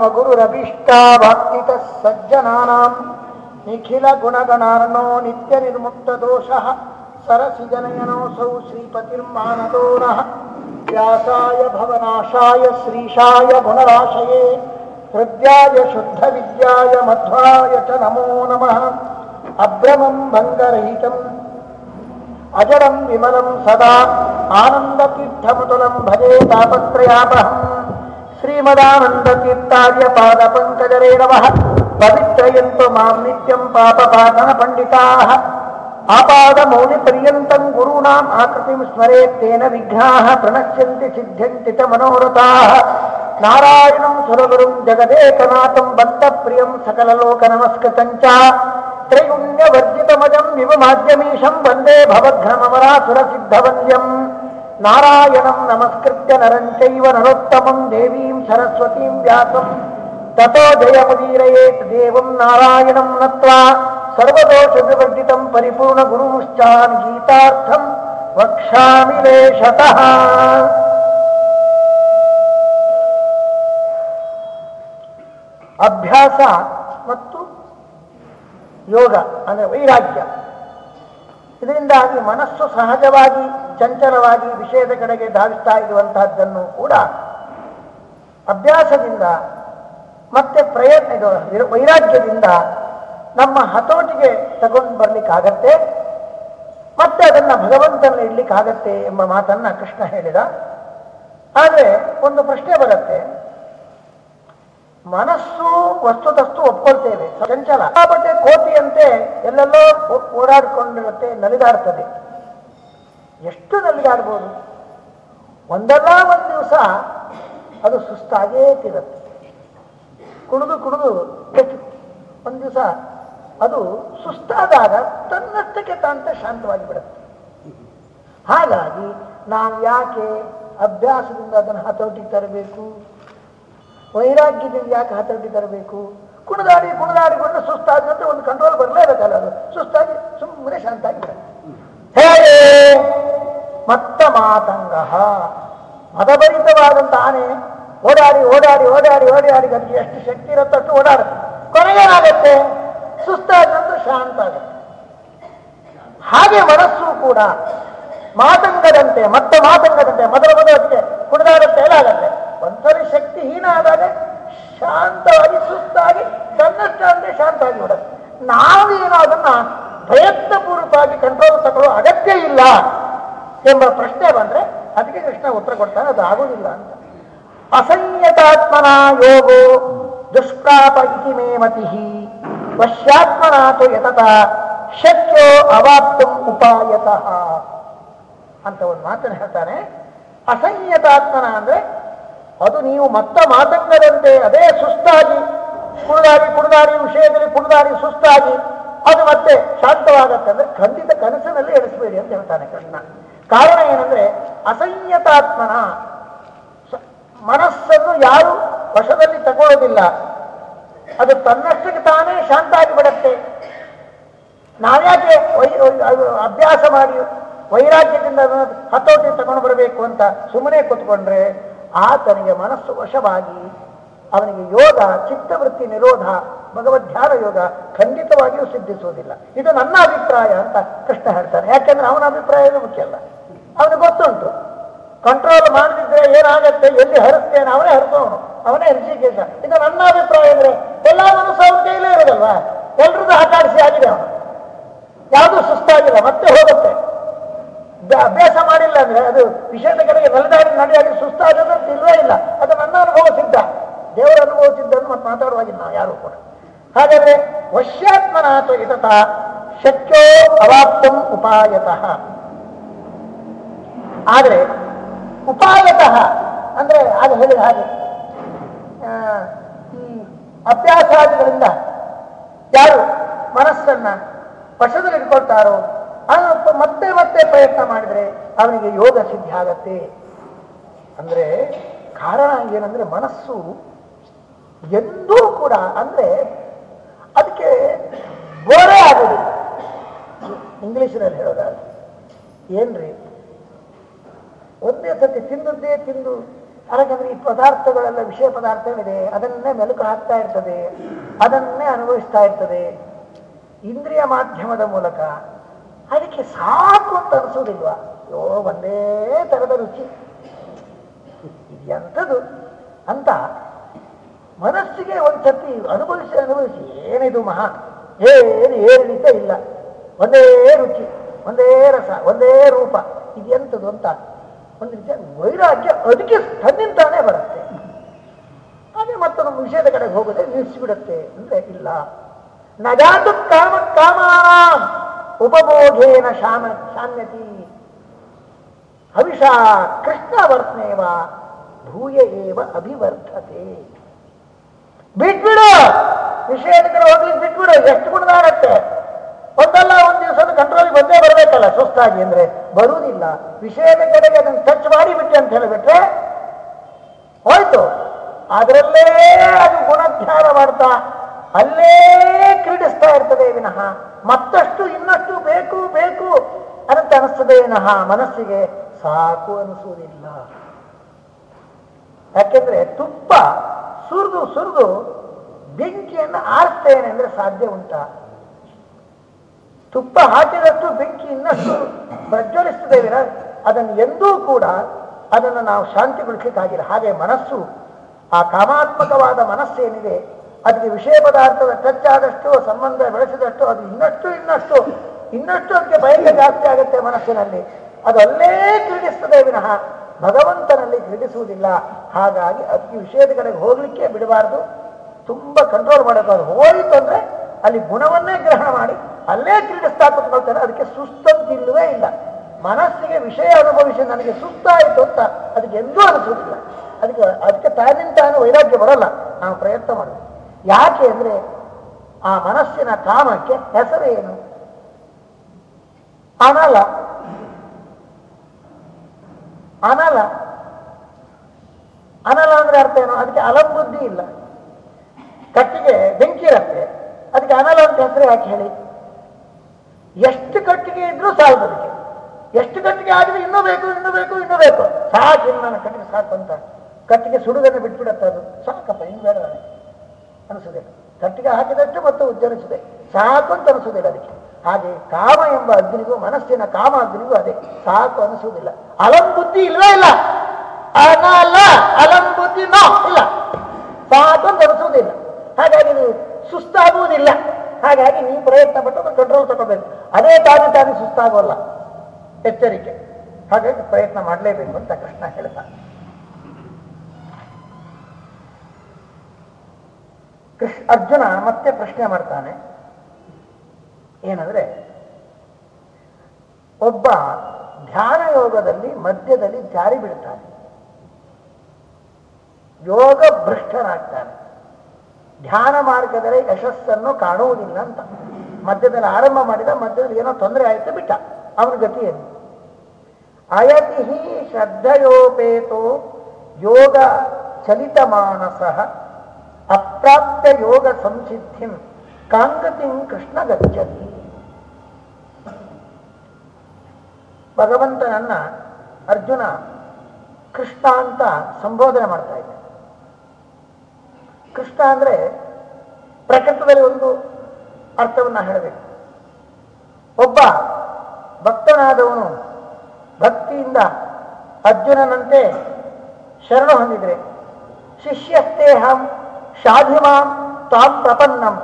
ಪರಮಗುರುರಭೀಷ್ಟಾಭಕ್ತಿತಃ ಸಜ್ಜನಾನಾಂ. ನಿಖಿಲ ಗುಣಗಣಾರ್ಣೋ ನಿತ್ಯ ನಿರ್ಮುಕ್ತ ದೋಷಃ. ಸರಸಿ ಜನಯನೋऽಸೌ ಶ್ರೀಪತಿರ್ಮಾನದೋನಃ ವ್ಯಾಸಾಯ ಭವನಾಶಾಯ ಶ್ರೀಶಾಯ ಗುಣರಾಶಯೇ. ಹೃದ್ಯಾಯ ಶುದ್ಧ ವಿದ್ಯಾಯ ಮಧ್ವಾಯ ಚ ನಮೋ ನಮಃ. ಅಭ್ರಮಂ ಭಂಗರಹಿತಂ. ಅಜರಂ ವಿಮಲಂ శ్రీమదానందీర్థార్య పాద పంకజరే నవ పవిత్రయంతో మాం నిత్యం పాప పాదన పండితా. ఆపాదమౌని పర్యంతం గురూణాం ఆకృతిం స్మరే తేన విఘ్నాః ప్రణశ్యంతి సిద్ధ్యంతి మనోరథా. నారాయణం సురగురుం జగదేకనాథం భక్తప్రియం సకలలోక నమస్కృతం త్రైగుణ్యవర్జితమజం వివ మాధ్యమీశం వందే భవద్ఘ్నమరాసురసిద్ధవంద్యం ನಾರಾಯಣಂ ನಮಸ್ಕೃತ್ಯ ನರಂಚೈವ ನರೋತ್ತಮಂ ದೇವೀಂ ಸರಸ್ವತೀಂ ವ್ಯಾಸಂ ತಥೋ ಜಯಮುದೀರಯೇತ್ ದೇವಂ ನಾರಾಯಣಂ ನತ್ವಾ ಸರ್ವದೋಷವಿವರ್ಜಿತಂ ಪರಿಪೂರ್ಣ ಗುರುಶ್ಚಾನ್ ಗೀತಾರ್ಥಂ ವಕ್ಷ್ಯಾಮಿ ವೇಷತಃ ಅಭ್ಯಾಸ ಮತ್ತು ಯೋಗ, ಅಂದರೆ ವೈರಾಗ್ಯ. ಇದರಿಂದಾಗಿ ಮನಸ್ಸು ಸಹಜವಾಗಿ, ಚಂಚಲವಾಗಿ ವಿಷಯದ ಕಡೆಗೆ ಧಾವಿಸ್ತಾ ಇರುವಂತಹದ್ದನ್ನು ಕೂಡ ಅಭ್ಯಾಸದಿಂದ ಮತ್ತೆ ಪ್ರಯತ್ನ ವೈರಾಗ್ಯದಿಂದ ನಮ್ಮ ಹತೋಟಿಗೆ ತಗೊಂಡು ಬರ್ಲಿಕ್ಕಾಗತ್ತೆ, ಮತ್ತೆ ಅದನ್ನ ಭಗವಂತನ ಇಡ್ಲಿಕ್ಕಾಗತ್ತೆ ಎಂಬ ಮಾತನ್ನ ಕೃಷ್ಣ ಹೇಳಿದ. ಆದರೆ ಒಂದು ಪ್ರಶ್ನೆ ಬರುತ್ತೆ. ಮನಸ್ಸು ವಸ್ತುತಸ್ತು ಒಪ್ಕೊಳ್ತೇವೆ, ಚಂಚಲ. ಬಟ್ಟೆ ಕೋತಿಯಂತೆ ಎಲ್ಲೆಲ್ಲೋ ಓಡಾಡ್ಕೊಂಡಿರುತ್ತೆ, ನಲಿದಾಡ್ತದೆ. ಎಷ್ಟು ನಲಿದಾಡ್ಬೋದು? ಒಂದಲ್ಲ ಒಂದು ದಿವಸ ಅದು ಸುಸ್ತಾಗೇ ತಿರುತ್ತೆ ಕುಣಿದು ಕುಣಿದು ಕೆಟ್ಟು ಒಂದು ದಿವಸ ಅದು ಸುಸ್ತಾದಾಗ ತನ್ನಷ್ಟಕ್ಕೆ ತಾಂತ ಶಾಂತವಾಗಿ ಬಿಡುತ್ತೆ. ಹಾಗಾಗಿ ನಾವು ಯಾಕೆ ಅಭ್ಯಾಸದಿಂದ ಅದನ್ನು ಹತೋಟಿಗೆ ತರಬೇಕು? ವೈರಾಗ್ಯದಿಂದ ಯಾಕೆ ಹತೋಟಿ ತರಬೇಕು? ಕುಣಿದಾಡಿ ಕುಣಿದಾಡಿಕೊಂಡು ಸುಸ್ತಾದಂತೆ ಒಂದು ಕಂಟ್ರೋಲ್ ಬರಲೇಬೇಕಲ್ಲ ಅದು. ಸುಸ್ತಾಗಿ ಸುಮ್ಮನೆ ಶಾಂತ ಆಗಿದೆ ಹೇಗೆ ಮತ್ತ ಮಾತಂಗ ಮದಭರಿತವಾದಂತ ಆನೆ ಓಡಾಡಿ ಓಡಾಡಿ ಓಡಾಡಿ ಓಡಾಡಿ ಅದಕ್ಕೆ ಎಷ್ಟು ಶಕ್ತಿ ಇರುತ್ತೋ ಅಷ್ಟು ಓಡಾಡುತ್ತೆ ಕೊನೆಗೇನಾಗತ್ತೆ ಸುಸ್ತಾದ ನಂತರ ಶಾಂತ ಆಗುತ್ತೆ ಹಾಗೆ ಮನಸ್ಸು ಕೂಡ ಮಾತಂಗದಂತೆ, ಮತ್ತ ಮಾತಂಗದಂತೆ ಮೊದಲ ಮೊದಲಕ್ಕೆ ಕುಣಿದಾಡುತ್ತೆ ಎಲ್ಲ ಆಗತ್ತೆ. ಒಂದ್ಸರಿ ಶಕ್ತಿಹೀನ ಆದಾಗ ಶಾಂತವಾಗಿ, ಸುಸ್ತಾಗಿ, ತನ್ನಷ್ಟ ಅಂದ್ರೆ ಶಾಂತ ಆಗಿ ಬಿಡುತ್ತೆ ನಾವೇನು ಅದನ್ನ ಪ್ರಯತ್ನಪೂರ್ವಕವಾಗಿ ಕಂಟ್ರೋಲ್ ತಗೊಳ್ಳೋ ಅಗತ್ಯ ಇಲ್ಲ ಎಂಬ ಪ್ರಶ್ನೆ ಬಂದ್ರೆ ಅದಕ್ಕೆ ಕೃಷ್ಣ ಉತ್ತರ ಕೊಡ್ತಾನೆ, ಅದು ಆಗೋದಿಲ್ಲ ಅಂತ. ಅಸಂಯತಾತ್ಮನ ಯೋಗೋ ದುಷ್ಪ್ರಾಪ ಇತಿ ಮೇ ಮತಿ ವಶ್ಯಾತ್ಮನಾತು ಯತತ ಶಕ್ಯೋ ಅವಾಪ್ತಂ ಉಪಾಯತಃ ಅಂತ ಒಂದು ಮಾತನ್ನು ಹೇಳ್ತಾನೆ. ಅಸಂಯತಾತ್ಮನ ಅಂದ್ರೆ ಅದು ನೀವು ಮತ್ತ ಮಾತಂಗದಂತೆ ಅದೇ ಸುಸ್ತಾಗಿ ಕುಡಿದಾರಿ ಕುಡಿದಾರಿ ವಿಷಯದಲ್ಲಿ ಕುಡಿದಾರಿ ಸುಸ್ತಾಗಿ, ಅದು ಮತ್ತೆ ಶಾಂತವಾಗತ್ತೆ ಅಂದ್ರೆ ಖಂಡಿತ ಕನಸಿನಲ್ಲಿ ಎಣಿಸಬೇಡಿ ಅಂತ ಹೇಳ್ತಾನೆ ಕೃಷ್ಣ. ಕಾರಣ ಏನಂದ್ರೆ ಅಸಂಯತಾತ್ಮನ ಮನಸ್ಸನ್ನು ಯಾರು ವಶದಲ್ಲಿ ತಗೊಳ್ಳೋದಿಲ್ಲ. ಅದು ತನ್ನಷ್ಟಕ್ಕೆ ತಾನೇ ಶಾಂತ ಆಗಿಬಿಡತ್ತೆ ನಾವ್ಯಾಕೆ ಅಭ್ಯಾಸ ಮಾಡಿ ವೈರಾಗ್ಯದಿಂದ ಹತೋಟಿ ತಗೊಂಡು ಬರಬೇಕು ಅಂತ ಸುಮ್ಮನೆ ಕೂತ್ಕೊಂಡ್ರೆ ಆತನಿಗೆ ಮನಸ್ಸು ವಶವಾಗಿ ಅವನಿಗೆ ಯೋಗ, ಚಿತ್ತವೃತ್ತಿ ನಿರೋಧ ಭಗವದ್ಧ್ಯಾನ ಯೋಗ ಖಂಡಿತವಾಗಿಯೂ ಸಿದ್ಧಿಸುವುದಿಲ್ಲ. ಇದು ನನ್ನ ಅಭಿಪ್ರಾಯ ಅಂತ ಕೃಷ್ಣ ಹೇಳ್ತಾನೆ. ಯಾಕೆಂದ್ರೆ ಅವನ ಅಭಿಪ್ರಾಯವೇ ಮುಖ್ಯ ಅಲ್ಲ. ಅವನಿಗೆ ಗೊತ್ತುಂಟು. ಕಂಟ್ರೋಲ್ ಮಾಡದಿದ್ರೆ ಏನಾಗತ್ತೆ, ಎಲ್ಲಿ ಹರಿಸ್ತೇನೆ ಅವನೇ ಹರಿಸೋನು. ಅವನೇ ಹರಿಸಿಕೇಶ ಇದು ನನ್ನ ಅಭಿಪ್ರಾಯ ಅಂದ್ರೆ ಎಲ್ಲ ಮನಸ್ಸು ಅವನ ಕೈಲೇ ಇರೋದಲ್ವಾ? ಎಲ್ರದ್ದು ಆಟಾಡಿಸಿ ಆಗಿದೆ ಅವನು. ಯಾವುದು ಸುಸ್ತಾಗಿಲ್ಲ, ಮತ್ತೆ ಹೋಗುತ್ತೆ. ಅಭ್ಯಾಸ ಮಾಡಿಲ್ಲ ಅಂದ್ರೆ ಅದು ವಿಷಯದ ಕಡೆಗೆ ನೆಲದಾಡಿ ನಡೆಯಾಗಿ ಸುಸ್ತಾಗದಂತ ಇಲ್ವೇ ಇಲ್ಲ. ಅದು ನನ್ನ ಅನುಭವ ಸಿದ್ಧ. ದೇವರ ಅನುಭವ ಸಿದ್ಧನ್ನು ಮತ್ತೆ ಮಾತಾಡುವಾಗಿಲ್ಲ ನಾವು ಯಾರು ಕೂಡ. ಹಾಗಾದ್ರೆ ವಶ್ಯಾತ್ಮನಾಥ ಇತತ ಶಕ್ಯೋ ಅವಾಪ್ತಂ ಉಪಾಯತಃ. ಆದರೆ ಉಪಾಯತಃ ಅಂದ್ರೆ ಅದು ಹೇಳಿದ ಹಾಗೆ ಈ ಅಭ್ಯಾಸಾದಿಗಳಿಂದ ಯಾರು ಮನಸ್ಸನ್ನ ವಶದಲ್ಲಿ ಇಟ್ಕೊಳ್ತಾರೋ ಅವನು ಮತ್ತೆ ಮತ್ತೆ ಪ್ರಯತ್ನ ಮಾಡಿದ್ರೆ ಅವನಿಗೆ ಯೋಗ ಸಿದ್ಧಿ ಆಗತ್ತೆ. ಅಂದ್ರೆ ಕಾರಣ ಏನಂದ್ರೆ ಮನಸ್ಸು ಎಂದೂ ಕೂಡ ಅಂದ್ರೆ ಅದಕ್ಕೆ ಬೋರೆ ಆಗೋದು ಇಂಗ್ಲಿಷಿನಲ್ಲಿ ಹೇಳೋದಾದ್ರೆ ಏನ್ರಿ? ಒಂದೇ ಸತಿ ತಿಂದದ್ದೇ ತಿಂದು ಯಾಕಂದ್ರೆ ಈ ಪದಾರ್ಥಗಳೆಲ್ಲ ವಿಷಯ ಪದಾರ್ಥಗಳಿದೆ, ಅದನ್ನೇ ಮೆಲುಕು ಹಾಕ್ತಾ ಇರ್ತದೆ, ಅದನ್ನೇ ಅನುಭವಿಸ್ತಾ ಇರ್ತದೆ. ಇಂದ್ರಿಯ ಮಾಧ್ಯಮದ ಮೂಲಕ ಅದಕ್ಕೆ ಸಾಕು ಅಂತ ಅನಿಸೋದಿಲ್ವಾ? ಯೋ ಒಂದೇ ಥರದ ರುಚಿ. ಎಂಥದ್ದು ಅಂತ ಮನಸ್ಸಿಗೆ ಒಂದ್ಸತಿ ಅನುಭವಿಸಿ ಅನುಭವಿಸಿ, ಏನಿದು ಮಹಾ? ಏನು ಏರಿಳಿತ ಇಲ್ಲ. ಒಂದೇ ರುಚಿ, ಒಂದೇ ರಸ, ಒಂದೇ ರೂಪ. ಇದೆಂಥದ್ದು ಅಂತ ಒಂದು ರೀತಿಯ ವೈರಾಗ್ಯ ಅದಕ್ಕೆ ತನ್ನಿಂತಾನೇ ಬರುತ್ತೆ. ಅದೇ ಮತ್ತೊಂದು ವಿಷಯದ ಕಡೆಗೆ ಹೋಗೋದೇ ನಿಲ್ಲಿಸಿಬಿಡುತ್ತೆ. ಅಂದ್ರೆ ಇಲ್ಲ. ನಗಾತು ಕಾಮ ಕಾಮಾನಾಂ. ಉಪಬೋಧೇನ ಶಾಮ ಶಾಮ್ಯತಿ ಹವಿಷ ಕೃಷ್ಣ ವರ್ತನೇವ ಭೂಯ ಏವ ಅಭಿವರ್ಧತೆ ಬಿಟ್ಬಿಡು! ವಿಷಯದ ಹೋಗ್ಲಿಕ್ಕೆ ಬಿಟ್ಬಿಡು, ಎಷ್ಟು ಗುಣದಾರತ್ತೆ ಒಂದಲ್ಲ, ಒಂದು ದಿವಸದ ಕಂಟ್ರೋಲ್ ಬಂದೇ ಬರಬೇಕಲ್ಲ ಸುಸ್ತಾಗಿ ಅಂದ್ರೆ? ಬರುವುದಿಲ್ಲ ವಿಷಯದ ಕಡೆಗೆ ಅದನ್ನು ಟಚ್ ಮಾಡಿ ಬಿಟ್ಟೆ ಅಂತ ಹೇಳಿಬಿಟ್ರೆ ಹೋಯ್ತು. ಅದರಲ್ಲೇ ಅದು ಗುಣಧ್ಯಾನ ಮಾಡ್ತಾ ಅಲ್ಲೇ ಕ್ರೀಡಿಸ್ತಾ ಇರ್ತದೆ ವಿನಃ. ಮತ್ತಷ್ಟು ಇನ್ನಷ್ಟು ಬೇಕು ಬೇಕು ಅಂತ ಅನಿಸ್ತದೆ ವಿನಃ ಮನಸ್ಸಿಗೆ ಸಾಕು ಅನಿಸುವುದಿಲ್ಲ. ಯಾಕೆಂದ್ರೆ ತುಪ್ಪ ಸುರಿದು ಸುರಿದು ಬೆಂಕಿಯನ್ನು ಆರಿಸ್ತೇನೆ ಅಂದ್ರೆ ಸಾಧ್ಯ ಉಂಟಾ. ತುಪ್ಪ ಹಾಕಿದಷ್ಟು ಬೆಂಕಿ ಇನ್ನಷ್ಟು ಪ್ರಜ್ವಲಿಸ್ತದೆ ವಿನ. ಅದನ್ನು ಎಂದೂ ಕೂಡ ಅದನ್ನು ನಾವು ಶಾಂತಿಗೊಳಿಸಲಿಕ್ಕಾಗಿಲ್ಲ. ಹಾಗೆ ಮನಸ್ಸು ಆ ಕಾಮಾತ್ಮಕವಾದ ಮನಸ್ಸೇನಿದೆ ಅದಕ್ಕೆ ವಿಷಯ ಪದಾರ್ಥದ ಟಚ್ ಆದಷ್ಟು ಸಂಬಂಧ ಬೆಳೆಸಿದಷ್ಟು, ಅದು ಇನ್ನಷ್ಟು ಇನ್ನಷ್ಟು ಇನ್ನಷ್ಟು ಅದಕ್ಕೆ ಬಯಕೆ ಜಾಸ್ತಿ ಆಗುತ್ತೆ ಮನಸ್ಸಿನಲ್ಲಿ. ಅದು ಅಲ್ಲೇ ಕ್ರೀಡಿಸ್ತದೆ ವಿನಃ. ಭಗವಂತನಲ್ಲಿ ಕ್ರೀಡಿಸುವುದಿಲ್ಲ. ಹಾಗಾಗಿ ಅದಕ್ಕೆ ವಿಷಯದ ಕಡೆಗೆ ಹೋಗ್ಲಿಕ್ಕೆ ಬಿಡಬಾರ್ದು. ತುಂಬಾ ಕಂಟ್ರೋಲ್ ಮಾಡಬೇಕು. ಅದು ಹೋಯಿತು ಅಂದ್ರೆ ಅಲ್ಲಿ ಗುಣವನ್ನೇ ಗ್ರಹಣ ಮಾಡಿ ಅಲ್ಲೇ ಕ್ರೀಡಿಸ್ತಾ ಕೂತ್ಕೊಳ್ತಾರೆ. ಅದಕ್ಕೆ ಸುಸ್ತಂತಿಲ್ಲವೇ ಇಲ್ಲ. ಮನಸ್ಸಿಗೆ ವಿಷಯ ಅನುಭವಿಸಿ ನನಗೆ ಸುಸ್ತಾಯಿತು ಅಂತ ಅದಕ್ಕೆ ಎಂದೂ ಅನಿಸುವುದಿಲ್ಲ. ಅದಕ್ಕೆ ಅದಕ್ಕೆ ತಾನಿಂದ ತಾನು ವೈರಾಗ್ಯ ಬರಲ್ಲ. ನಾವು ಪ್ರಯತ್ನ ಮಾಡಬೇಕು ಯಾಕೆ ಅಂದ್ರೆ ಆ ಮನಸ್ಸಿನ ಕಾಮಕ್ಕೆ ಹೆಸರೇನು ಅನಲ. ಅನಲ. ಅನಲ ಅಂದ್ರೆ ಅರ್ಥ ಏನು? ಅದಕ್ಕೆ ಅಲಂಬುದ್ಧಿ ಇಲ್ಲ. ಕಟ್ಟಿಗೆ ಬೆಂಕಿ ಇರತ್ತೆ. ಅದಕ್ಕೆ ಅನಲ ಅಂತ ಹೆಸರು ಯಾಕೆ ಹೇಳಿ? ಎಷ್ಟು ಕಟ್ಟಿಗೆ ಇದ್ರೂ ಸಾಲದು ಅದಕ್ಕೆ. ಎಷ್ಟು ಕಟ್ಟಿಗೆ ಆದ್ರೆ ಇನ್ನೂ ಬೇಕು ಇನ್ನೂ ಬೇಕು ಇನ್ನೂ ಬೇಕು. ಸಾಕು ಇನ್ನು ನನ್ನ ಕಟ್ಟಿಗೆ ಸಾಕು ಅಂತ. ಕಟ್ಟಿಗೆ ಸುಡುಗನ್ನು ಬಿಟ್ಬಿಡತ್ತೆ ಅದು. ಸಾಕಪ್ಪ, ಇನ್ನು ಬೇಡ ನನಗೆ. ಅನಿಸುದಿಲ್ಲ ಕಟ್ಟಿಗೆ ಹಾಕಿದಷ್ಟು ಮತ್ತು ಉಜ್ಜನಿಸಿದೆ ಸಾಕು ಅಂತ ಅನಿಸುವುದಿಲ್ಲ ಅದಕ್ಕೆ. ಹಾಗೆ ಕಾಮ ಎಂಬ ಅಗ್ನಿಗೂ, ಮನಸ್ಸಿನ ಕಾಮ ಅಗ್ನಿಗೂ ಅದೇ. ಸಾಕು ಅನಿಸುವುದಿಲ್ಲ. ಅಲಂಬುದ್ಧಿ ಇಲ್ಲವೇ ಇಲ್ಲ. ಅನಲ್ಲ, ಅಲಂಬುದ್ಧಿ ನೋ, ಇಲ್ಲ. ಸಾಕು ಅಂತ ಅನಿಸುವುದಿಲ್ಲ ಹಾಗಾಗಿ ನೀವು ಸುಸ್ತಾಗುವುದಿಲ್ಲ. ಹಾಗಾಗಿ ನೀವು ಪ್ರಯತ್ನ ಪಟ್ಟು ಕಂಟ್ರೋಲ್ ತಗೋಬೇಕು. ಅದೇ ತಾನು ತಾನೇ ಸುಸ್ತಾಗೋಲ್ಲ. ಎಚ್ಚರಿಕೆ. ಹಾಗಾಗಿ ಪ್ರಯತ್ನ ಮಾಡಲೇಬೇಕು ಅಂತ ಕೃಷ್ಣ ಹೇಳ್ತಾನೆ ಕೃಷ್ಣ ಅರ್ಜುನ ಮತ್ತೆ ಪ್ರಶ್ನೆ ಮಾಡ್ತಾನೆ. ಏನಂದ್ರೆ, ಒಬ್ಬ ಧ್ಯಾನ ಯೋಗದಲ್ಲಿ ಮಧ್ಯದಲ್ಲಿ ಜಾರಿ ಬಿಡ್ತಾನೆ ಯೋಗ ಭ್ರಷ್ಟನಾಗ್ತಾನೆ. ಧ್ಯಾನ ಮಾರ್ಗದಲ್ಲಿ ಯಶಸ್ಸನ್ನು ಕಾಣುವುದಿಲ್ಲ ಅಂತ. ಮಧ್ಯದಲ್ಲಿ ಆರಂಭ ಮಾಡಿದ, ಮಧ್ಯದಲ್ಲಿ ಏನೋ ತೊಂದರೆ ಆಯ್ತು, ಬಿಟ್ಟ. ಅವನ ಗತಿಯಲ್ಲಿ ಅಯತಿ ಶ್ರದ್ಧಯೋಪೇತೋ ಯೋಗ ಚಲಿತ ಮಾನಸ ಅಪ್ರಾಪ್ತ ಯೋಗ ಸಂಸಿದ್ಧಿಂ ಕಾಂಗತಿಂ ಕೃಷ್ಣ ಗಚ್ಚತಿ. ಭಗವಂತನನ್ನ ಅರ್ಜುನ ಕೃಷ್ಣ ಅಂತ ಸಂಬೋಧನೆ ಮಾಡ್ತಾ ಇದ್ದ ಕೃಷ್ಣ ಅಂದ್ರೆ ಪ್ರಕೃತದಲ್ಲಿ ಒಂದು ಅರ್ಥವನ್ನ ಹೇಳಬೇಕು. ಒಬ್ಬ ಭಕ್ತನಾದವನು ಭಕ್ತಿಯಿಂದ ಅರ್ಜುನನಂತೆ ಶರಣ ಹೊಂದಿದ್ರೆ ಶಿಷ್ಯಸ್ತೇಹಂ ಶಾಧಿಮಾಂ ತಾಂ ಪ್ರಪನ್ನಂ.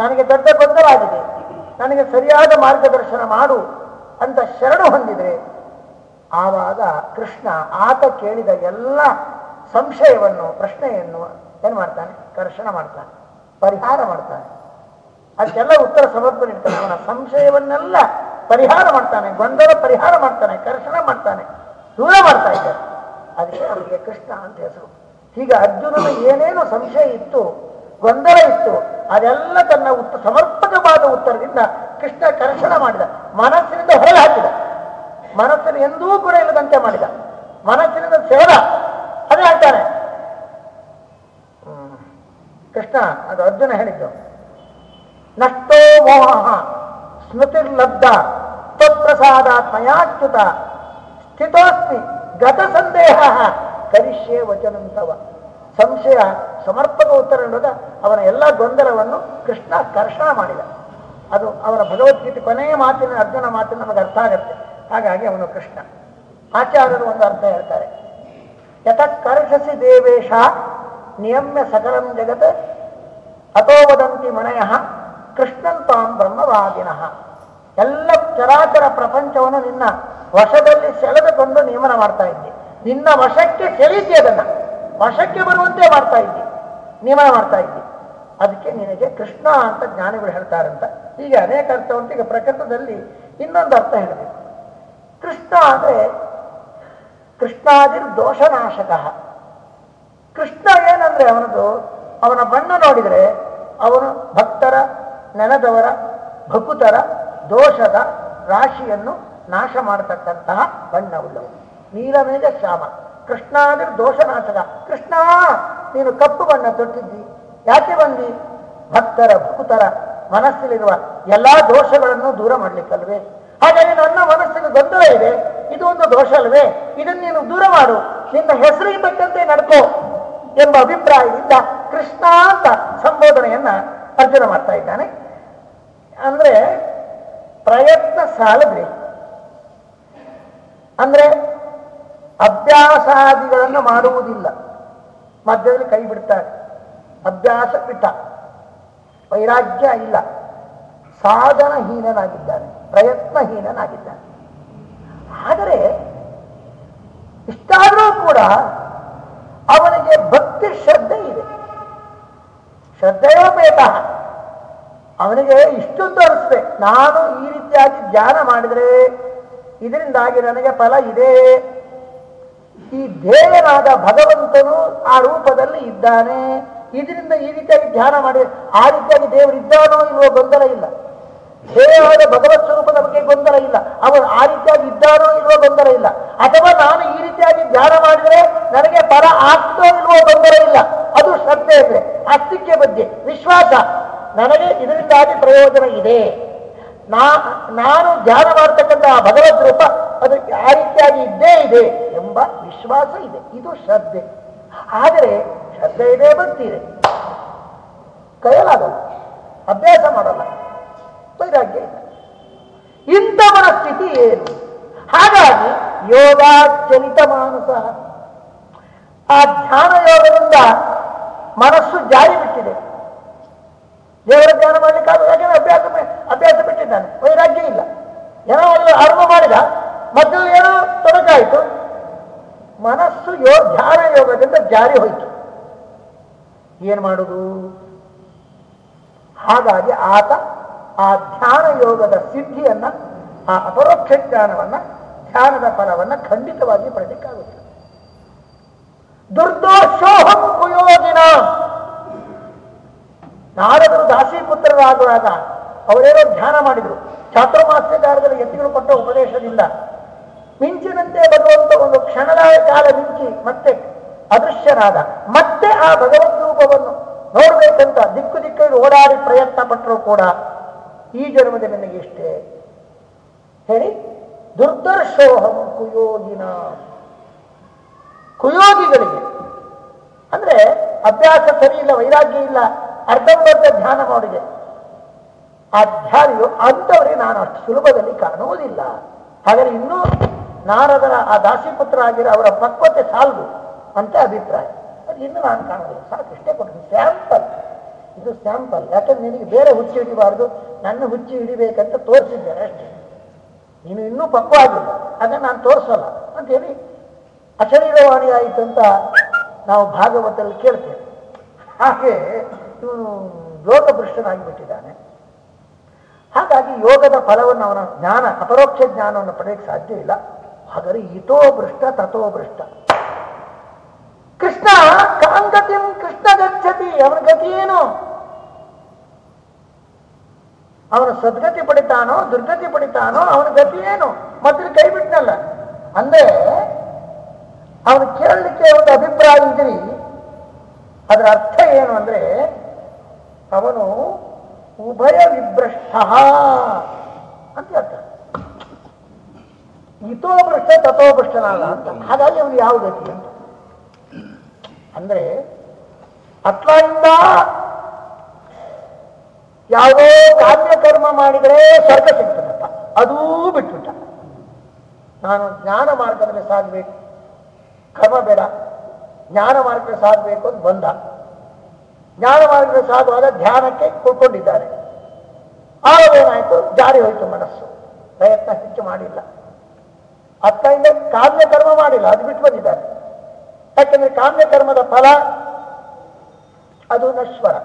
ನನಗೆ ದೊಡ್ಡ ಗೊಂದಲಾಗಿದೆ ನನಗೆ ಸರಿಯಾದ ಮಾರ್ಗದರ್ಶನ ಮಾಡು ಅಂತ ಶರಣು ಹೊಂದಿದರೆ, ಆವಾಗ ಕೃಷ್ಣ ಆತ ಕೇಳಿದ ಎಲ್ಲ ಸಂಶಯವನ್ನು, ಪ್ರಶ್ನೆಯನ್ನು ಏನು ಮಾಡ್ತಾನೆ? ಕರ್ಷಣ ಮಾಡ್ತಾನೆ, ಪರಿಹಾರ ಮಾಡ್ತಾನೆ. ಅದಕ್ಕೆಲ್ಲ ಉತ್ತರ ಸಮರ್ಪಣೆ ಇರ್ತಾನೆ ಅವನ ಸಂಶಯವನ್ನೆಲ್ಲ ಪರಿಹಾರ ಮಾಡ್ತಾನೆ, ಗೊಂದಲ ಪರಿಹಾರ ಮಾಡ್ತಾನೆ, ಕರ್ಷಣ ಮಾಡ್ತಾನೆ, ದೂರ ಮಾಡ್ತಾ ಇದ್ದಾರೆ. ಅದಕ್ಕೆ ಅವನಿಗೆ ಕೃಷ್ಣ ಅಂತ ಹೆಸರು. ಹೀಗೆ ಅರ್ಜುನನ ಏನೇನು ಸಂಶಯ ಇತ್ತು, ಗೊಂದಲ ಇತ್ತು, ಅದೆಲ್ಲ ತನ್ನ ಉತ್ತ ಸಮರ್ಪಕವಾದ ಉತ್ತರದಿಂದ ಕೃಷ್ಣ ಕರ್ಷಣ ಮಾಡಿದ, ಮನಸ್ಸಿನಿಂದ ಹೊರಗೆ ಹಾಕಿದ. ಮನಸ್ಸನ್ನು ಎಂದೂ ಕೂಡ ಇಲ್ಲದಂತೆ ಮಾಡಿದ. ಮನಸ್ಸಿನಿಂದ ಸೇರ ಅದೇ ಹೇಳ್ತಾನೆ. ಕೃಷ್ಣ, ಅದು ಅರ್ಜುನ ಹೇಳಿದ್ದು. ನಷ್ಟೋ ಮೋಹ ಸ್ಮೃತಿರ್ಲಬ್ಧ ತ್ವತ್ಪ್ರಸಾದಾತ್ಮಯಾಚ್ಯುತ ಸ್ಥಿತೋಸ್ಮಿ ಗತ ಸಂದೇಹ ಕರಿಷ್ಯೆ ವಚನಂತವ ಸಂಶಯ ಸಮರ್ಪಕ ಉತ್ತರ ನೀಡುವಾಗ ಅವನ ಎಲ್ಲ ಗೊಂದಲವನ್ನು ಕೃಷ್ಣ ಕರ್ಷಣ ಮಾಡಿದ. ಅದು ಅವನ ಭಗವದ್ಗೀತೆ ಕೊನೆಯ ಮಾತಿನ, ಅರ್ಜುನ ಮಾತಿನ ನಮಗೆ ಅರ್ಥ ಆಗತ್ತೆ. ಹಾಗಾಗಿ ಅವನು ಕೃಷ್ಣ. ಆಚಾರ್ಯರು ಒಂದು ಅರ್ಥ ಹೇಳ್ತಾರೆ. ಯಥ ಕರ್ಷಸಿ ದೇವೇಶ ನಿಯಮ್ಯ ಸಕಲಂ ಜಗತ್ ಅಥೋ ವದಂತಿ ಮನಯ ಕೃಷ್ಣಂತಾಂ ಬ್ರಹ್ಮವಾದಿನಃ. ಎಲ್ಲ ಚರಾಚರ ಪ್ರಪಂಚವನ್ನು ನಿನ್ನ ವಶದಲ್ಲಿ ಸೆಳೆದುಕೊಂಡು ನಿಯಮನ ಮಾಡ್ತಾ ಇದ್ದೆ. ನಿನ್ನ ವಶಕ್ಕೆ ಸೆಳೀತಿ ಅದನ್ನ. ವಶಕ್ಕೆ ಬರುವಂತೆ ಮಾಡ್ತಾ ಇದ್ದಿ. ನಿಯಮ ಮಾಡ್ತಾ ಇದ್ದಿ. ಅದಕ್ಕೆ ನಿನಗೆ ಕೃಷ್ಣ ಅಂತ ಜ್ಞಾನಿಗಳು ಹೇಳ್ತಾರಂತ. ಹೀಗೆ ಅನೇಕ ಅರ್ಥ ಈಗ ಪ್ರಕೃತದಲ್ಲಿ ಇನ್ನೊಂದು ಅರ್ಥ ಹೇಳಬೇಕು. ಕೃಷ್ಣ ಅಂದ್ರೆ ಕೃಷ್ಣಾದಿರ್ ದೋಷನಾಶಕ. ಕೃಷ್ಣ ಏನಂದ್ರೆ ಅವನದು, ಅವನ ಬಣ್ಣ ನೋಡಿದರೆ ಅವನು ಭಕ್ತರ, ನೆನದವರ, ಭಕುತರ, ದೋಷದ ರಾಶಿಯನ್ನು ನಾಶ ಮಾಡತಕ್ಕಂತಹ ಬಣ್ಣವುಳ್ಳವು ನೀಲಮೇಜ ಶ್ಯಾಮ ಕೃಷ್ಣಾದಿರ್ ದೋಷನಾಶಕ. ಕೃಷ್ಣ, ನೀನು ಕಪ್ಪು ಬಣ್ಣ ತೊಟ್ಟಿದ್ದಿ. ಯಾಕೆ ಬಂದಿ? ಭಕ್ತರ ಭೂತರ ಮನಸ್ಸಿಲಿರುವ ಎಲ್ಲಾ ದೋಷಗಳನ್ನು ದೂರ ಮಾಡ್ಲಿಕ್ಕಲ್ವೇ? ಹಾಗಾಗಿ ನನ್ನ ಮನಸ್ಸಿಗೆ ಗೊಂದಲ ಇದೆ. ಇದು ಒಂದು ದೋಷ ಅಲ್ವೇ? ಇದನ್ನು ನೀನು ದೂರ ಮಾಡು. ನಿನ್ನ ಹೆಸರಿಗೆ ತಕ್ಕಂತೆ ನಡ್ಕೋ ಎಂಬ ಅಭಿಪ್ರಾಯದಿಂದ ಕೃಷ್ಣ ಅಂತ ಸಂಬೋಧನೆಯನ್ನ ಅರ್ಜುನ ಮಾಡ್ತಾ ಇದ್ದಾನೆ. ಅಂದ್ರೆ ಪ್ರಯತ್ನ ಸಾಲದ್ರಿ. ಅಂದ್ರೆ ಅಭ್ಯಾಸಾದಿಗಳನ್ನು ಮಾಡುವುದಿಲ್ಲ. ಮಧ್ಯದಲ್ಲಿ ಕೈ ಬಿಡ್ತಾರೆ. ಅಭ್ಯಾಸ ಬಿಟ್ಟ ವೈರಾಗ್ಯ ಇಲ್ಲ. ಸಾಧನಹೀನನಾಗಿದ್ದಾನೆ ಪ್ರಯತ್ನಹೀನನಾಗಿದ್ದಾನೆ ಆದರೆ ಇಷ್ಟಾದರೂ ಕೂಡ ಅವನಿಗೆ ಭಕ್ತಿ ಶ್ರದ್ಧೆ ಇದೆ. ಶ್ರದ್ಧೆಯೋ ಶ್ರದ್ಧೆಯೋಪೇತ ಅವನಿಗೆ ಇಷ್ಟು ತೋರಿಸ್ಬೇಕು ನಾನು ಈ ರೀತಿಯಾಗಿ ಧ್ಯಾನ ಮಾಡಿದರೆ ಇದರಿಂದಾಗಿ ನನಗೆ ಫಲ ಇದೆ. ಈ ಧ್ಯೇಯನಾದ ಭಗವಂತನು ಆ ರೂಪದಲ್ಲಿ ಇದ್ದಾನೆ. ಇದರಿಂದ ಈ ರೀತಿಯಾಗಿ ಧ್ಯಾನ ಮಾಡಿ, ಆ ರೀತಿಯಾಗಿ ದೇವರು ಇದ್ದಾನೋ ಇಲ್ವೋ ಗೊಂದಲ ಇಲ್ಲ. ಧ್ಯೇಯವಾದ ಭಗವತ್ ಸ್ವರೂಪದ ಬಗ್ಗೆ ಗೊಂದಲ ಇಲ್ಲ. ಅವನು ಆ ರೀತಿಯಾಗಿ ಇದ್ದಾನೋ ಇಲ್ವೋ ಗೊಂದಲ ಇಲ್ಲ. ಅಥವಾ ನಾನು ಈ ರೀತಿಯಾಗಿ ಧ್ಯಾನ ಮಾಡಿದರೆ ನನಗೆ ಪರ ಆಗ್ತೋ ಇಲ್ವೋ ಗೊಂದಲ ಇಲ್ಲ. ಅದು ಶ್ರದ್ಧೆ ಇದೆ ಅಸ್ತಿಕ್ಯ ಬಗ್ಗೆ ವಿಶ್ವಾಸ. ನನಗೆ ಇದರಿಂದಾಗಿ ಪ್ರಯೋಜನ ಇದೆ. ನಾ, ನಾನು ಧ್ಯಾನ ಮಾಡ್ತಕ್ಕಂತಹ ಭಗವದ್ ರೂಪ ಅದು ಆ ರೀತಿಯಾಗಿ ಇದ್ದೇ ಇದೆ. ಎಂಬ ವಿಶ್ವಾಸ ಇದೆ. ಇದು ಶ್ರದ್ಧೆ. ಆದರೆ ಶ್ರದ್ಧೆ ಇದೆ ಇದೆ ಕೈಯಲಾಗಲ್ಲ. ಅಭ್ಯಾಸ ಮಾಡಲ್ಲ. ವೈರಾಗ್ಯ ಇಂಥವರ ಸ್ಥಿತಿ ಏನು? ಹಾಗಾಗಿ ಯೋಗಾಚಲಿತ ಮಾನಸ. ಆ ಧ್ಯಾನ ಯೋಗದಿಂದ ಮನಸ್ಸು ಜಾರಿ ಬಿಟ್ಟಿದೆ. ದೇವರ ಧ್ಯಾನ ಮಾಡಲಿಕ್ಕಾಗ ಯಾಕೆಂದ್ರೆ ಅಭ್ಯಾಸ ಅಭ್ಯಾಸ ಬಿಟ್ಟಿದ್ದಾನೆ. ವೈರಾಗ್ಯ ಇಲ್ಲ. ಏನೋ ಒಂದು ಆರಂಭ ಮಾಡಿದ. ಮತ್ತು ಏನೋ ತೊಡಕಾಯಿತು. ಮನಸ್ಸು ಯೋ ಧ್ಯಾನ ಯೋಗದಿಂದ ಜಾರಿ ಹೋಯಿತು. ಏನು ಮಾಡುದು? ಹಾಗಾಗಿ ಆತ ಆ ಧ್ಯಾನ ಯೋಗದ ಸಿದ್ಧಿಯನ್ನ, ಆ ಅಪರೋಕ್ಷ ಜ್ಞಾನವನ್ನ, ಧ್ಯಾನದ ಫಲವನ್ನ ಖಂಡಿತವಾಗಿ ಪಡೆಯಲಿಕ್ಕಾಗುತ್ತೆ ದುರ್ದೋಷೋಹಂ ಕುಯೋಗಿನ ನಾರದರು ದಾಸೀಪುತ್ರರಾಗುವಾಗ ಅವರೇನೋ ಧ್ಯಾನ ಮಾಡಿದರು. ಚಾತುರ್ಮಾಸ್ಯಗಾರದಲ್ಲಿ ಯತಿಗಳು ಕೊಟ್ಟ ಉಪದೇಶದಿಂದ ಮಿಂಚಿನಂತೆ ಬರುವಂತ ಒಂದು ಕ್ಷಣದ ಕಾಲ ಮಿಂಚಿ ಮತ್ತೆ ಅದೃಶ್ಯನಾದ. ಮತ್ತೆ ಆ ಭಗವದ್ ರೂಪವನ್ನು ನೋಡ್ಬೇಕಂತ ದಿಕ್ಕು ದಿಕ್ಕಲ್ಲಿ ಓಡಾಡಿ ಪ್ರಯತ್ನ ಪಟ್ಟರು ಕೂಡ ಈ ಜನ್ಮದ ನನಗೆ ಇಷ್ಟೇ ಹೇಳಿ, ದುರ್ದರ್ಶೋಹಂ ಕುಯೋಗಿನ. ಕುಯೋಗಿಗಳಿಗೆ ಅಂದ್ರೆ ಅಭ್ಯಾಸ ಸರಿ ಇಲ್ಲ, ವೈರಾಗ್ಯ ಇಲ್ಲ ಅರ್ಧಂಬರ್ಧ ಧ್ಯಾನ ಮಾಡಿದೆ ಆ ಧ್ಯಾನಿಯು ಅಂಥವರಿಗೆ ನಾನು ಅಷ್ಟು ಸುಲಭದಲ್ಲಿ ಕಾಣುವುದಿಲ್ಲ. ಹಾಗಾದ್ರೆ ಇನ್ನೂ ನಾರದರ ಆ ದಾಸಿಪುತ್ರ ಆಗಿರೋ ಅವರ ಪಕ್ವತೆ ಸಾಲದು ಅಂತ ಅಭಿಪ್ರಾಯ. ಅದು ಇನ್ನು ನಾನು ಕಾಣೋದಿಲ್ಲ ಸಾಕು, ಇಷ್ಟೇ ಕೊಡ್ತೀನಿ. ಸ್ಯಾಂಪಲ್. ಇದು ಸ್ಯಾಂಪಲ್. ಯಾಕಂದ್ರೆ ನಿನಗೆ ಬೇರೆ ಹುಚ್ಚಿ ಹಿಡಿಬಾರ್ದು. ನನ್ನ ಹುಚ್ಚಿ ಹಿಡಿಬೇಕಂತ ತೋರಿಸಿದ್ದೇನೆ ಅಷ್ಟೇ. ನೀನು ಇನ್ನೂ ಪಕ್ವ ಆಗಿಲ್ಲ. ಅದನ್ನು ನಾನು ತೋರಿಸಲ್ಲ ಅಂತೇಳಿ ಅಶರೀರವಾಣಿ ಆಯಿತು ಅಂತ ನಾವು ಭಾಗವತಲ್ಲಿ ಕೇಳ್ತೇವೆ. ಹಾಗೆ ಇವನು ಲೋಕಭೃಷ್ಟನಾಗಿಬಿಟ್ಟಿದ್ದಾನೆ ಹಾಗಾಗಿ ಯೋಗದ ಫಲವನ್ನು ಅವನ ಜ್ಞಾನ, ಅಪರೋಕ್ಷ ಜ್ಞಾನವನ್ನು ಪಡೆಯಕ್ಕೆ ಸಾಧ್ಯ ಇಲ್ಲ. ಹಾಗಾದ್ರೆ ಇತೋ ಭೃಷ್ಟ ತಥೋ ಭೃಷ್ಟ ಕೃಷ್ಣ, ಕಾಂಗತಿಂ ಕೃಷ್ಣ ಗಚ್ಚತಿ, ಅವನ ಗತಿ ಏನು? ಅವನು ಸದ್ಗತಿ ಪಡಿತಾನೋ, ದುರ್ಗತಿ ಪಡಿತಾನೋ, ಅವನ ಗತಿ ಏನು? ಮತ್ತೆ ಕೈ ಬಿಟ್ನಲ್ಲ. ಅಂದ್ರೆ, ಅವನು ಕೇಳಲಿಕ್ಕೆ ಒಂದು ಅಭಿಪ್ರಾಯ ಇದ್ರಿ. ಅದರ ಅರ್ಥ ಏನು ಅಂದ್ರೆ, ಅವನು ಉಭಯ ವಿಭ್ರಷ್ಟ ಅಂತ ಹೇಳ್ತಾರೆ ಇತೋಭೃಷ್ಟ ತಥೋಭೃಷ್ಟನಾದ ಅಂತ. ಹಾಗಾಗಿ ಅವನು ಯಾವ ಗತಿ? ಅಂತ ಅಂದ್ರೆ ಅತ್ಲಾಯಿಂದ ಯಾವುದೋ ಕಾರ್ಯಕರ್ಮ ಮಾಡಿದರೆ ಸ್ವರ್ಗ ಸಿಗ್ತದಪ್ಪ. ಅದೂ ಬಿಟ್ಬಿಟ್ಟ. ನಾನು ಜ್ಞಾನ ಮಾರ್ಗದಲ್ಲಿ ಸಾಗಬೇಕು. ಕರ್ಮ ಬೇಡ. ಜ್ಞಾನ ಮಾರ್ಗದಲ್ಲಿ ಸಾಗಬೇಕು ಅಂತ ಬಂದ. ಜ್ಞಾನ ಮಾರ್ಗದಲ್ಲಿ ಸಾಗುವಾಗ ಧ್ಯಾನಕ್ಕೆ ಕುಳ್ಕೊಂಡಿದ್ದಾರೆ. ಏನಾಯ್ತು? ಜಾರಿ ಹೋಯಿತು ಮನಸ್ಸು. ಪ್ರಯತ್ನ ಹೆಚ್ಚು ಮಾಡಿಲ್ಲ. ಅತ್ತೆಯಿಂದ ಕಾಮ್ಯ ಕರ್ಮ ಮಾಡಿಲ್ಲ, ಅದು ಬಿಟ್ಟು ಬಂದಿದ್ದಾರೆ. ಯಾಕೆಂದ್ರೆ ಕಾಮ್ಯ ಕರ್ಮದ ಫಲ ಅದು ನಶ್ವರ.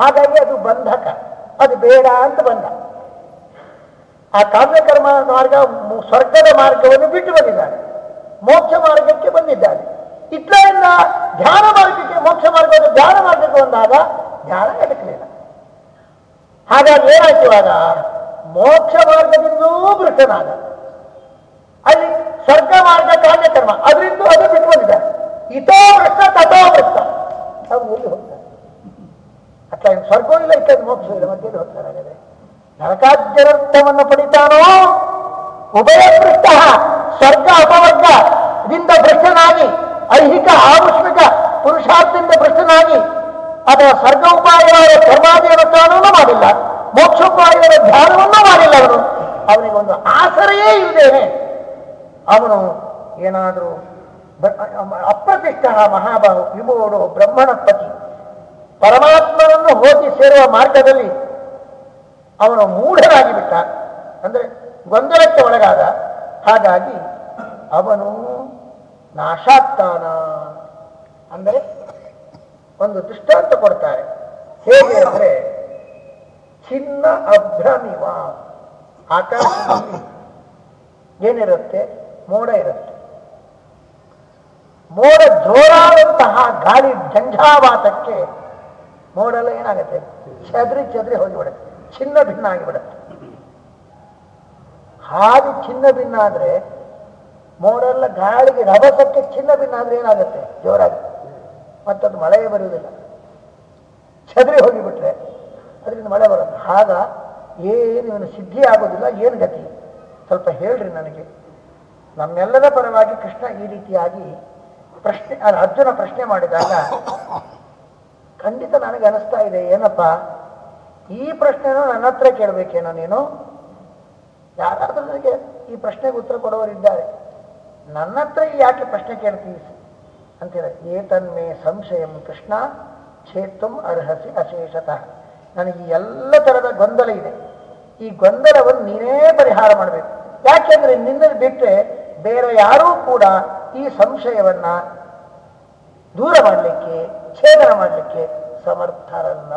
ಹಾಗಾಗಿ ಅದು ಬಂಧಕ, ಅದು ಬೇಡ ಅಂತ ಬಂದ. ಆ ಕಾವ್ಯಕರ್ಮ ಮಾರ್ಗ, ಸ್ವರ್ಗದ ಮಾರ್ಗವನ್ನು ಬಿಟ್ಟು ಬಂದಿದ್ದಾರೆ. ಮೋಕ್ಷ ಮಾರ್ಗಕ್ಕೆ ಬಂದಿದ್ದಾನೆ ಇತ್ಲೆಯಿಂದ ಧ್ಯಾನ ಮಾರ್ಗಕ್ಕೆ, ಮೋಕ್ಷ ಮಾರ್ಗದ ಧ್ಯಾನ ಮಾರ್ಗಕ್ಕೆ ಬಂದಾಗ ಧ್ಯಾನ ಎಡಕಲಿಲ್ಲ ಹಾಗಾಗಿ ಏನಾಯ್ತು ಇವಾಗ? ಮೋಕ್ಷ ಮಾರ್ಗದಿಂದೂ ಭ್ರಷ್ಟನಾದ ಅಲ್ಲಿ ಸ್ವರ್ಗ ಮಾರ್ಗ ಕಾರ್ಯಕರ್ಮ ಅದರಿಂದ ಅದು ಬಿಟ್ಟು ಬಂದಿದ್ದಾರೆ ಇತೋ ವೃತ್ತ ತಥೋ ವೃತ್ತ ಅವ್ರು ಎಲ್ಲಿ ಹೋಗ್ತಾರೆ? ಅಥವಾ ಸ್ವರ್ಗವೂ ಇಲ್ಲ ಇತ್ತ ಮೋಕ್ಷ ಇಲ್ಲ. ಮಧ್ಯದಲ್ಲಿ ಹೋಗ್ತಾರೆ ಹಾಗಾದ್ರೆ? ಪಡಿತಾನೋ? ಉಭಯ ಪೃಷ್ಟ ಸ್ವರ್ಗ ಅಪವರ್ಗದಿಂದ ಭ್ರಷ್ಟನಾಗಿ ಐಹಿಕ ಆವಶ್ಯಕ ಪುರುಷಾರ್ಥದಿಂದ ಭ್ರಷ್ಟನಾಗಿ ಅಥವಾ ಸ್ವರ್ಗ ಉಪಾಯವಾದ ಕರ್ಮಾದಿ ಅನುಷ್ಠಾನವನ್ನೂ ಮಾಡಿಲ್ಲ, ಮೋಕ್ಷೋಪಾಯವಾದ ಧ್ಯಾನವನ್ನೂ ಮಾಡಿಲ್ಲ ಅವನು. ಅವನಿಗೆ ಒಂದು ಆಸರೆಯೇ ಇಲ್ಲದೇನೆ ಅವನು ಏನಾದರೂ ಅಪ್ರತಿಷ್ಠ ಮಹಾಬಾಹು, ವಿಮೋಡು ಬ್ರಹ್ಮಣ ಪತಿ ಪರಮಾತ್ಮನನ್ನು ಹೋಗಿ ಸೇರುವ ಮಾರ್ಗದಲ್ಲಿ ಅವನು ಮೂಢರಾಗಿಬಿಟ್ಟ ಅಂದ್ರೆ ಗೊಂದಲಕ್ಕೆ ಒಳಗಾದ. ಹಾಗಾಗಿ ಅವನು ನಾಶಾಗ್ತಾನ ಅಂದರೆ ಒಂದು ದೃಷ್ಟಾಂತ ಕೊಡ್ತಾರೆ. ಹೇಗೆ ಅಂದರೆ ಚಿನ್ನ ಅಭ್ರಮಿವ ಆಕಾಶದಲ್ಲಿ ಏನಿರುತ್ತೆ? ಮೋಡ ಇರುತ್ತೆ. ಮೋಡ ಜೋರಾದಂತಹ ಗಾಳಿ ಜಂझಾವಾತಕ್ಕೆ ಮೋಡೆಲ್ಲ ಏನಾಗುತ್ತೆ? ಚದ್ರಿ ಚದ್ರಿ ಹೋಗಿಬಿಡುತ್ತೆ. ಚಿನ್ನ ಭಿನ್ನ ಆಗಿಬಿಡುತ್ತೆ. ಹಾದಿ ಚಿನ್ನ ಭಿನ್ನ ಆದ್ರೆ ಮೋಡೆಲ್ಲ ಗಾಳಿಗೆ ರಭಸಕ್ಕೆ ಚಿನ್ನ ಭಿನ್ನ ಆದ್ರೆ ಏನಾಗುತ್ತೆ? ಜೋರಾಗಿ. ಮತ್ತದು ಮಳೆಯೇ ಬರುವುದಿಲ್ಲ. ಚದ್ರಿ ಹೋಗಿಬಿಟ್ರೆ ಅದರಿಂದ ಮಳೆ ಬರುತ್ತೆ ಆಗ ಏನು ಇವನು ಸಿದ್ಧಿ ಆಗೋದಿಲ್ಲ, ಏನು ಗತಿ? ಸ್ವಲ್ಪ ಹೇಳ್ರಿ ನನಗೆ. ನಮ್ಮೆಲ್ಲರ ಪರವಾಗಿ ಕೃಷ್ಣ ಈ ರೀತಿಯಾಗಿ ಪ್ರಶ್ನೆ ಅರ್ಜುನ ಪ್ರಶ್ನೆ ಮಾಡಿದಾಗ, ಖಂಡಿತ ನನಗೆ ಅನಿಸ್ತಾ ಇದೆ, ಏನಪ್ಪ? ಈ ಪ್ರಶ್ನೆನೂ ನನ್ನ ಹತ್ರ ಕೇಳಬೇಕೇನೋ ನೀನು? ಯಾರಾದ್ರೂ ನನಗೆ ಈ ಪ್ರಶ್ನೆಗೆ ಉತ್ತರ ಕೊಡೋರಿದ್ದಾರೆ ನನ್ನ ಹತ್ರ ಯಾಕೆ ಪ್ರಶ್ನೆ ಕೇಳ್ತೀವಿ ಹೇಳಿ ಏತನ್ಮೇ ಸಂಶಯಂ ಕೃಷ್ಣ ಛೇತ್ತುಂ ಅರ್ಹಸಿ ಅಶೇಷತಃ. ನನಗೆ ಎಲ್ಲ ಥರದ ಗೊಂದಲ ಇದೆ. ಈ ಗೊಂದಲವನ್ನು ನೀನೇ ಪರಿಹಾರ ಮಾಡಬೇಕು. ಯಾಕೆಂದ್ರೆ ನಿನ್ನಲ್ಲಿ ಬಿಟ್ಟರೆ ಬೇರೆ ಯಾರೂ ಕೂಡ ಈ ಸಂಶಯವನ್ನ ದೂರ ಮಾಡಲಿಕ್ಕೆ, ಛೇದನ ಮಾಡಲಿಕ್ಕೆ ಸಮರ್ಥರಲ್ಲ.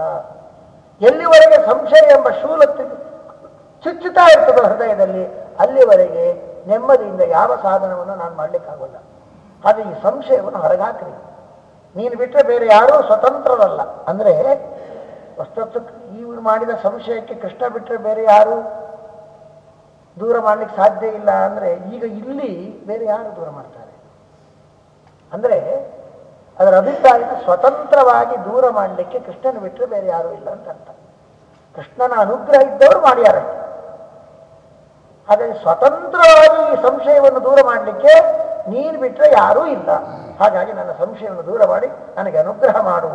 ಎಲ್ಲಿವರೆಗೆ ಸಂಶಯ ಎಂಬ ಶೂಲ ಚುಚ್ಚುತ್ತಾ ಇರ್ತದೆ ಹೃದಯದಲ್ಲಿ, ಅಲ್ಲಿವರೆಗೆ ನೆಮ್ಮದಿಯಿಂದ ಯಾವ ಸಾಧನವನ್ನು ನಾನು ಮಾಡಲಿಕ್ಕಾಗಲ್ಲ. ಅದು ಈ ಸಂಶಯವನ್ನು ಹೊರಗಾಕ್ರಿ. ನೀನು ಬಿಟ್ಟರೆ ಬೇರೆ ಯಾರೂ ಸ್ವತಂತ್ರರಲ್ಲ. ಅಂದ್ರೆ, ವಸ್ತು ಇವರು ಮಾಡಿದ ಸಂಶಯಕ್ಕೆ ಕೃಷ್ಣ ಬಿಟ್ಟರೆ ಬೇರೆ ಯಾರು ದೂರ ಮಾಡ್ಲಿಕ್ಕೆ ಸಾಧ್ಯ ಇಲ್ಲ ಅಂದ್ರೆ ಈಗ ಇಲ್ಲಿ ಬೇರೆ ಯಾರು ದೂರ ಮಾಡ್ತಾರೆ? ಅಂದ್ರೆ ಅದರ ಅಭಿಪ್ರಾಯ ಸ್ವತಂತ್ರವಾಗಿ ದೂರ ಮಾಡಲಿಕ್ಕೆ ಕೃಷ್ಣನ ಬಿಟ್ಟರೆ ಬೇರೆ ಯಾರೂ ಇಲ್ಲ ಅಂತ ಅರ್ಥ. ಕೃಷ್ಣನ ಅನುಗ್ರಹ ಇದ್ದವರು ಮಾಡ್ಯಾರ. ಹಾಗಾಗಿ ಸ್ವತಂತ್ರವಾಗಿ ಈ ಸಂಶಯವನ್ನು ದೂರ ಮಾಡಲಿಕ್ಕೆ ನೀನು ಬಿಟ್ಟರೆ ಯಾರೂ ಇಲ್ಲ. ಹಾಗಾಗಿ ನನ್ನ ಸಂಶಯವನ್ನು ದೂರ ಮಾಡಿ ನನಗೆ ಅನುಗ್ರಹ ಮಾಡು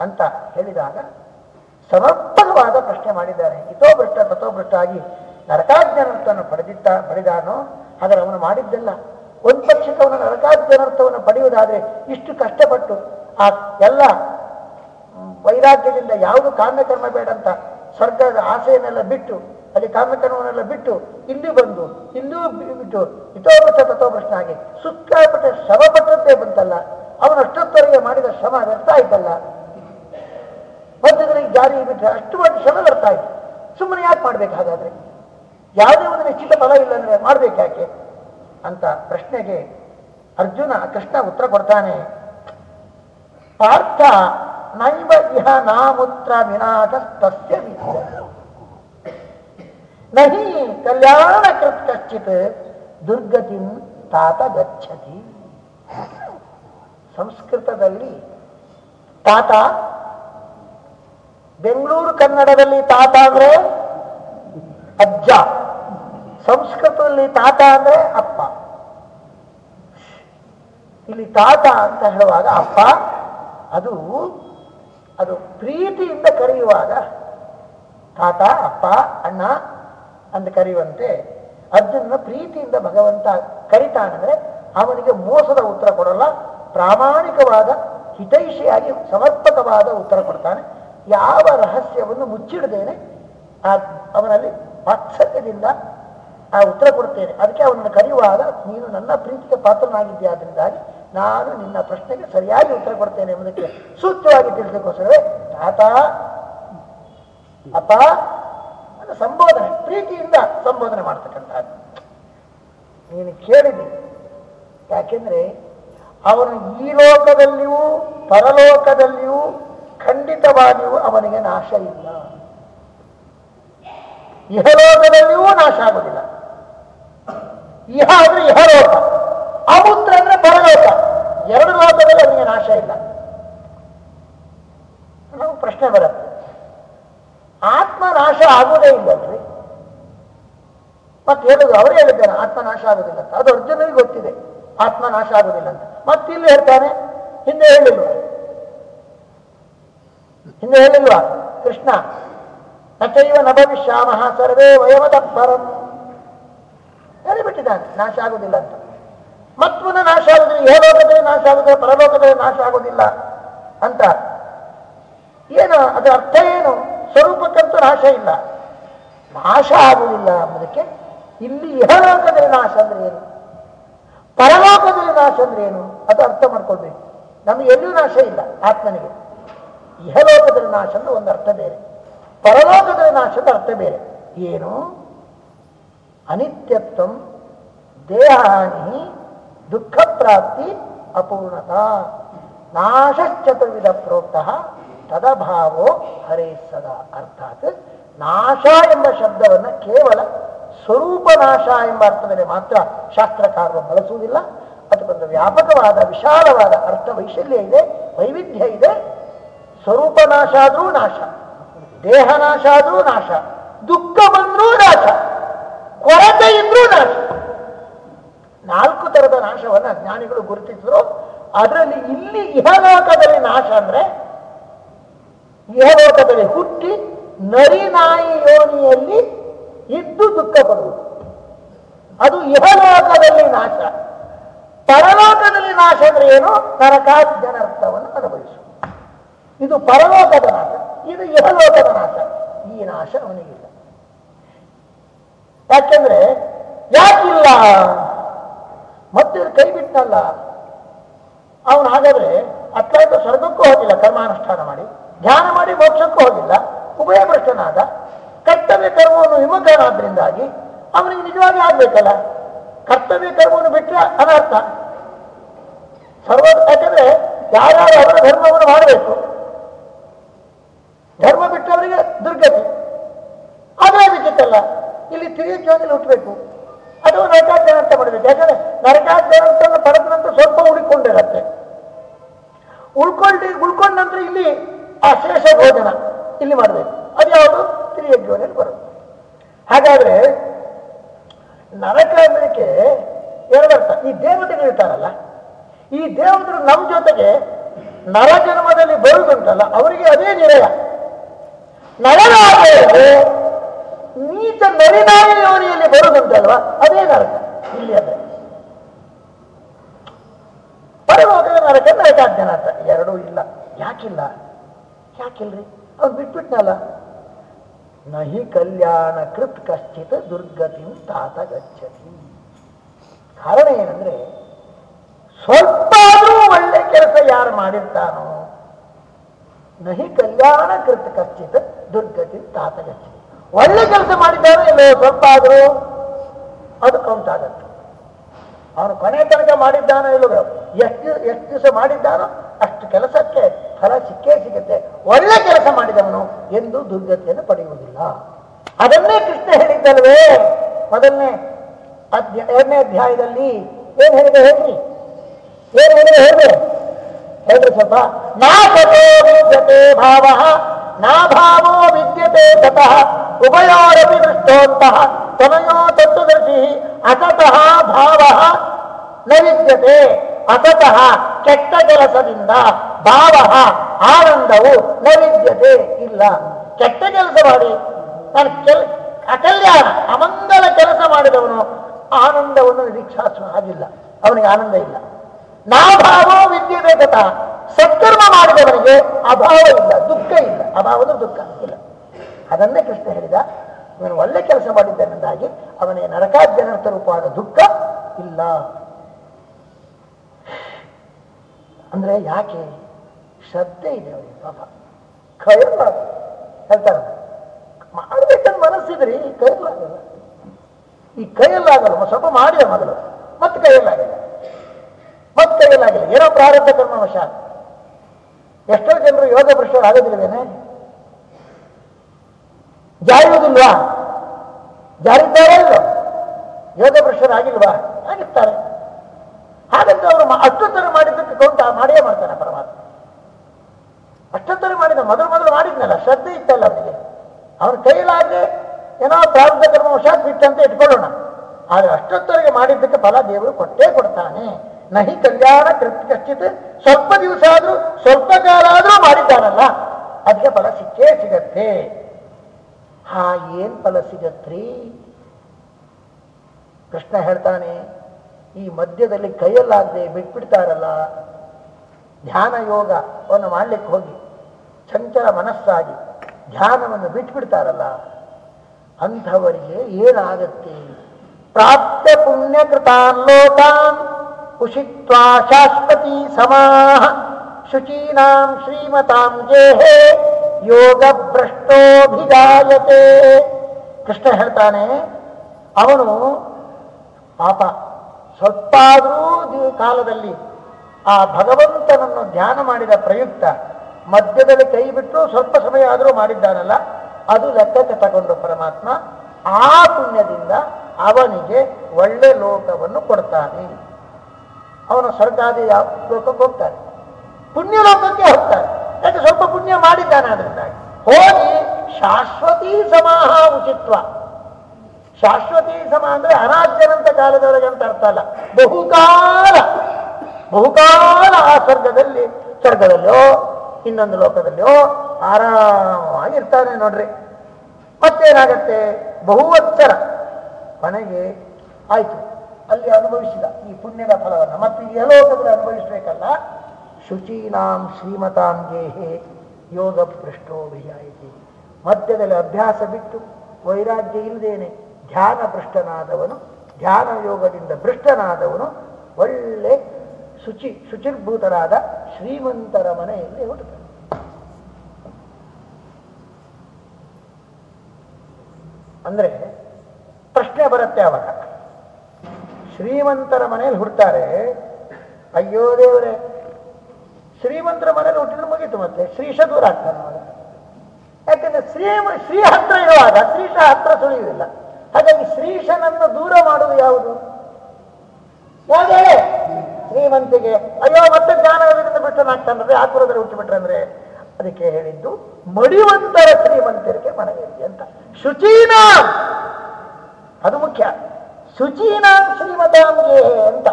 ಅಂತ ಹೇಳಿದಾಗ ಸಮರ್ಪಕವಾದ ಪ್ರಶ್ನೆ ಮಾಡಿದ್ದಾರೆ. ಇತೋ ಭ್ರಷ್ಟ ತಥೋ ಭ್ರಷ್ಟ ಆಗಿ ನರಕಾಜ್ಞಾನರ್ಥವನ್ನು ಪಡೆದಿದ್ದ ಪಡೆದಾನೋ ಆದರೆ ಅವನು ಮಾಡಿದ್ದಲ್ಲ. ಒಂದು ಪಕ್ಷಕ್ಕೆ ಅವನು ನರಕಾಜ್ಞಾನರ್ಥವನ್ನು ಪಡೆಯುವುದಾದ್ರೆ ಇಷ್ಟು ಕಷ್ಟಪಟ್ಟು ಆ ಎಲ್ಲ ವೈರಾಗ್ಯದಿಂದ ಯಾವುದು ಕಾಮ್ಯಕರ್ಮ ಬೇಡ ಅಂತ ಸ್ವರ್ಗದ ಆಸೆಯನ್ನೆಲ್ಲ ಬಿಟ್ಟು, ಅಲ್ಲಿ ಕಾಮ್ಯಕರ್ಮವನ್ನೆಲ್ಲ ಬಿಟ್ಟು ಇಲ್ಲಿ ಬಂದು ಇಲ್ಲೂ ಬಿಟ್ಟು ತಥೋ ತಥೋಭ್ರಷ್ಟ ಆಗಿ ಸುತ್ತಾಪಟ್ಟೆ ಶ್ರಮ ಪಟ್ಟದ್ದೇ ಬಂತಲ್ಲ, ಅವನು ಅಷ್ಟೊತ್ತವರೆಗೆ ಮಾಡಿದ ಶ್ರಮ ವ್ಯರ್ಥ ಆಯ್ತಲ್ಲ. ಮಧ್ಯದಲ್ಲಿ ಜಾರಿ ಬಿಟ್ಟರೆ ಅಷ್ಟು ಮಾಡಿ ಶ್ರಮ ವ್ಯರ್ಥ ಆಯ್ತು. ಸುಮ್ಮನೆ ಯಾಕೆ ಮಾಡ್ಬೇಕು ಹಾಗಾದ್ರೆ? ಯಾವುದೇ ಒಂದು ನಿಶ್ಚಿತ ಫಲ ಇಲ್ಲ ಅಂದ್ರೆ ಮಾಡ್ಬೇಕು ಯಾಕೆ ಅಂತ ಪ್ರಶ್ನೆಗೆ ಅರ್ಜುನ ಕೃಷ್ಣ ಉತ್ತರ ಕೊಡ್ತಾನೆ. ಪಾರ್ಥ ನೈವ ಇಹ ನಾಮುತ್ರ ವಿನಾಶಸ್ತಸ್ಯ ನಹಿ ಕಲ್ಯಾಣ ಕೃತ್ ಕಶ್ಚಿತ್ ದುರ್ಗತಿಂ ತಾತ ಗಚ್ಚತಿ. ಸಂಸ್ಕೃತದಲ್ಲಿ ತಾತ, ಬೆಂಗಳೂರು ಕನ್ನಡದಲ್ಲಿ ತಾತ ಅಂದ್ರೆ ಅಜ್ಜ. ಸಂಸ್ಕೃತದಲ್ಲಿ ತಾತ ಅಂದ್ರೆ ಅಪ್ಪ. ಇಲ್ಲಿ ತಾತ ಅಂತ ಹೇಳುವಾಗ ಅಪ್ಪ, ಅದು ಅದು ಪ್ರೀತಿಯಿಂದ ಕರೆಯುವಾಗ ತಾತ, ಅಪ್ಪ, ಅಣ್ಣ ಅಂತ ಕರೆಯುವಂತೆ ಅರ್ಜುನನ ಪ್ರೀತಿಯಿಂದ ಭಗವಂತ ಕರಿತಾನಂದ್ರೆ ಅವನಿಗೆ ಮೋಸದ ಉತ್ತರ ಕೊಡಲ್ಲ, ಪ್ರಾಮಾಣಿಕವಾದ ಹಿತೈಷಿಯಾಗಿ ಸಮರ್ಪಕವಾದ ಉತ್ತರ ಕೊಡ್ತಾನೆ. ಯಾವ ರಹಸ್ಯವನ್ನು ಮುಚ್ಚಿಡದೇನೆ ಅವನಲ್ಲಿ ವಾತ್ಸಲ್ಯದಿಂದ ಆ ಉತ್ತರ ಕೊಡುತ್ತೇನೆ. ಅದಕ್ಕೆ ಅವನನ್ನು ಕರೆಯುವಾಗ, ನೀನು ನನ್ನ ಪ್ರೀತಿಗೆ ಪಾತ್ರನಾಗಿದ್ದೀಯಾದ್ರಿಂದಾಗಿ ನಾನು ನಿನ್ನ ಪ್ರಶ್ನೆಗೆ ಸರಿಯಾಗಿ ಉತ್ತರ ಕೊಡ್ತೇನೆ ಎಂಬುದಕ್ಕೆ ಸೂಕ್ತವಾಗಿ ತಿಳಿಸೋಕ್ಕೋಸ್ಕರವೇ, ತಾತ, ಅಪ್ಪ ಸಂಬೋಧನೆ, ಪ್ರೀತಿಯಿಂದ ಸಂಬೋಧನೆ ಮಾಡ್ತಕ್ಕಂಥದ್ದು. ನೀನು ಕೇಳಿದಿ. ಯಾಕೆಂದ್ರೆ ಅವನು ಈ ಲೋಕದಲ್ಲಿಯೂ ಪರಲೋಕದಲ್ಲಿಯೂ ಖಂಡಿತವಾಗಿಯೂ ಅವನಿಗೆ ನಾಶ ಇಲ್ಲ. ಇಹಲೋಕದಲ್ಲಿಯೂ ನಾಶ ಆಗೋದಿಲ್ಲ. ಇಹ ಅಂದ್ರೆ ಇಹಲೋಕ, ಅಮುತ್ರ ಅಂದ್ರೆ ಪರಲೋಕ. ಎರಡು ಲೋಕದಲ್ಲಿ ಅವನಿಗೆ ನಾಶ ಇಲ್ಲ. ನಾವು ಪ್ರಶ್ನೆ ಬರುತ್ತೆ. ಆತ್ಮ ನಾಶ ಆಗುವುದೇ ಇಲ್ಲಲ್ರಿ ಮತ್ತೆ ಹೇಳುದು, ಅವರು ಹೇಳಿದ್ದಾರೆ, ಆತ್ಮ ನಾಶ ಆಗುದಿಲ್ಲ ಅಂತ. ಅದು ಅರ್ಜುನಿಗೆ ಗೊತ್ತಿದೆ. ಆತ್ಮ ನಾಶ ಆಗುದಿಲ್ಲ ಅಂತ. ಮತ್ತೆ ಇಲ್ಲಿ ಹೇಳ್ತಾನೆ, ಹಿಂದೆ ಹೇಳಿಲ್ವ? ಹಿಂದೆ ಹೇಳಿಲ್ವಾ? ಕೃಷ್ಣ ನಚೈವ ನ ಭವಿಷ್ಯಾಮಹ ಸರ್ವೇ ವಯಮತಃ ಪರಂ. ಹೇಳಿಬಿಟ್ಟಿದ್ದಾನೆ, ನಾಶ ಆಗುವುದಿಲ್ಲ ಅಂತ. ಮತ್ ನಾಶ ಆಗುದಿಲ್ಲ ಲೋಕದಲ್ಲಿ ನಾಶ ಆಗುದಿಲ್ಲ ಪರಲೋಕದಲ್ಲಿ ನಾಶ ಆಗುವುದಿಲ್ಲ ಅಂತ. ಏನು, ಅದರ ಅರ್ಥ ಏನು? ಸ್ವರೂಪಕ್ಕಂತೂ ನಾಶ ಇಲ್ಲ. ನಾಶ ಆಗುವುದಿಲ್ಲ ಅನ್ನೋದಕ್ಕೆ ಇಲ್ಲಿ ಇಹಲೋಕದಲ್ಲಿ ನಾಶ ಅಂದ್ರೆ ಏನು? ಪರಲೋಕದಲ್ಲಿ ನಾಶ ಅಂದ್ರೆ ಏನು? ಅದು ಅರ್ಥ ಮಾಡ್ಕೊಳ್ಬೇಕು. ನಮಗೆ ಎಲ್ಲೂ ನಾಶ ಇಲ್ಲ, ಆತ್ಮನಿಗೆ. ಇಹಲೋಕದಲ್ಲಿ ನಾಶ ಅಂದ್ರೆ ಒಂದು ಅರ್ಥ ಬೇರೆ. ಪರಲೋಕದಲ್ಲಿ ನಾಶದ ಅರ್ಥ ಬೇರೆ ಏನು? ಅನಿತ್ಯತ್ವ ದೇಹಾನಿ ದುಃಖ ಪ್ರಾಪ್ತಿ ಅಪೂರ್ಣತ. ನಾಶಶ್ಚತುರ್ವಿಧ ಪ್ರೋಕ್ತ ತದಭಾವೋ ಹರೇ ಸದಾ. ಅರ್ಥಾತ್ ನಾಶ ಎಂಬ ಶಬ್ದವನ್ನು ಕೇವಲ ಸ್ವರೂಪ ನಾಶ ಎಂಬ ಅರ್ಥದಲ್ಲಿ ಮಾತ್ರ ಶಾಸ್ತ್ರಕಾರರು ಬಳಸುವುದಿಲ್ಲ. ಅದಕ್ಕೊಂದು ವ್ಯಾಪಕವಾದ ವಿಶಾಲವಾದ ಅರ್ಥ ವೈಶಲ್ಯ ಇದೆ, ವೈವಿಧ್ಯ ಇದೆ. ಸ್ವರೂಪ ನಾಶ ಆದರೂ ನಾಶ. ದೇಹ ನಾಶ ಆದರೂ ನಾಶ. ದುಃಖ ಬಂದ್ರೂ ನಾಶ. ಕೊರತೆ ಇದ್ರೂ ನಾಶ. ನಾಲ್ಕು ತರದ ನಾಶವನ್ನ ಜ್ಞಾನಿಗಳು ಗುರುತಿಸಿದ್ರು. ಅದರಲ್ಲಿ ಇಲ್ಲಿ ಇಹಲೋಕದಲ್ಲಿ ನಾಶ ಅಂದ್ರೆ, ಇಹಲೋಕದಲ್ಲಿ ಹುಟ್ಟಿ ನರಿ ನಾಯಿ ಯೋನಿಯಲ್ಲಿ ಇದ್ದು ದುಃಖ ಪಡುವುದು ಅದು ಇಹಲೋಕದಲ್ಲಿ ನಾಶ. ಪರಲೋಕದಲ್ಲಿ ನಾಶ ಅಂದ್ರೆ ಏನು? ನರಕಾಜ್ಞನರ್ಥವನ್ನು ಅನುಭವಿಸು. ಇದು ಪರಲೋಕದ ನಾಶ. ಇದು ಯಹಲೋಕದ ನಾಶ ಈ ನಾಶ ಅವನಿಗಿಲ್ಲ. ಯಾಕೆಂದ್ರೆ ಯಾಕಿಲ್ಲ? ಮತ್ತೆ ಕೈ ಬಿಟ್ಟಲ್ಲ ಅವನು ಹಾಗಾದ್ರೆ ಅತ್ಯಂತ ಸ್ವರ್ಗಕ್ಕೂ ಹೋಗಿಲ್ಲ, ಕರ್ಮಾನುಷ್ಠಾನ ಮಾಡಿ. ಧ್ಯಾನ ಮಾಡಿ, ಮೋಕ್ಷಕ್ಕೂ ಹೋಗಿಲ್ಲ. ಉಭಯ ಭ್ರಷ್ಟನಾದ ಕರ್ತವ್ಯ ಕರ್ಮವನ್ನು ವಿಮುಖನಾದ್ರಿಂದಾಗಿ ಅವನಿಗೆ ನಿಜವಾಗಿ ಆಗ್ಬೇಕಲ್ಲ. ಕರ್ತವ್ಯ ಕರ್ಮವನ್ನು ಬಿಟ್ಟರೆ ಅನರ್ಥ. ಸರ್ವ ಯಾಕಂದ್ರೆ ಯಾರ್ಯಾರು ಅವರ ಧರ್ಮವನ್ನು ಮಾಡಬೇಕು ಧರ್ಮ ಬಿಟ್ಟವರಿಗೆ ದುರ್ಗತಿ. ಅದೇ ವಿಚಿತ್ತಲ್ಲ ಇಲ್ಲಿ ತಿರುಗಿ ಹುಟ್ಟಬೇಕು ಅದು ನರಕಾಜ್ಞಾನ ಅಂತ ಮಾಡಬೇಕು ಯಾಕಂದ್ರೆ ಪಡೆದ ನಂತರ ಸ್ವಲ್ಪ ಉಳ್ಕೊಂಡಿರತ್ತೆ. ಉಳ್ಕೊಂಡು ಉಳ್ಕೊಂಡ ನಂತರ ಇಲ್ಲಿ ಆ ಶೇಷ ಭೋಜನ ಇಲ್ಲಿ ಮಾಡಬೇಕು. ಅದು ಯಾವುದು? ತಿರುಗಿ ಬರುತ್ತೆ. ಹಾಗಾದ್ರೆ ನರಕ ಅನ್ನೋದಕ್ಕೆ ಎರಡರ್ಥ ಈ ದೇವತೆಗಳು ಇರ್ತಾರಲ್ಲ, ಈ ದೇವತರು ನಮ್ಮ ಜೊತೆಗೆ ನರ ಜನ್ಮದಲ್ಲಿ ಬರುವುದುಂಟಲ್ಲ ಅವರಿಗೆ ಅದೇ ನಿರಯ. ನರನಾದವರಿಗೆ ನೀಚ ನರಿನಾಯ ಯೋನಿಯಲ್ಲಿ ಬರುವುದುಂಟಲ್ವಾ ಅದೇ ನರಕ. ಇಲ್ಲಿ ಅದೇ. ಪರಲೋಕದ ನರಕ ನರಕಾಜ್ಞಾನ ಅಂತ. ಎರಡೂ ಇಲ್ಲ. ಯಾಕಿಲ್ಲ? ಯಾಕಿಲ್ರಿ? ಅವ್ನು ಬಿಟ್ಬಿಟ್ನಲ್ಲ. ನಹಿ ಕಲ್ಯಾಣ ಕೃತ್ ಕಶ್ಚಿತ ದುರ್ಗತಿ ತಾತ ಗಚ್ಚತಿ. ಕಾರಣ ಏನಂದ್ರೆ ಸ್ವಲ್ಪ ಆದರೂ ಒಳ್ಳೆ ಕೆಲಸ ಯಾರು ಮಾಡಿರ್ತಾನೋ, ನಹಿ ಕಲ್ಯಾಣ ಕೃತ್ ಕಶ್ಚಿತ್ ದುರ್ಗತಿ ತಾತಗತಿ ಒಳ್ಳೆ ಕೆಲಸ ಮಾಡಿದ್ದಾರೆ ಎಲ್ಲೋ ಸ್ವಲ್ಪ ಆದರೂ ಅದು ಕೌಂಟ್ ಆಗತ್ತೆ. ಅವನು ಕೊನೆ ತನಕ ಮಾಡಿದ್ದಾನೋ ಇಲ್ಲವೋ ಎಷ್ಟು ಎಷ್ಟು ದಿವಸ ಮಾಡಿದ್ದಾನೋ ಅಷ್ಟು ಕೆಲಸಕ್ಕೆ ಫಲ ಸಿಕ್ಕೇ ಸಿಗುತ್ತೆ. ಒಳ್ಳೆ ಕೆಲಸ ಮಾಡಿದವನು ಎಂದು ದುರ್ಗತಿಯನ್ನು ಪಡೆಯುವುದಿಲ್ಲ. ಅದನ್ನೇ ಕೃಷ್ಣ ಹೇಳಿದ್ದಲ್ವೇ? ಮೊದಲನೇ ಅಧ್ಯ, ಎರಡನೇ ಅಧ್ಯಾಯದಲ್ಲಿ ಏನ್ ಹೇಳಿದೆ ಹೇಳ್ರಿ? ಏನ್ ಹೇಳಿದೆ ಹೇಳ್ರಿ? ಹೇಳ್ರಿ ಸ್ವಲ್ಪ. ನಾಶತೋ ವಿದ್ಯತೆ ಭಾವ ನಾ ಭಾವೋ ವಿದ್ಯತೆ ತತಃ, ಉಭಯೋರಪಿ ದೃಷ್ಟೋಂತಹ ತನಯೋ ತತ್ವದರ್ಶಿ ಅಸತಃ ಭಾವ ನ ವಿದ್ಯತೆ, ಅಸತಃ ಕೆಟ್ಟ ಕೆಲಸದಿಂದ ಭಾವ, ಆನಂದವು ನ ವಿದ್ಯತೆ ಇಲ್ಲ. ಕೆಟ್ಟ ಕೆಲಸ ಮಾಡಿ, ನಾನು ಕೆಲ್, ಅಕಲ್ಯಾಣ, ಅಮಂಗಲ ಕೆಲಸ ಮಾಡಿದವನು ಆನಂದವನ್ನು ನಿರೀಕ್ಷಾಸ ಆಗಿಲ್ಲ ಅವನಿಗೆ ಆನಂದ ಇಲ್ಲ. ನಾಭಾವೋ ವಿದ್ಯೆ ಗತ ಸತ್ಕರ್ಮ ಮಾಡಿದವನಿಗೆ ಅಭಾವ ಇಲ್ಲ, ದುಃಖ ಇಲ್ಲ. ಅಭಾವದ ದುಃಖ, ಇಲ್ಲ. ಅದನ್ನೇ ಕೃಷ್ಣ ಹೇಳಿದ. ಇವನು ಒಳ್ಳೆ ಕೆಲಸ ಮಾಡಿದ್ದನೆಂದಾಗಿ ಅವನಿಗೆ ನರಕಾಧ್ಯನರ್ಥ ರೂಪವಾದ ದುಃಖ ಇಲ್ಲ. ಅಂದ್ರೆ ಯಾಕೆ? ಶ್ರದ್ಧೆ ಇದೆ ಅವರಿಗೆ ಪಾಪ. ಕೈಯಲ್ಲ ಹೇಳ್ತಾರೆ ಮಾಡ್ಬೇಕಂತ ಮನಸ್ಸಿದ್ರಿ ಕೈಲಾಗಲ್ಲ ಈ ಕೈಯಲ್ಲಾಗಲ್ಲ, ಸ್ವಲ್ಪ ಮಾಡಿದ ಮೊದಲು, ಮತ್ತೆ ಕೈಯಲ್ಲಾಗಲ್ಲ. ಮತ್ತೆ ಕೈಯಲ್ಲಾಗಿಲ್ಲ ಏನೋ ಪ್ರಾರಬ್ಧ ಕರ್ಮವಶ. ಎಷ್ಟೋ ಜನರು ಯೋಗ ಭ್ರಷ್ಟರು ಆಗೋದಿಲ್ವೇನೆ ಜಾರುವುದಿಲ್ವಾ ಜಾರಿದ್ದಾರೆ ಇಲ್ಲೋ ಯೋಗ ಭ್ರಷ್ಟರಾಗಿಲ್ವಾ ಆಗಿರ್ತಾರೆ. ಹಾಗಂತ ಅವರು ಅಷ್ಟೊತ್ತರು ಮಾಡಿದ್ದಕ್ಕೆ ಕೌಂಟ ಮಾಡಿಯೇ ಮಾಡ್ತಾನೆ ಪರಮಾತ್ಮ. ಅಷ್ಟೊತ್ತರು ಮಾಡಿದ ಮೊದಲು ಮೊದಲು ಮಾಡಿದ್ನಲ್ಲ, ಶ್ರದ್ಧೆ ಇತ್ತಲ್ಲ ಅವನಿಗೆ. ಅವನ ಕೈಲಾಗದೆ ಏನೋ ಪ್ರಾರಂಭ ಕರ್ಮ ವಶಾತ್ ಬಿಟ್ಟಂತ ಇಟ್ಕೊಳ್ಳೋಣ. ಆದರೆ ಅಷ್ಟೊತ್ತವರೆಗೆ ಮಾಡಿದ್ದಕ್ಕೆ ಫಲ ದೇವರು ಕೊಟ್ಟೇ ಕೊಡ್ತಾನೆ. ನಹಿ ಕಲ್ಯಾಣ ಕೃತಿ ಕಶ್ಚಿತ್ ಸ್ವಲ್ಪ ದಿವಸ ಆದರೂ, ಸ್ವಲ್ಪ ಕಾಲ ಆದರೂ ಮಾಡಿದ್ದಾನಲ್ಲ. ಅದಕ್ಕೆ ಫಲ ಸಿಕ್ಕೇ ಸಿಗತ್ತೆ. ಹಾ, ಏನ್ ಫಲ ಸಿಗತ್ರಿ? ಕೃಷ್ಣ ಹೇಳ್ತಾನೆ, ಈ ಮಧ್ಯದಲ್ಲಿ ಕೈಯಲ್ಲಾಗದೆ ಬಿಟ್ಬಿಡ್ತಾರಲ್ಲ. ಧ್ಯಾನ ಯೋಗವನ್ನು ಮಾಡ್ಲಿಕ್ಕೆ ಹೋಗಿ. ಚಂಚಲ ಮನಸ್ಸಾಗಿ ಧ್ಯಾನವನ್ನು ಬಿಟ್ಬಿಡ್ತಾರಲ್ಲ. ಅಂಥವರಿಗೆ ಏನಾಗತ್ತೆ? ಪ್ರಾಪ್ತ ಪುಣ್ಯಕೃತಾನ್ ಲೋಕಾನ್. ಉಷಿತ್ವಾ ಶಾಶ್ವತಿ ಸಮಾಹ ಶುಚೀನಾಂ ಶ್ರೀಮತಾಂ ಜೇಹೇ ಯೋಗ ಭ್ರಷ್ಟೋಭಿಜಾಯತೆ ಕೃಷ್ಣ ಹೇಳ್ತಾನೆ, ಅವನು ಪಾಪ ಸ್ವಲ್ಪ ಆದರೂ ಕಾಲದಲ್ಲಿ ಆ ಭಗವಂತನನ್ನು ಧ್ಯಾನ ಮಾಡಿದ ಪ್ರಯುಕ್ತ, ಮಧ್ಯದಲ್ಲಿ ಕೈ ಬಿಟ್ಟು ಸ್ವಲ್ಪ ಸಮಯ ಆದರೂ ಮಾಡಿದ್ದಾನಲ್ಲ, ಅದು ಲೆಕ್ಕಕ್ಕೆ ತಗೊಂಡು ಪರಮಾತ್ಮ ಆ ಪುಣ್ಯದಿಂದ ಅವನಿಗೆ ಒಳ್ಳೆ ಲೋಕವನ್ನು ಕೊಡ್ತಾನೆ. ಅವನು ಸ್ವರ್ಗಾದಿ ಯಾವ ಲೋಕಕ್ಕೆ ಹೋಗ್ತಾನೆ. ಪುಣ್ಯ ಲೋಕಕ್ಕೆ ಹೋಗ್ತಾನೆ. ಯಾಕೆ ಸ್ವಲ್ಪ ಪುಣ್ಯ ಮಾಡಿದ್ದಾನೆ ಅದರಿಂದಾಗಿ? ಹೋಗಿ ಶಾಶ್ವತಿ ಸಮಾಹ ಉಚಿತ್ವ. ಶಾಶ್ವತಿ ಸಮ ಅಂದ್ರೆ ಅನಾದ್ಯನಂತ ಕಾಲದೊಳಗೆ ಅಂತ ಅರ್ಥ ಅಲ್ಲ. ಬಹುಕಾಲ ಬಹುಕಾಲ ಆ ಸ್ವರ್ಗದಲ್ಲಿ ಸ್ವರ್ಗದಲ್ಲೋ ಇನ್ನೊಂದು ಲೋಕದಲ್ಲೋ ಆರಾಮಾಗಿರ್ತಾನೆ ನೋಡ್ರಿ. ಮತ್ತೇನಾಗತ್ತೆ? ಬಹುವತ್ಸರ. ಮನೆಗೆ ಆಯ್ತು. ಅಲ್ಲಿ ಅನುಭವಿಸಿದ ಈ ಪುಣ್ಯದ ಫಲವನ್ನು. ಮತ್ತೆ ಈ ಅನುಭವಿಸಬೇಕಲ್ಲ ಅನುಭವಿಸ್ಬೇಕಲ್ಲ, ಶುಚೀನಾಂ ಶ್ರೀಮತಾಂ ಗೇಹೆ ಯೋಗ ಭ್ರಷ್ಟೋ ವಿಜಾಯಿತಿ. ಮಧ್ಯದಲ್ಲಿ ಅಭ್ಯಾಸ ಬಿಟ್ಟು ವೈರಾಗ್ಯ ಇಲ್ಲದೇನೆ ಧ್ಯಾನ ಭ್ರಷ್ಟನಾದವನು, ಧ್ಯಾನ ಯೋಗದಿಂದ ಭ್ರಷ್ಟನಾದವನು, ಒಳ್ಳೆ ಶುಚಿ, ಶುಚಿರ್ಭೂತರಾದ ಶ್ರೀಮಂತರ ಮನೆಯಲ್ಲಿ ಹುಡುಕ ಅಂದ್ರೆ ಪ್ರಶ್ನೆ ಬರುತ್ತೆ ಅವಾಗ. ಶ್ರೀಮಂತರ ಮನೆಯಲ್ಲಿ ಹುಡ್ತಾರೆ. ಅಯ್ಯೋ ದೇವರೇ, ಶ್ರೀಮಂತರ ಮನೇಲಿ ಹುಟ್ಟಿದ್ರೆ ಮುಗೀತು ಮತ್ತೆ. ಶ್ರೀಶ ದೂರ ಆಗ್ತಾನೆ ಅವಾಗ ಯಾಕೆಂದ್ರೆ ಶ್ರೀ ಶ್ರೀ ಹತ್ರ ಇರುವಾಗ ಶ್ರೀಶ ಹತ್ರ ಸುಳಿಯುವುದಿಲ್ಲ. ಹಾಗಾಗಿ ಶ್ರೀಶನನ್ನು ದೂರ ಮಾಡುವುದು ಯಾವುದು? ಹೇಳಿ ಶ್ರೀಮಂತಿಗೆ, ಅಯ್ಯೋ ಮತ್ತೆ ಜ್ಞಾನದಿಂದ ಬಿಟ್ಟನಾಗ್ತಾನಂದ್ರೆ ಹುಟ್ಟಿಬಿಟ್ರೆ ಅಂದ್ರೆ ಅದಕ್ಕೆ ಹೇಳಿದ್ದು ಮಡಿವಂತರ ಶ್ರೀಮಂತರಿಗೆ ಮನೆಯಲ್ಲಿ ಅಂತ. ಶುಚೀನ! ಅದು ಮುಖ್ಯ. ಶುಚೀನಾಂ ಶ್ರೀಮತಾಂಗೆ ಅಂತ.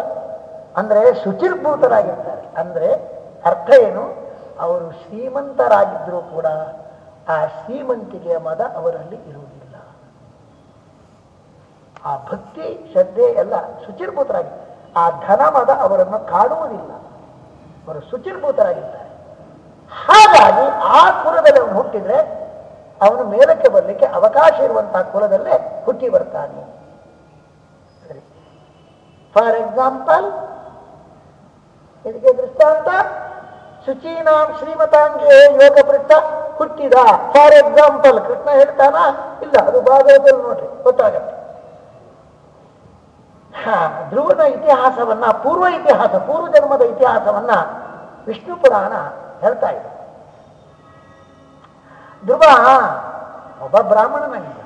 ಅಂದ್ರೆ ಶುಚಿರ್ಭೂತರಾಗಿರ್ತಾರೆ. ಅಂದ್ರೆ ಅರ್ಥ ಏನು? ಅವರು ಶ್ರೀಮಂತರಾಗಿದ್ದರೂ ಕೂಡ ಆ ಶ್ರೀಮಂತಿಕೆಯ ಮದ ಅವರಲ್ಲಿ ಇರುವುದಿಲ್ಲ. ಆ ಭಕ್ತಿ, ಶ್ರದ್ಧೆ ಎಲ್ಲ ಶುಚಿರ್ಭೂತರಾಗಿ. ಆ ಧನ ಮದ ಅವರನ್ನು ಕಾಡುವುದಿಲ್ಲ ಅವರು ಶುಚಿರ್ಭೂತರಾಗಿರ್ತಾರೆ ಹಾಗಾಗಿ ಆ ಕುಲದಲ್ಲಿ ಅವನು ಹುಟ್ಟಿದ್ರೆ ಅವನು ಮೇಲಕ್ಕೆ ಬರಲಿಕ್ಕೆ ಅವಕಾಶ ಇರುವಂತಹ ಕುಲದಲ್ಲೇ ಹುಟ್ಟಿ ಬರ್ತಾನೆ. ಫಾರ್ ಎಕ್ಸಾಂಪಲ್ ಇದಕ್ಕೆ ದೃಷ್ಟಾಂತ ಶುಚೀನಾಂ ಶ್ರೀಮತಾಂಗೆ ಯೋಗ ಪೃಷ್ಠ ಹುಟ್ಟಿದ ಫಾರ್ ಎಕ್ಸಾಂಪಲ್ ಕೃಷ್ಣ ಹೇಳ್ತಾನ? ಇಲ್ಲ, ಅದು ಭಾಗವತದಲ್ಲಿ ನೋಡ್ರಿ, ಗೊತ್ತಾಗತ್ತೆ. ಧ್ರುವನ ಇತಿಹಾಸವನ್ನ, ಪೂರ್ವ ಇತಿಹಾಸ, ಪೂರ್ವ ಜನ್ಮದ ಇತಿಹಾಸವನ್ನ ವಿಷ್ಣು ಪುರಾಣ ಹೇಳ್ತಾ ಇದೆ. ಧ್ರುವ, ಒಬ್ಬ ಬ್ರಾಹ್ಮಣನಾಗಿದ್ದ,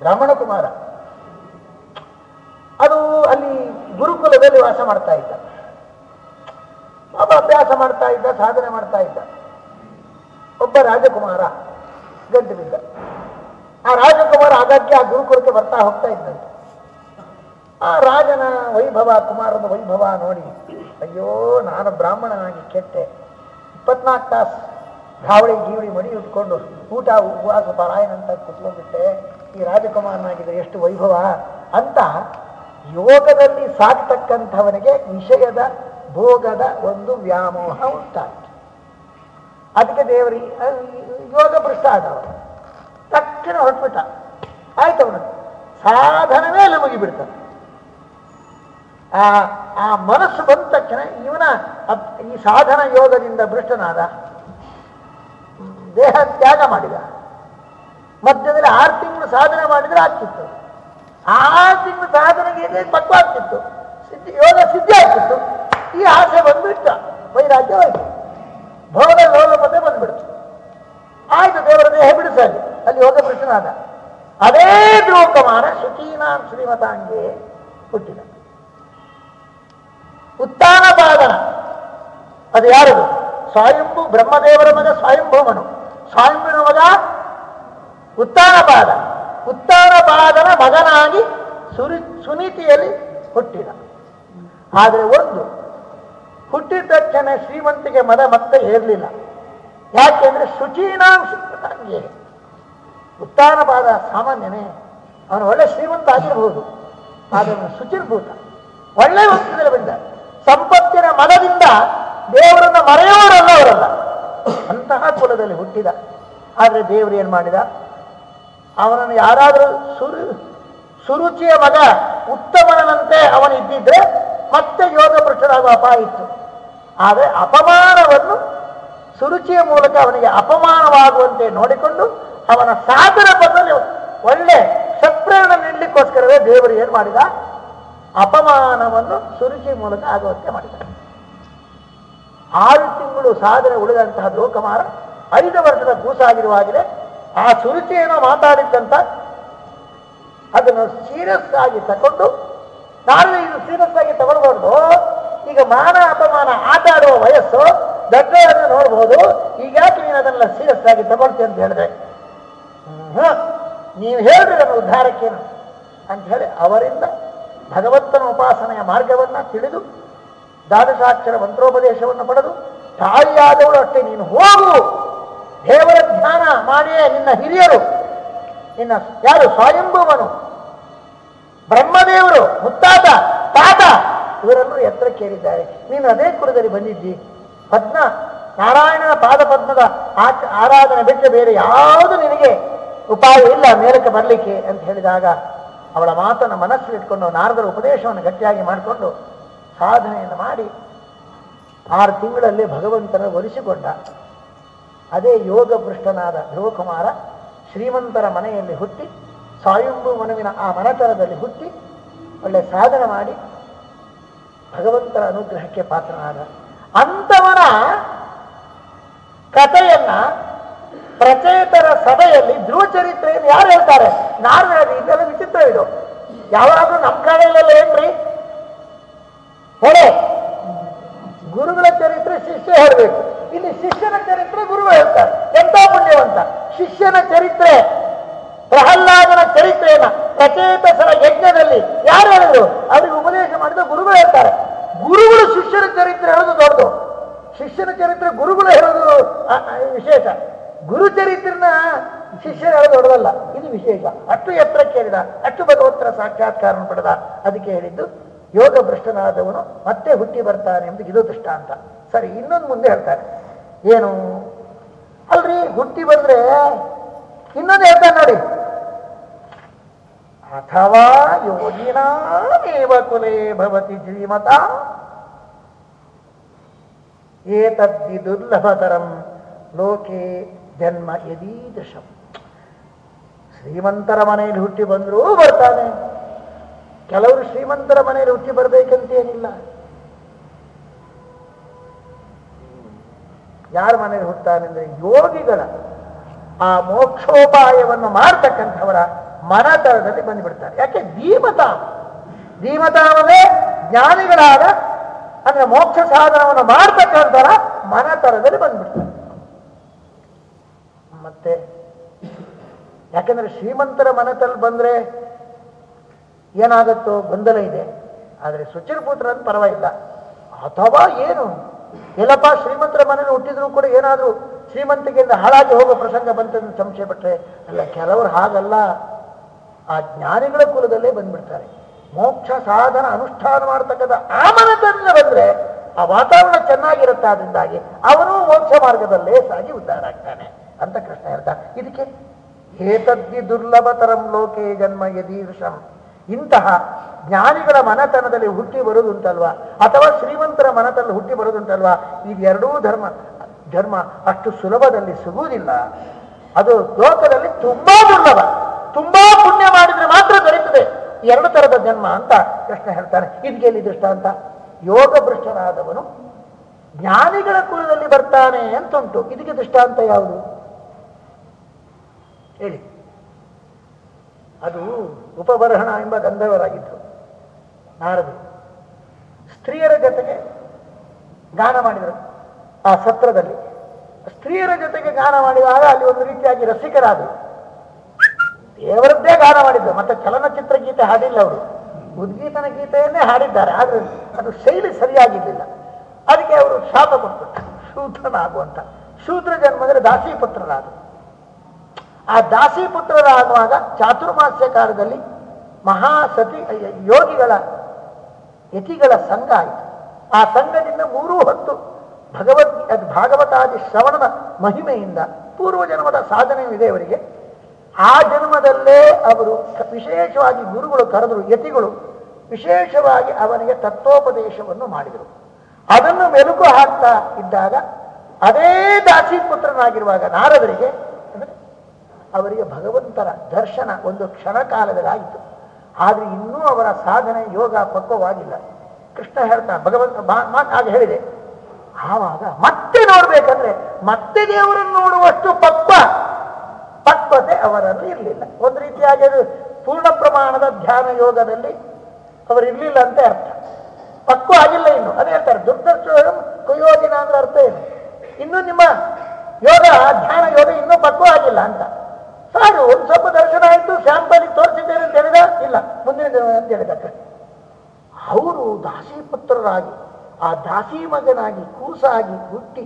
ಬ್ರಾಹ್ಮಣ ಕುಮಾರ. ಅದು ಅಲ್ಲಿ ಗುರುಕುಲದಲ್ಲಿ ವಾಸ ಮಾಡ್ತಾ ಇದ್ದ. ಒಬ್ಬ ಅಭ್ಯಾಸ ಮಾಡ್ತಾ ಇದ್ದ, ಸಾಧನೆ ಮಾಡ್ತಾ ಇದ್ದ. ಒಬ್ಬ ರಾಜಕುಮಾರ ಗಂಟು ಬಿದ್ದ ಆ ರಾಜಕುಮಾರ ಆಗಾಗ್ಗೆ ಆ ಗುರುಕುಲಕ್ಕೆ ಬರ್ತಾ ಹೋಗ್ತಾ ಇದ್ದಂತೆ ಆ ರಾಜನ ವೈಭವ, ಕುಮಾರನ ವೈಭವ ನೋಡಿ, ಅಯ್ಯೋ, ನಾನು ಬ್ರಾಹ್ಮಣನಾಗಿ ಕೆಟ್ಟೆ. ಇಪ್ಪತ್ನಾಲ್ಕು ತಾಸು ಧಾವಳಿ ಜೀವಳಿ ಮಡಿ ಉಟ್ಕೊಂಡು ಊಟ, ಉಪವಾಸ, ಪಾರಾಯಣಂತ ಕುತ್ಕೊಂಡ್ಬಿಟ್ಟೆ. ಈ ರಾಜಕುಮಾರನಾಗಿದ್ದರೆ ಎಷ್ಟು ವೈಭವ ಅಂತ ಯೋಗದಲ್ಲಿ ಸಾಕ್ತಕ್ಕಂಥವನಿಗೆ ವಿಷಯದ ಭೋಗದ ಒಂದು ವ್ಯಾಮೋಹ ಉಂಟಾಯಿತು. ಅದಕ್ಕೆ ದೇವರಿ ಯೋಗ ಭ್ರಷ್ಟ ಆದವರು ತಕ್ಷಣ ಹೊರಟ್ಬಿಟ್ಟ. ಆಯ್ತು ಅವನು. ಸಾಧನವೇ ಅಲ್ಲಿ ಮುಗಿಬಿಡ್ತಾನೆ. ಆ ಆ ಮನಸ್ಸು ಬಂದ ತಕ್ಷಣ ಇವನ ಈ ಸಾಧನ ಯೋಗದಿಂದ ಭ್ರಷ್ಟನಾದ. ದೇಹ ತ್ಯಾಗ ಮಾಡಿದ. ಮಧ್ಯದಲ್ಲಿ ಆರು ತಿಂಗಳು ಸಾಧನೆ ಮಾಡಿದ್ರೆ ಆಗ್ತಿತ್ತು. ಆರು ತಿಂಗಳು ಸಾಧನೆಗೆ ಪಕ್ವಾಗ್ತಿತ್ತು ಸಿದ್ಧಿ ಯೋಗ ಸಿದ್ಧಿ ಆಗ್ತಿತ್ತು, ಈ ಆಸೆ ಬಂದ್ಬಿಟ್ಟ, ವೈರಾಗ್ಯವಾಗಿ. ಭೋಗ ಲೋಗ ಮತ್ತೆ ಬಂದ್ಬಿಡ್ತು. ಆಯ್ತು ದೇವರ ದೇಹ ಬಿಡಿಸಲಿ ಅಲ್ಲಿ ಯೋಗ ಭ್ರಷ್ಟನಾದ ಅದೇ ಧ್ರುವಕುಮಾರ ಶುಚೀನಾಂ ಶ್ರೀಮತಾಂಗೆ ಹುಟ್ಟಿದ. ಉತ್ತಾನ ಪಾದನ ಅದು ಯಾರದು? ಸ್ವಯಂಭು ಬ್ರಹ್ಮದೇವರ ಮಗ ಸ್ವಯಂಭೂಮನು ಸ್ವಯಂಭುವಿನ ಮಗ ಉತ್ತಾನಪಾದ ಉತ್ತಾನಪಾದನ ಮಗನಾಗಿ ಸುರಿ, ಸುನೀತಿಯಲ್ಲಿ ಹುಟ್ಟಿದ. ಆದರೆ ಒಂದು, ಹುಟ್ಟಿದ ತಕ್ಷಣ ಶ್ರೀಮಂತಿಗೆ ಮದ ಮತ್ತೆ ಹೇರಲಿಲ್ಲ. ಯಾಕೆಂದ್ರೆ ಶುಚೀನಾಂಶ ಉತ್ತಾನಪಾದ ಸಾಮಾನ್ಯನೇ. ಅವನು ಒಳ್ಳೆ ಶ್ರೀಮಂತ ಆಗಿರಬಹುದು ಆದರೆ ಶುಚಿರ್ಭೂತ. ಒಳ್ಳೆ ವಸ್ತುಗಳ ಬಂದ. ಸಂಪತ್ತಿನ ಮದದಿಂದ ದೇವರನ್ನು ಮರೆಯೋರಲ್ಲ ಅವರಲ್ಲ ಅಂತಹ ಕುಲದಲ್ಲಿ ಹುಟ್ಟಿದ. ಆದರೆ ದೇವರು ಏನು ಮಾಡಿದ? ಅವನನ್ನು ಯಾರಾದರೂ ಸುರು, ಸುರುಚಿಯ ಮಗ ಉತ್ತಮನಂತೆ ಅವನಿದ್ದಿದ್ರೆ ಮತ್ತೆ ಯೋಗ ಪೃಷ್ಠರಾಗುವ ಅಪಾಯ ಇತ್ತು. ಆದರೆ ಅಪಮಾನವನ್ನು ಸುರುಚಿಯ ಮೂಲಕ ಅವನಿಗೆ ಅಪಮಾನವಾಗುವಂತೆ ನೋಡಿಕೊಂಡು ಅವನ ಸಾಧನ ಪದದಲ್ಲಿ ಒಳ್ಳೆ ಸತ್ಪ್ರೇರಣೆ ನೀಡಲಿಕ್ಕೋಸ್ಕರವೇ ದೇವರು ಏನು ಮಾಡಿದ? ಅಪಮಾನವನ್ನು ಸುರುಚಿ ಮೂಲಕ ಆಗುವಂತೆ ಮಾಡಿದ. ಆರು ತಿಂಗಳು ಸಾಧನೆ ಉಳಿದಂತಹ ಲೋಕಮಾರ ಐದು ವರ್ಷದ ಕೂಸಾಗಿರುವಾಗಲೇ ಆ ಸುರುಚಿ ಏನೋ ಮಾತಾಡಿದ್ದಂತ ಅದನ್ನು ಸೀರಿಯಸ್ ಆಗಿ ತಕೊಂಡು ನಾನು ಇದು ಸೀರಿಯಸ್ ಆಗಿ ತಗೊಳ್ಬಾರ್ದು ಈಗ ಮಾನ ಅಪಮಾನ ಆಟ ಆಡುವ ವಯಸ್ಸು ದೊಡ್ಡವರನ್ನು ನೋಡ್ಬೋದು, ಈಗ ಯಾಕೆ ನೀನು ಅದನ್ನೆಲ್ಲ ಸೀರಿಯಸ್ ಆಗಿ ತಗೊಳ್ತೀನಿ ಅಂತ ಹೇಳಿದೆ ನೀವು ಹೇಳ್ರಿ ನನ್ನ ಉದ್ಧಾರಕ್ಕೇನು ಅಂತ ಹೇಳಿ ಅವರಿಂದ ಭಗವಂತನ ಉಪಾಸನೆಯ ಮಾರ್ಗವನ್ನ ತಿಳಿದು ದ್ವಾದಶಾಕ್ಷರ ಮಂತ್ರೋಪದೇಶವನ್ನು ಪಡೆದು, ತಾಯಿಯಾದವಳು ಅಷ್ಟೇ, ನೀನು ಹೋಗು! ದೇವರ ಧ್ಯಾನ ಮಾಡಿಯೇ ನಿನ್ನ ಹಿರಿಯರು, ನಿನ್ನ ಯಾರು ಸ್ವಯಂಭುವನು ಬ್ರಹ್ಮದೇವರು ಮುತ್ತಾತ ತಾತ ಇವರೆಲ್ಲರೂ ಎತ್ತರಕ್ಕೇರಿದ್ದಾರೆ. ನೀನು ಅದೇ ಕುಲದಲ್ಲಿ ಬಂದಿದ್ದಿ. ಪದ್ಮ, ನಾರಾಯಣನ ಪಾದ ಪದ್ಮದ ಆರಾಧನೆ ಬಿಟ್ಟು ಬೇರೆ ಯಾವುದು ನಿನಗೆ ಉಪಾಯ ಇಲ್ಲ ಮೇಲಕ್ಕೆ ಬರಲಿಕ್ಕೆ ಅಂತ ಹೇಳಿದಾಗ ಅವಳ ಮಾತನ್ನು ಮನಸ್ಸಿಲಿಟ್ಕೊಂಡು ನಾರದರ ಉಪದೇಶವನ್ನು ಗಟ್ಟಿಯಾಗಿ ಮಾಡಿಕೊಂಡು ಸಾಧನೆಯನ್ನು ಮಾಡಿ ಆರು ತಿಂಗಳಲ್ಲಿ ಭಗವಂತನ ಒಲಿಸಿಕೊಂಡ. ಅದೇ ಯೋಗ ಪೃಷ್ಠನಾದ ಧ್ರುವಕುಮಾರ ಶ್ರೀಮಂತರ ಮನೆಯಲ್ಲಿ ಹುಟ್ಟಿ ಸಾಯುಂಬು ಮನುವಿನ ಆ ಮನತರದಲ್ಲಿ ಹುಟ್ಟಿ, ಒಳ್ಳೆ ಸಾಧನೆ ಮಾಡಿ ಭಗವಂತರ ಅನುಗ್ರಹಕ್ಕೆ ಪಾತ್ರನಾದ ಅಂಥವನ ಕಥೆಯನ್ನ ಪ್ರಚೇತರ ಸಭೆಯಲ್ಲಿ ಧ್ರುವ ಚರಿತ್ರೆಯನ್ನು ಯಾರು ಹೇಳ್ತಾರೆ? ನಾನು ಇದೆಲ್ಲ ವಿಚಿತ್ರ ಇದು. ಯಾವಾಗಲೂ ನಮ್ಮ ಕಡೆಯಲ್ಲೆಲ್ಲ ಏನ್ರಿ? ಹೊಳೆ. ಗುರುಗಳ ಚರಿತ್ರೆ ಶಿಷ್ಯ ಹೇಳಬೇಕು. ಇಲ್ಲಿ ಶಿಷ್ಯನ ಚರಿತ್ರೆ ಗುರು ಹೇಳ್ತಾರೆ. ಎಂತ ಪುಣ್ಯವಂತ ಶಿಷ್ಯನ ಚರಿತ್ರೆ, ಪ್ರಹ್ಲಾದನ ಚರಿತ್ರೆಯನ್ನ ಪ್ರಚೇತಸರ ಯಜ್ಞದಲ್ಲಿ ಯಾರು ಹೇಳಿದ್ರು? ಅವರಿಗೆ ಉಪದೇಶ ಮಾಡಿದ ಗುರುಗಳು ಹೇಳ್ತಾರೆ. ಗುರುಗಳು ಶಿಷ್ಯನ ಚರಿತ್ರೆ ಹೇಳೋದು ದೊಡ್ಡದು. ಶಿಷ್ಯನ ಚರಿತ್ರೆ ಗುರುಗಳು ಹೇಳೋದು ವಿಶೇಷ. ಗುರು ಚರಿತ್ರೆನ ಶಿಷ್ಯನ ಹೇಳೋದು ದೊಡ್ಡದಲ್ಲ. ಇದು ವಿಶೇಷ. ಅಷ್ಟು ಎತ್ತರ ಕೇಳಿದ ಅಷ್ಟು ಭಗವಂತರ ಸಾಕ್ಷಾತ್ಕಾರವನ್ನು ಪಡೆದ, ಅದಕ್ಕೆ ಹೇಳಿದ್ದು ಯೋಗ ಭ್ರಷ್ಟನಾದವನು ಮತ್ತೆ ಹುಟ್ಟಿ ಬರ್ತಾನೆ ಎಂದು ಇದು ದೃಷ್ಟಾಂತ. ಸರಿ, ಇನ್ನೊಂದು ಮುಂದೆ ಹೇಳ್ತಾರೆ. ಏನು? ಅಲ್ರಿ, ಹುಟ್ಟಿ ಬಂದ್ರೆ ಇನ್ನೊಂದು ಹೇಳ್ತಾನೆ ನೋಡಿ. ಅಥವಾ ಯೋಗಿನಾಮೇವ ಕುಲೇ ಭವತಿ ಶ್ರೀಮತ. ಏತದ್ದಿ ದುರ್ಲಭತರಂ ಲೋಕೆ ಜನ್ಮ ಯದೀದೃಶಂ. ಶ್ರೀಮಂತರ ಮನೆಯಲ್ಲಿ ಹುಟ್ಟಿ ಬಂದರೂ ಬರ್ತಾನೆ. ಕೆಲವರು ಶ್ರೀಮಂತರ ಮನೆಯಲ್ಲಿ ಹುಟ್ಟಿ ಬರಬೇಕಂತೇನಿಲ್ಲ. ಯಾರ ಮನೆಯಲ್ಲಿ ಹುಟ್ಟಾರೆ ಅಂದ್ರೆ ಯೋಗಿಗಳ ಆ ಮೋಕ್ಷೋಪಾಯವನ್ನು ಮಾಡ್ತಕ್ಕಂಥವರ ಮನತರದಲ್ಲಿ ಬಂದುಬಿಡ್ತಾರೆ. ಯಾಕೆ? ಧೀಮತ. ಧೀಮತಾವೇ ಜ್ಞಾನಿಗಳಾದ, ಅಂದ್ರೆ ಮೋಕ್ಷ ಸಾಧನವನ್ನು ಮಾಡ್ತಕ್ಕಂಥರ ಮನತರದಲ್ಲಿ ಬಂದ್ಬಿಡ್ತಾರೆ. ಮತ್ತೆ, ಯಾಕೆಂದ್ರೆ ಶ್ರೀಮಂತರ ಮನೆತಲ್ಲಿ ಬಂದ್ರೆ ಏನಾಗತ್ತೋ ಗೊಂದಲ ಇದೆ. ಆದರೆ ಸುಚಿರಪುತ್ರ ಅಂತ ಪರವಾಗಿಲ್ಲ. ಅಥವಾ ಏನು? ಎಲ್ಲಪ್ಪ, ಶ್ರೀಮಂತರ ಮನೇಲಿ ಹುಟ್ಟಿದ್ರು ಕೂಡ ಏನಾದರೂ ಶ್ರೀಮಂತಿಕೆಯಿಂದ ಹಾಳಾಗಿ ಹೋಗೋ ಪ್ರಸಂಗ ಬಂತಂದು ಸಂಶಯ ಪಟ್ಟರೆ ಅಲ್ಲ, ಕೆಲವರು ಹಾಗಲ್ಲ. ಆ ಜ್ಞಾನಿಗಳ ಕುಲದಲ್ಲೇ ಬಂದ್ಬಿಡ್ತಾರೆ. ಮೋಕ್ಷ ಸಾಧನ ಅನುಷ್ಠಾನ ಮಾಡತಕ್ಕಂಥ ಆ ಮನದಿಂದ ಬಂದ್ರೆ ಆ ವಾತಾವರಣ ಚೆನ್ನಾಗಿರುತ್ತೆ. ಅದರಿಂದಾಗಿ ಅವನು ಮೋಕ್ಷ ಮಾರ್ಗದಲ್ಲೇ ಸಾಗಿ ಉದ್ಧಾರ ಆಗ್ತಾನೆ ಅಂತ ಕೃಷ್ಣ ಹೇಳ್ತಾ ಇದಕ್ಕೆ ಏತದ್ದಿ ದುರ್ಲಭತರಂ ಲೋಕೆ ಜನ್ಮ ಯದೀರ್ಷಂ ಇಂತಹ ಜ್ಞಾನಿಗಳ ಮನತನದಲ್ಲಿ ಹುಟ್ಟಿ ಬರುವುದುಂಟಲ್ವಾ? ಅಥವಾ ಶ್ರೀಮಂತರ ಮನತನದಲ್ಲಿ ಹುಟ್ಟಿ ಬರುವುದುಂಟಲ್ವಾ? ಇದೆರಡೂ ಧರ್ಮ ಧರ್ಮ ಅಷ್ಟು ಸುಲಭದಲ್ಲಿ ಸಿಗುವುದಿಲ್ಲ. ಅದು ಲೋಕದಲ್ಲಿ ತುಂಬಾ ದುರ್ಲಭ. ತುಂಬಾ ಪುಣ್ಯ ಮಾಡಿದ್ರೆ ಮಾತ್ರ ದೊರೆಯುತ್ತದೆ. ಎರಡು ತರದ ಜನ್ಮ ಅಂತ ಕೃಷ್ಣ ಹೇಳ್ತಾನೆ. ದೃಷ್ಟ ದೃಷ್ಟಾಂತ ಯೋಗ ಭ್ರಷ್ಟನಾದವನು ಜ್ಞಾನಿಗಳ ಕುಲದಲ್ಲಿ ಬರ್ತಾನೆ ಅಂತ ಉಂಟು ಇದಕ್ಕೆ ದೃಷ್ಟಾಂತ ಯಾವುದು? ಹೇಳಿ. ಅದು ಉಪಬರಹಣ ಎಂಬ ಗಂಧರ್ವರಾಗಿದ್ದರು ನಾರದು ಸ್ತ್ರೀಯರ ಜೊತೆಗೆ ಗಾನ ಮಾಡಿದರು. ಆ ಸತ್ರದಲ್ಲಿ ಸ್ತ್ರೀಯರ ಜೊತೆಗೆ ಗಾನ ಮಾಡಿದಾಗ ಅಲ್ಲಿ ಒಂದು ರೀತಿಯಾಗಿ ರಸಿಕರಾದರು. ದೇವರದ್ದೇ ಗಾನ ಮಾಡಿದ್ದು ಮತ್ತೆ ಚಲನಚಿತ್ರ ಗೀತೆ ಹಾಡಿಲ್ಲ ಅವರು. ಉದ್ಗೀತನ ಗೀತೆಯನ್ನೇ ಹಾಡಿದ್ದಾರೆ. ಆದರೆ ಅದು ಶೈಲಿ ಸರಿಯಾಗಿರಲಿಲ್ಲ. ಅದಕ್ಕೆ ಅವರು ಶಾಪ ಕೊಡ್ತಾರೆ ಶೂದ್ರನಾಗುವಂಥ ಶೂದ್ರ ಜನ್ಮದಲ್ಲಿ ದಾಸಿಪುತ್ರರಾದರು. ಆ ದಾಸಿ ಪುತ್ರರಾಗುವಾಗ ಚಾತುರ್ಮಾಸ್ಯ ಕಾಲದಲ್ಲಿ ಮಹಾಸತಿ ಯೋಗಿಗಳ ಯತಿಗಳ ಸಂಘ ಆಯಿತು. ಆ ಸಂಘದಿಂದ ಮೂರೂ ಹೊತ್ತು ಭಗವದ್ ಭಾಗವತಾದಿ ಶ್ರವಣದ ಮಹಿಮೆಯಿಂದ ಪೂರ್ವ ಜನ್ಮದ ಸಾಧನೆ ಇದೆ ಅವರಿಗೆ. ಆ ಜನ್ಮದಲ್ಲೇ ಅವರು ವಿಶೇಷವಾಗಿ ಗುರುಗಳು ಕರೆದರು, ಯತಿಗಳು ವಿಶೇಷವಾಗಿ ಅವನಿಗೆ ತತ್ವೋಪದೇಶವನ್ನು ಮಾಡಿದರು. ಅದನ್ನು ಮೆಲುಕು ಹಾಕ್ತಾ ಇದ್ದಾಗ ಅದೇ ದಾಸಿ ಪುತ್ರನಾಗಿರುವಾಗ ನಾರದರಿಗೆ ಅವರಿಗೆ ಭಗವಂತರ ದರ್ಶನ ಒಂದು ಕ್ಷಣ ಕಾಲದಲ್ಲಿ ಆದರೆ ಇನ್ನೂ ಅವರ ಸಾಧನೆ ಯೋಗ ಪಕ್ವವಾಗಿಲ್ಲ. ಕೃಷ್ಣ ಹೇಳ್ತಾ ಭಗವಂತ ಮಾತು ಹಾಗೆ ಹೇಳಿದೆ. ಆವಾಗ ಮತ್ತೆ ನೋಡ್ಬೇಕಂದ್ರೆ ಮತ್ತೆ ದೇವರನ್ನು ನೋಡುವಷ್ಟು ಪಕ್ವ, ಪಕ್ವತೆ ಅವರಲ್ಲಿ ಇರಲಿಲ್ಲ. ಒಂದು ರೀತಿಯಾಗಿ ಅದು ಪೂರ್ಣ ಪ್ರಮಾಣದ ಧ್ಯಾನ ಯೋಗದಲ್ಲಿ ಅವರಿರಲಿಲ್ಲ ಅಂತ ಅರ್ಥ. ಪಕ್ವ ಆಗಿಲ್ಲ ಇನ್ನು. ಅದೇ ಹೇಳ್ತಾರೆ, ದುರ್ದರ್ಶನ ಕುಯೋಗಿನ ಅಂದ್ರೆ ಅರ್ಥ ಏನು? ಇನ್ನು ನಿಮ್ಮ ಯೋಗ, ಧ್ಯಾನ ಯೋಗ ಇನ್ನೂ ಪಕ್ವ ಆಗಿಲ್ಲ ಅಂತ. ಸಾರು ಒಂದು ಸ್ವಲ್ಪ ದರ್ಶನ ಆಯಿತು ಸ್ಯಾಂಪಲಿಗೆ ತೋರಿಸಿದ್ದೇನೆ ಅಂತ ಹೇಳಿದ? ಇಲ್ಲ, ಮುಂದಿನ ದಿನ ಅಂತ ಹೇಳಿದ ಅವರು ದಾಸಿ ಪುತ್ರರಾಗಿ ಆ ದಾಸಿ ಮಗನಾಗಿ ಕೂಸಾಗಿ ಹುಟ್ಟಿ,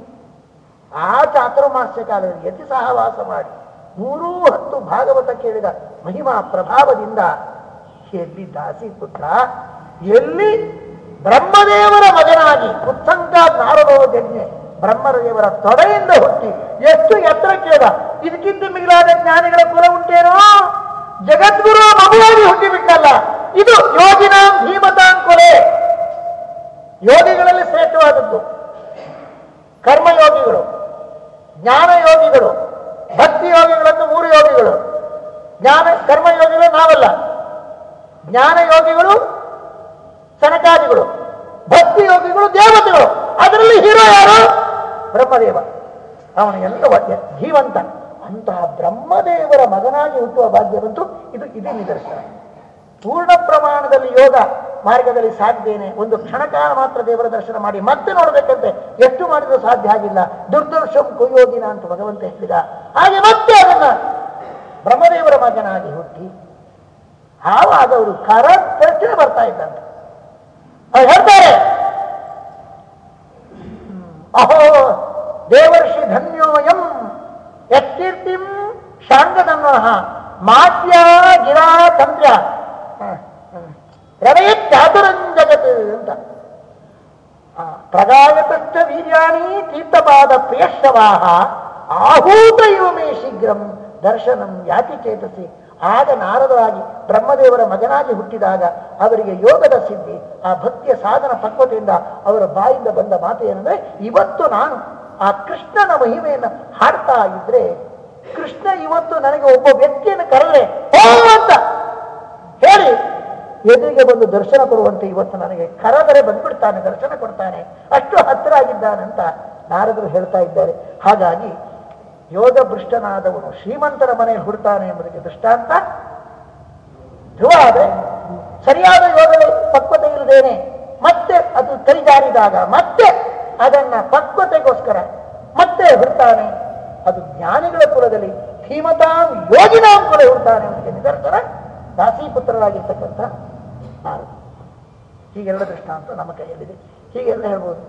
ಆ ಚಾತುರ್ಮಾಸ್ಯ ಕಾಲದಲ್ಲಿ ಯತಿ ಸಹವಾಸ ಮಾಡಿ, ಮೂರೂ ಹತ್ತು ಭಾಗವತ ಕೇಳಿದ ಮಹಿಮಾ ಪ್ರಭಾವದಿಂದ ಎಲ್ಲಿ ದಾಸಿ ಪುತ್ರ ಎಲ್ಲಿ ಬ್ರಹ್ಮದೇವರ ಮಗನಾಗಿ, ಉತ್ಸಂಗ ನಾರದೋ ಜಜ್ಞೆ ಬ್ರಹ್ಮದೇವರ ತೊಡೆಯಿಂದ ಹುಟ್ಟಿ ಎಷ್ಟು ಎತ್ತರ ಕೇಳ ಇದಕ್ಕಿಂತ ಮಿಗಿಲಾದ ಜ್ಞಾನಿಗಳ ಕುಲ ಉಂಟೇನೋ? ಜಗದ್ಗುರು ಮಗುವಾಗಿ ಹುಟ್ಟಿಬಿಟ್ಟಲ್ಲ. ಇದು ಯೋಗಿನ ಭೀಮತಾಂಕುಲೆ ಯೋಗಿಗಳಲ್ಲಿ ಶ್ರೇಷ್ಠವಾದದ್ದು ಕರ್ಮಯೋಗಿಗಳು ಜ್ಞಾನ ಯೋಗಿಗಳು ಭಕ್ತಿ ಯೋಗಿಗಳನ್ನು ಮೂರು ಯೋಗಿಗಳು ಜ್ಞಾನ, ಕರ್ಮಯೋಗಿಗಳು ನಾವಲ್ಲ. ಜ್ಞಾನ ಯೋಗಿಗಳು ಸನಕಾದಿಗಳು ಭಕ್ತಿ ಯೋಗಿಗಳು ದೇವತೆಗಳು. ಅದರಲ್ಲಿ ಹೀರೋ ಯಾರು? ಬ್ರಹ್ಮದೇವ ಅವನು ಎಲ್ಲ ಜೀವಂತ. ಅಂತಹ ಬ್ರಹ್ಮದೇವರ ಮಗನಾಗಿ ಹುಟ್ಟುವ ಭಾಗ್ಯವಂತೂ ಇದು ಇದೇ ನಿದರ್ಶನ. ಪೂರ್ಣ ಪ್ರಮಾಣದಲ್ಲಿ ಯೋಗ ಮಾರ್ಗದಲ್ಲಿ ಸಾಧ್ಯೇನೆ ಒಂದು ಕ್ಷಣಕಾಲ ಮಾತ್ರ ದೇವರ ದರ್ಶನ ಮಾಡಿ ಮತ್ತೆ ನೋಡಬೇಕಂತೆ. ಎಷ್ಟು ಮಾಡಿದ್ರೂ ಸಾಧ್ಯ ಆಗಿಲ್ಲ. ದುರ್ದರ್ಶಂ ಕುಯೋಗಿನ ಅಂತ ಭಗವಂತ ಹೇಳಿದ. ಹಾಗೆ ಮತ್ತೆ ಅದನ್ನ ಬ್ರಹ್ಮದೇವರ ಮಗನಾಗಿ ಹುಟ್ಟಿ ಆವಾಗ ಅವರು ಕರ ಪ್ರಶ್ನೆ ಬರ್ತಾ ಇದ್ದಂತೆ. ಅವ್ರು ಹೇಳ್ತಾರೆ ಅಹೋ, ದೇವರ್ಷಿ ಧನ್ಯೋಯಂ ಯತ್ಕೀರ್ತಿಂ ಶಾಂಗದನ್ವಃ ಮಾತ್ಯ ಗಿರಾ ತಂತ್ರ್ಯ. ರವೇ ಚಾತುರಂಜಗತ್ ಅಂತ. ಪ್ರಗಾಯತಶ್ಚ ವೀರ್ಯಾಣಿ ತೀರ್ಥಪಾದ ಪ್ರಿಯಶವಾಹ ಆಹೂತ ಇವ ಮೇ ಶೀಘ್ರಂ ದರ್ಶನಂ ಯಾತಿ ಚೇತಸಿ. ಆಗ ನಾರದರಾಗಿ ಬ್ರಹ್ಮದೇವರ ಮಗನಾಗಿ ಹುಟ್ಟಿದಾಗ ಅವರಿಗೆ ಯೋಗದ ಸಿದ್ಧಿ, ಆ ಭಕ್ತಿಯ ಸಾಧನ ಪಕ್ವತೆಯಿಂದ ಅವರ ಬಾಯಿಂದ ಬಂದ ಮಾತು ಏನಂದ್ರೆ ಇವತ್ತು ನಾನು. ಆ ಕೃಷ್ಣನ ಮಹಿಮೆಯನ್ನು ಹಾಡ್ತಾ ಇದ್ರೆ, ಕೃಷ್ಣ ಇವತ್ತು ನನಗೆ ಒಬ್ಬ ವ್ಯಕ್ತಿಯನ್ನು ಕರೆದ್ರೆ ಅಂತ ಹೇಳಿ. ಎದುರಿಗೆ ಬಂದು ದರ್ಶನ ಕೊಡುವಂತೆ ಇವತ್ತು ನನಗೆ ಕರೆದರೆ ಬಂದ್ಬಿಡ್ತಾನೆ, ದರ್ಶನ ಕೊಡ್ತಾನೆ. ಅಷ್ಟು ಹತ್ತಿರ ಆಗಿದ್ದಾನಂತ ನಾರದರು ಹೇಳ್ತಾ ಇದ್ದಾರೆ. ಹಾಗಾಗಿ ಯೋಗ ಭೃಷ್ಟನಾದವನು ಶ್ರೀಮಂತರ ಮನೆ ಹುಡ್ತಾನೆ ಎಂಬುದಕ್ಕೆ ದೃಷ್ಟಾಂತ. ಧ್ರುವ ಆದರೆ ಸರಿಯಾದ ಯೋಗ ಪಕ್ವತೆ ಇಲ್ಲದೇನೆ ಮತ್ತೆ ಅದು ಕೈಜಾರಿದಾಗ ಮತ್ತೆ ಅದನ್ನ ಪಕ್ವತೆಗೋಸ್ಕರ ಮತ್ತೆ ಹುಡ್ತಾನೆ. ಅದು ಜ್ಞಾನಿಗಳ ಕುಲದಲ್ಲಿ ಧೀಮತಾಂ ಯೋಗಿನಾಂ ಕುಲ ಹುಡ್ತಾನೆ ಎಂಬುದಕ್ಕೆ ನಿದರ್ಶನ ದಾಸೀಪುತ್ರರಾಗಿರ್ತಕ್ಕಂಥ ಹೀಗೆಲ್ಲ ದೃಷ್ಟಾಂತ ನಮ್ಮ ಕೈಯಲ್ಲಿದೆ. ಹೀಗೆಲ್ಲ ಹೇಳ್ಬೋದು.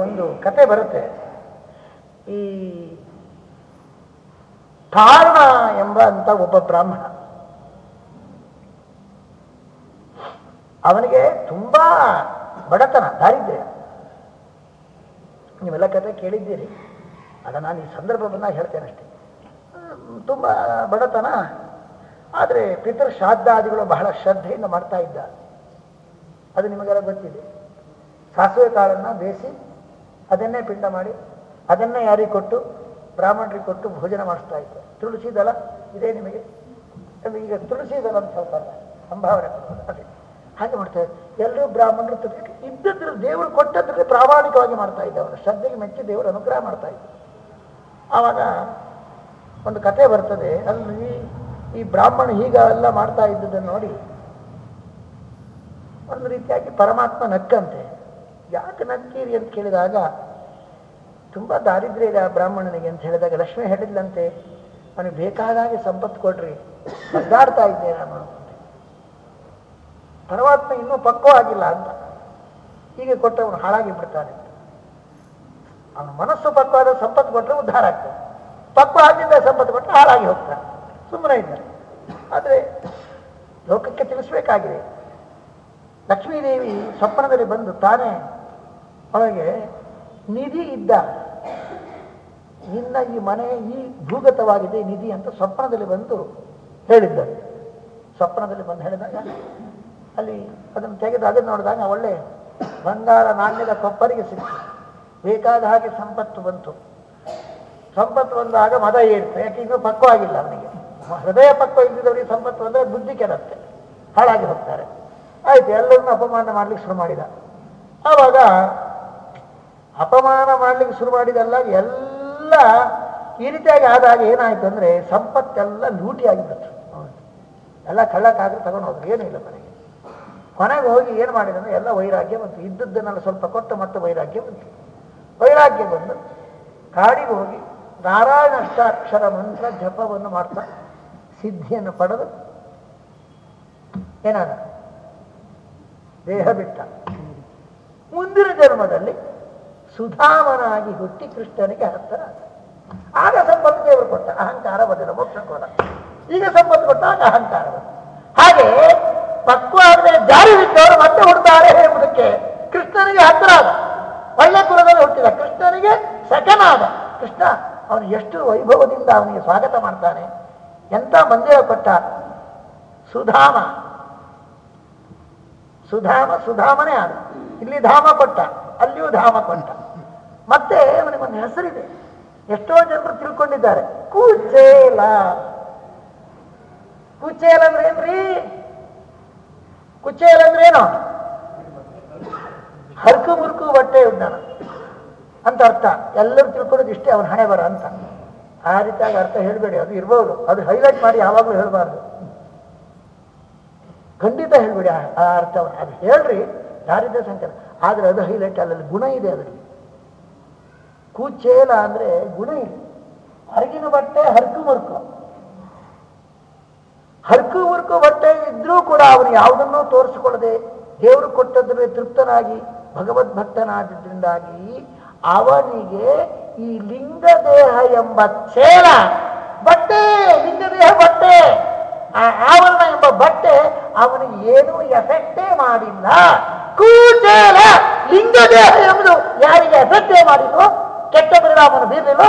ಒಂದು ಕತೆ ಬರುತ್ತೆ. ಈ ಕಾರಣ ಎಂಬ ಅಂತ ಒಬ್ಬ ಬ್ರಾಹ್ಮಣ. ಅವನಿಗೆ ತುಂಬಾ ಬಡತನ, ದಾರಿದ್ರ್ಯ. ನೀವೆಲ್ಲ ಕತೆ ಕೇಳಿದ್ದೀರಿ. ಅದ ನಾನು ಈ ಸಂದರ್ಭವನ್ನ ಹೇಳ್ತೇನೆ ಅಷ್ಟೇ. ತುಂಬಾ ಬಡತನ. ಆದರೆ ಪಿತೃ ಶ್ರಾದ್ದಾದಿಗಳು ಬಹಳ ಶ್ರದ್ಧೆಯಿಂದ ಮಾಡ್ತಾ ಇದ್ದ. ಅದು ನಿಮಗೆಲ್ಲ ಗೊತ್ತಿದೆ. ಸಾಸಿವೆ ಕಾಳನ್ನು ಬೇಯಿಸಿ ಅದನ್ನೇ ಪಿಂಡ ಮಾಡಿ, ಅದನ್ನೇ ಯಾರಿಗೆ ಕೊಟ್ಟು, ಬ್ರಾಹ್ಮಣರಿಗೆ ಕೊಟ್ಟು ಭೋಜನ ಮಾಡಿಸ್ತಾ ಇತ್ತು ತುಳಸಿ ದಳ ಇದೇ ನಿಮಗೆ? ಈಗ ತುಳಸಿ ದಳ ಅಂತ ಹೇಳ್ತಾರೆ ಸಂಭಾವನೆ ಅದೇ. ಹಾಗೆ ಮಾಡ್ತಾರೆ ಎಲ್ಲರೂ ಬ್ರಾಹ್ಮಣರು ತಿರ್ಗಿ ಇದ್ದದ್ರ ದೇವರು ಕೊಟ್ಟದ್ರಲ್ಲಿ ಪ್ರಾಮಾಣಿಕವಾಗಿ ಮಾಡ್ತಾ ಇದ್ದ ಅವರು. ಶ್ರದ್ಧೆಗೆ ಮೆಚ್ಚಿ ದೇವರು ಅನುಗ್ರಹ ಮಾಡ್ತಾ ಇದ್ದ. ಆವಾಗ ಒಂದು ಕತೆ ಬರ್ತದೆ, ಅಲ್ಲಿ ಈ ಬ್ರಾಹ್ಮಣ ಹೀಗ ಎಲ್ಲ ಮಾಡ್ತಾ ಇದ್ದದನ್ನು ನೋಡಿ ಒಂದು ರೀತಿಯಾಗಿ ಪರಮಾತ್ಮ ನಕ್ಕಂತೆ. ಯಾಕೆ ನಕ್ಕೀರಿ ಅಂತ ಕೇಳಿದಾಗ, ತುಂಬಾ ದಾರಿದ್ರ್ಯ ಇದೆ ಆ ಬ್ರಾಹ್ಮಣನಿಗೆ ಅಂತ ಹೇಳಿದಾಗ, ಲಕ್ಷ್ಮಿ ಹೇಳಿದ್ಲಂತೆ, ಅವನಿಗೆ ಬೇಕಾದಾಗೆ ಸಂಪತ್ತು ಕೊಡ್ರಿ ಒದ್ದಾಡ್ತಾ ಇದ್ದೆ ನಾನು ಪರಮಾತ್ಮ ಇನ್ನೂ ಪಕ್ವ ಆಗಿಲ್ಲ ಅಂತ. ಹೀಗೆ ಕೊಟ್ಟವನು ಹಾಳಾಗಿ ಬಿಡ್ತಾನೆ ಅವನ ಮನಸ್ಸು ಪಕ್ವಾದ ಸಂಪತ್ತು ಕೊಟ್ಟರೆ ಉದ್ಧಾರ ಆಗ್ತದೆ. ಪಕ್ವ ಆಗಿದ್ದ ಸಂಪತ್ತು ಕೊಟ್ಟರೆ ಹಾಳಾಗಿ ಹೋಗ್ತಾನೆ. ಸುಮ್ಮನೆ ಇದ್ದ. ಆದರೆ ಲೋಕಕ್ಕೆ ತಿಳಿಸ್ಬೇಕಾಗಿದೆ, ಲಕ್ಷ್ಮೀದೇವಿ ಸ್ವಪ್ನದಲ್ಲಿ ಬಂದು ತಾನೇ ಅವನಿಗೆ ನಿಧಿ ಇದ್ದ. ನಿನ್ನ ಈ ಮನೆ ಈ ಭೂಗತವಾಗಿದೆ, ನಿಧಿ ಅಂತ ಸ್ವಪ್ನದಲ್ಲಿ ಬಂದು ಹೇಳಿದ್ದರು ಸ್ವಪ್ನದಲ್ಲಿ ಬಂದು ಹೇಳಿದಾಗ, ಅಲ್ಲಿ ಅದನ್ನು ತೆಗೆದು ಅದನ್ನು ನೋಡಿದಾಗ ಒಳ್ಳೆ ಬಂಗಾರ ನಾಣ್ಯದ ಕೊಪ್ಪರಿಗೆ ಸಿಕ್ತು. ಬೇಕಾದ ಹಾಗೆ ಸಂಪತ್ತು ಬಂತು. ಸಂಪತ್ತು ಬಂದಾಗ ಮದ ಏರ್ತು, ಯಾಕೆ ಇನ್ನೂ ಪಕ್ವ ಆಗಿಲ್ಲ ಅವನಿಗೆ. ಹೃದಯ ಪಕ್ವ ಇದ್ದಿದ್ದವರಿಗೆ ಸಂಪತ್ತು ಬಂದರೆ ಬುದ್ಧಿ ಕೆಡತ್ತೆ, ಹಾಳಾಗಿ ಹೋಗ್ತಾರೆ. ಆಯ್ತು, ಎಲ್ಲರನ್ನ ಅಪಮಾನ ಮಾಡ್ಲಿಕ್ಕೆ ಶುರು ಮಾಡಿದ. ಆವಾಗ ಅಪಮಾನ ಮಾಡಲಿಕ್ಕೆ ಶುರು ಮಾಡಿದಲ್ಲ, ಎಲ್ಲ ಈ ರೀತಿಯಾಗಿ ಆದಾಗ ಏನಾಯ್ತು ಅಂದ್ರೆ ಸಂಪತ್ತೆಲ್ಲ ಲೂಟಿ ಆಗಿಬಿಡ್ತು ಎಲ್ಲ ಕಳ್ಳಕ್ಕಾದ್ರೆ ತಗೊಂಡು ಹೋದ್ರು. ಏನೂ ಇಲ್ಲ ಮನೆಗೆ. ಕೊನೆಗೆ ಹೋಗಿ ಏನು ಮಾಡಿದಂದ್ರೆ ಎಲ್ಲ ವೈರಾಗ್ಯ ಬಂತು. ಇದ್ದದ್ದನ್ನೆಲ್ಲ ಸ್ವಲ್ಪ ಕೊಟ್ಟು ಮತ್ತೆ ವೈರಾಗ್ಯ ಬಂತು. ವೈರಾಗ್ಯ ಬಂದು ಕಾಡಿಗೆ ಹೋಗಿ ನಾರಾಯಣ ಅಷ್ಟಾಕ್ಷರ ಮಂತ್ರ ಜಪವನ್ನು ಮಾಡ್ತಾ ಸಿದ್ಧಿಯನ್ನು ಪಡೆದು ಏನಾದ? ದೇಹ ಬಿಟ್ಟ. ಮುಂದಿನ ಜನ್ಮದಲ್ಲಿ ಸುಧಾಮನಾಗಿ ಹುಟ್ಟಿ ಕೃಷ್ಣನಿಗೆ ಆದ. ಆಗ ಸಂಪತ್ತು ದೇವರು ಕೊಟ್ಟ ಅಹಂಕಾರ ಬಂದಿಲ್ಲ, ಮೋಕ್ಷ ಈಗ ಸಂಪತ್ತು ಕೊಟ್ಟಾಗ ಅಹಂಕಾರ ಬಂದ ಹಾಗೆ ಪಕ್ವ ಆದರೆ ಜಾರಿ ಬಿಟ್ಟವರು ಮತ್ತೆ ಹುಡ್ತಾರೆ ಎಂಬುದಕ್ಕೆ ಕೃಷ್ಣನಿಗೆ ಹತ್ತಿರ ಆದ. ಒಳ್ಳೆ ಕುಲದಲ್ಲಿ ಹುಟ್ಟಿದ ಕೃಷ್ಣನಿಗೆ ಸಕನಾದ ಕೃಷ್ಣ, ಅವನು ಎಷ್ಟು ವೈಭವದಿಂದ ಅವನಿಗೆ ಸ್ವಾಗತ ಮಾಡ್ತಾನೆ. ಎಂತ ಮಂದಿರ ಕೊಟ್ಟ? ಸುಧಾಮ. ಸುಧಾಮ, ಸುಧಾಮನೇ ಆದ. ಇಲ್ಲಿ ಧಾಮ ಕೊಟ್ಟ, ಅಲ್ಲಿಯೂ ಧಾಮ ಕೊಟ್ಟ. ಮತ್ತೆ ಅವನಿಗೊಂದು ಹೆಸರಿದೆ. ಎಷ್ಟೋ ಜನರು ತಿಳ್ಕೊಂಡಿದ್ದಾರೆ. ಕುಚೇಲ. ಕುಚೇಲ ಅಂದ್ರೆ ಏನ್ರಿ? ಕುಚೇಲ ಅಂದ್ರೆ ಏನು? ಹರ್ಕು ಮುರ್ಕು ಬಟ್ಟೆ ಇದ್ದಾನ ಅಂತ ಅರ್ಥ. ಎಲ್ಲರೂ ತಿಳ್ಕೊಳ್ಳೋದು ಇಷ್ಟೇ, ಅವನ ಹಣೆ ಬರ ಅಂತ. ಆ ರೀತಿಯಾಗಿ ಅರ್ಥ ಹೇಳಬೇಡಿ, ಅದು ಇರ್ಬೋದು. ಅದು ಹೈಲೈಟ್ ಮಾಡಿ ಯಾವಾಗಲೂ ಹೇಳಬಾರ್ದು. ಖಂಡಿತ ಹೇಳ್ಬೇಡಿ ಆ ಅರ್ಥ ಅದು ಹೇಳ್ರಿ, ದಾರಿದ್ರ್ಯ ಸಂಕೇತ. ಆದ್ರೆ ಅದು ಹೈಲೈಟ್ ಅಲ್ಲಲ್ಲಿ ಗುಣ ಇದೆ ಅದರಲ್ಲಿ. ಕೂಚೇಲ ಅಂದ್ರೆ ಗುಣ ಇದೆ ಹೊರಗಿನ ಬಟ್ಟೆ ಹರ್ಕು ಮುರ್ಕು. ಹರ್ಕು ಮುರ್ಕು ಬಟ್ಟೆ ಇದ್ರೂ ಕೂಡ ಅವನು ಯಾವುದನ್ನೂ ತೋರಿಸಿಕೊಳ್ಳದೆ ದೇವರು ಕೊಟ್ಟದ್ರೆ ತೃಪ್ತನಾಗಿ ಭಗವದ್ಭಕ್ತನಾದಿದ್ದರಿಂದಾಗಿ ಅವನಿಗೆ ಈ ಲಿಂಗ ದೇಹ ಎಂಬ ಚೇಲ, ಬಟ್ಟೆ, ಲಿಂಗ ದೇಹ ಬಟ್ಟೆ, ಆ ಆವರಣ ಎಂಬ ಬಟ್ಟೆ ಅವನಿಗೆ ಏನೂ ಎಫೆಕ್ಟೇ ಮಾಡಿಲ್ಲ. ಕೂಚೇಲ, ಲಿಂಗ ದೇಹ ಎಂಬುದು ಯಾರಿಗೆ ಎಫೆಕ್ಟೇ ಮಾಡಿಲ್ವೋ ಕೆಟ್ಟ ಪರಿಣಾಮನು ಬೀರಲಿಲ್ಲ?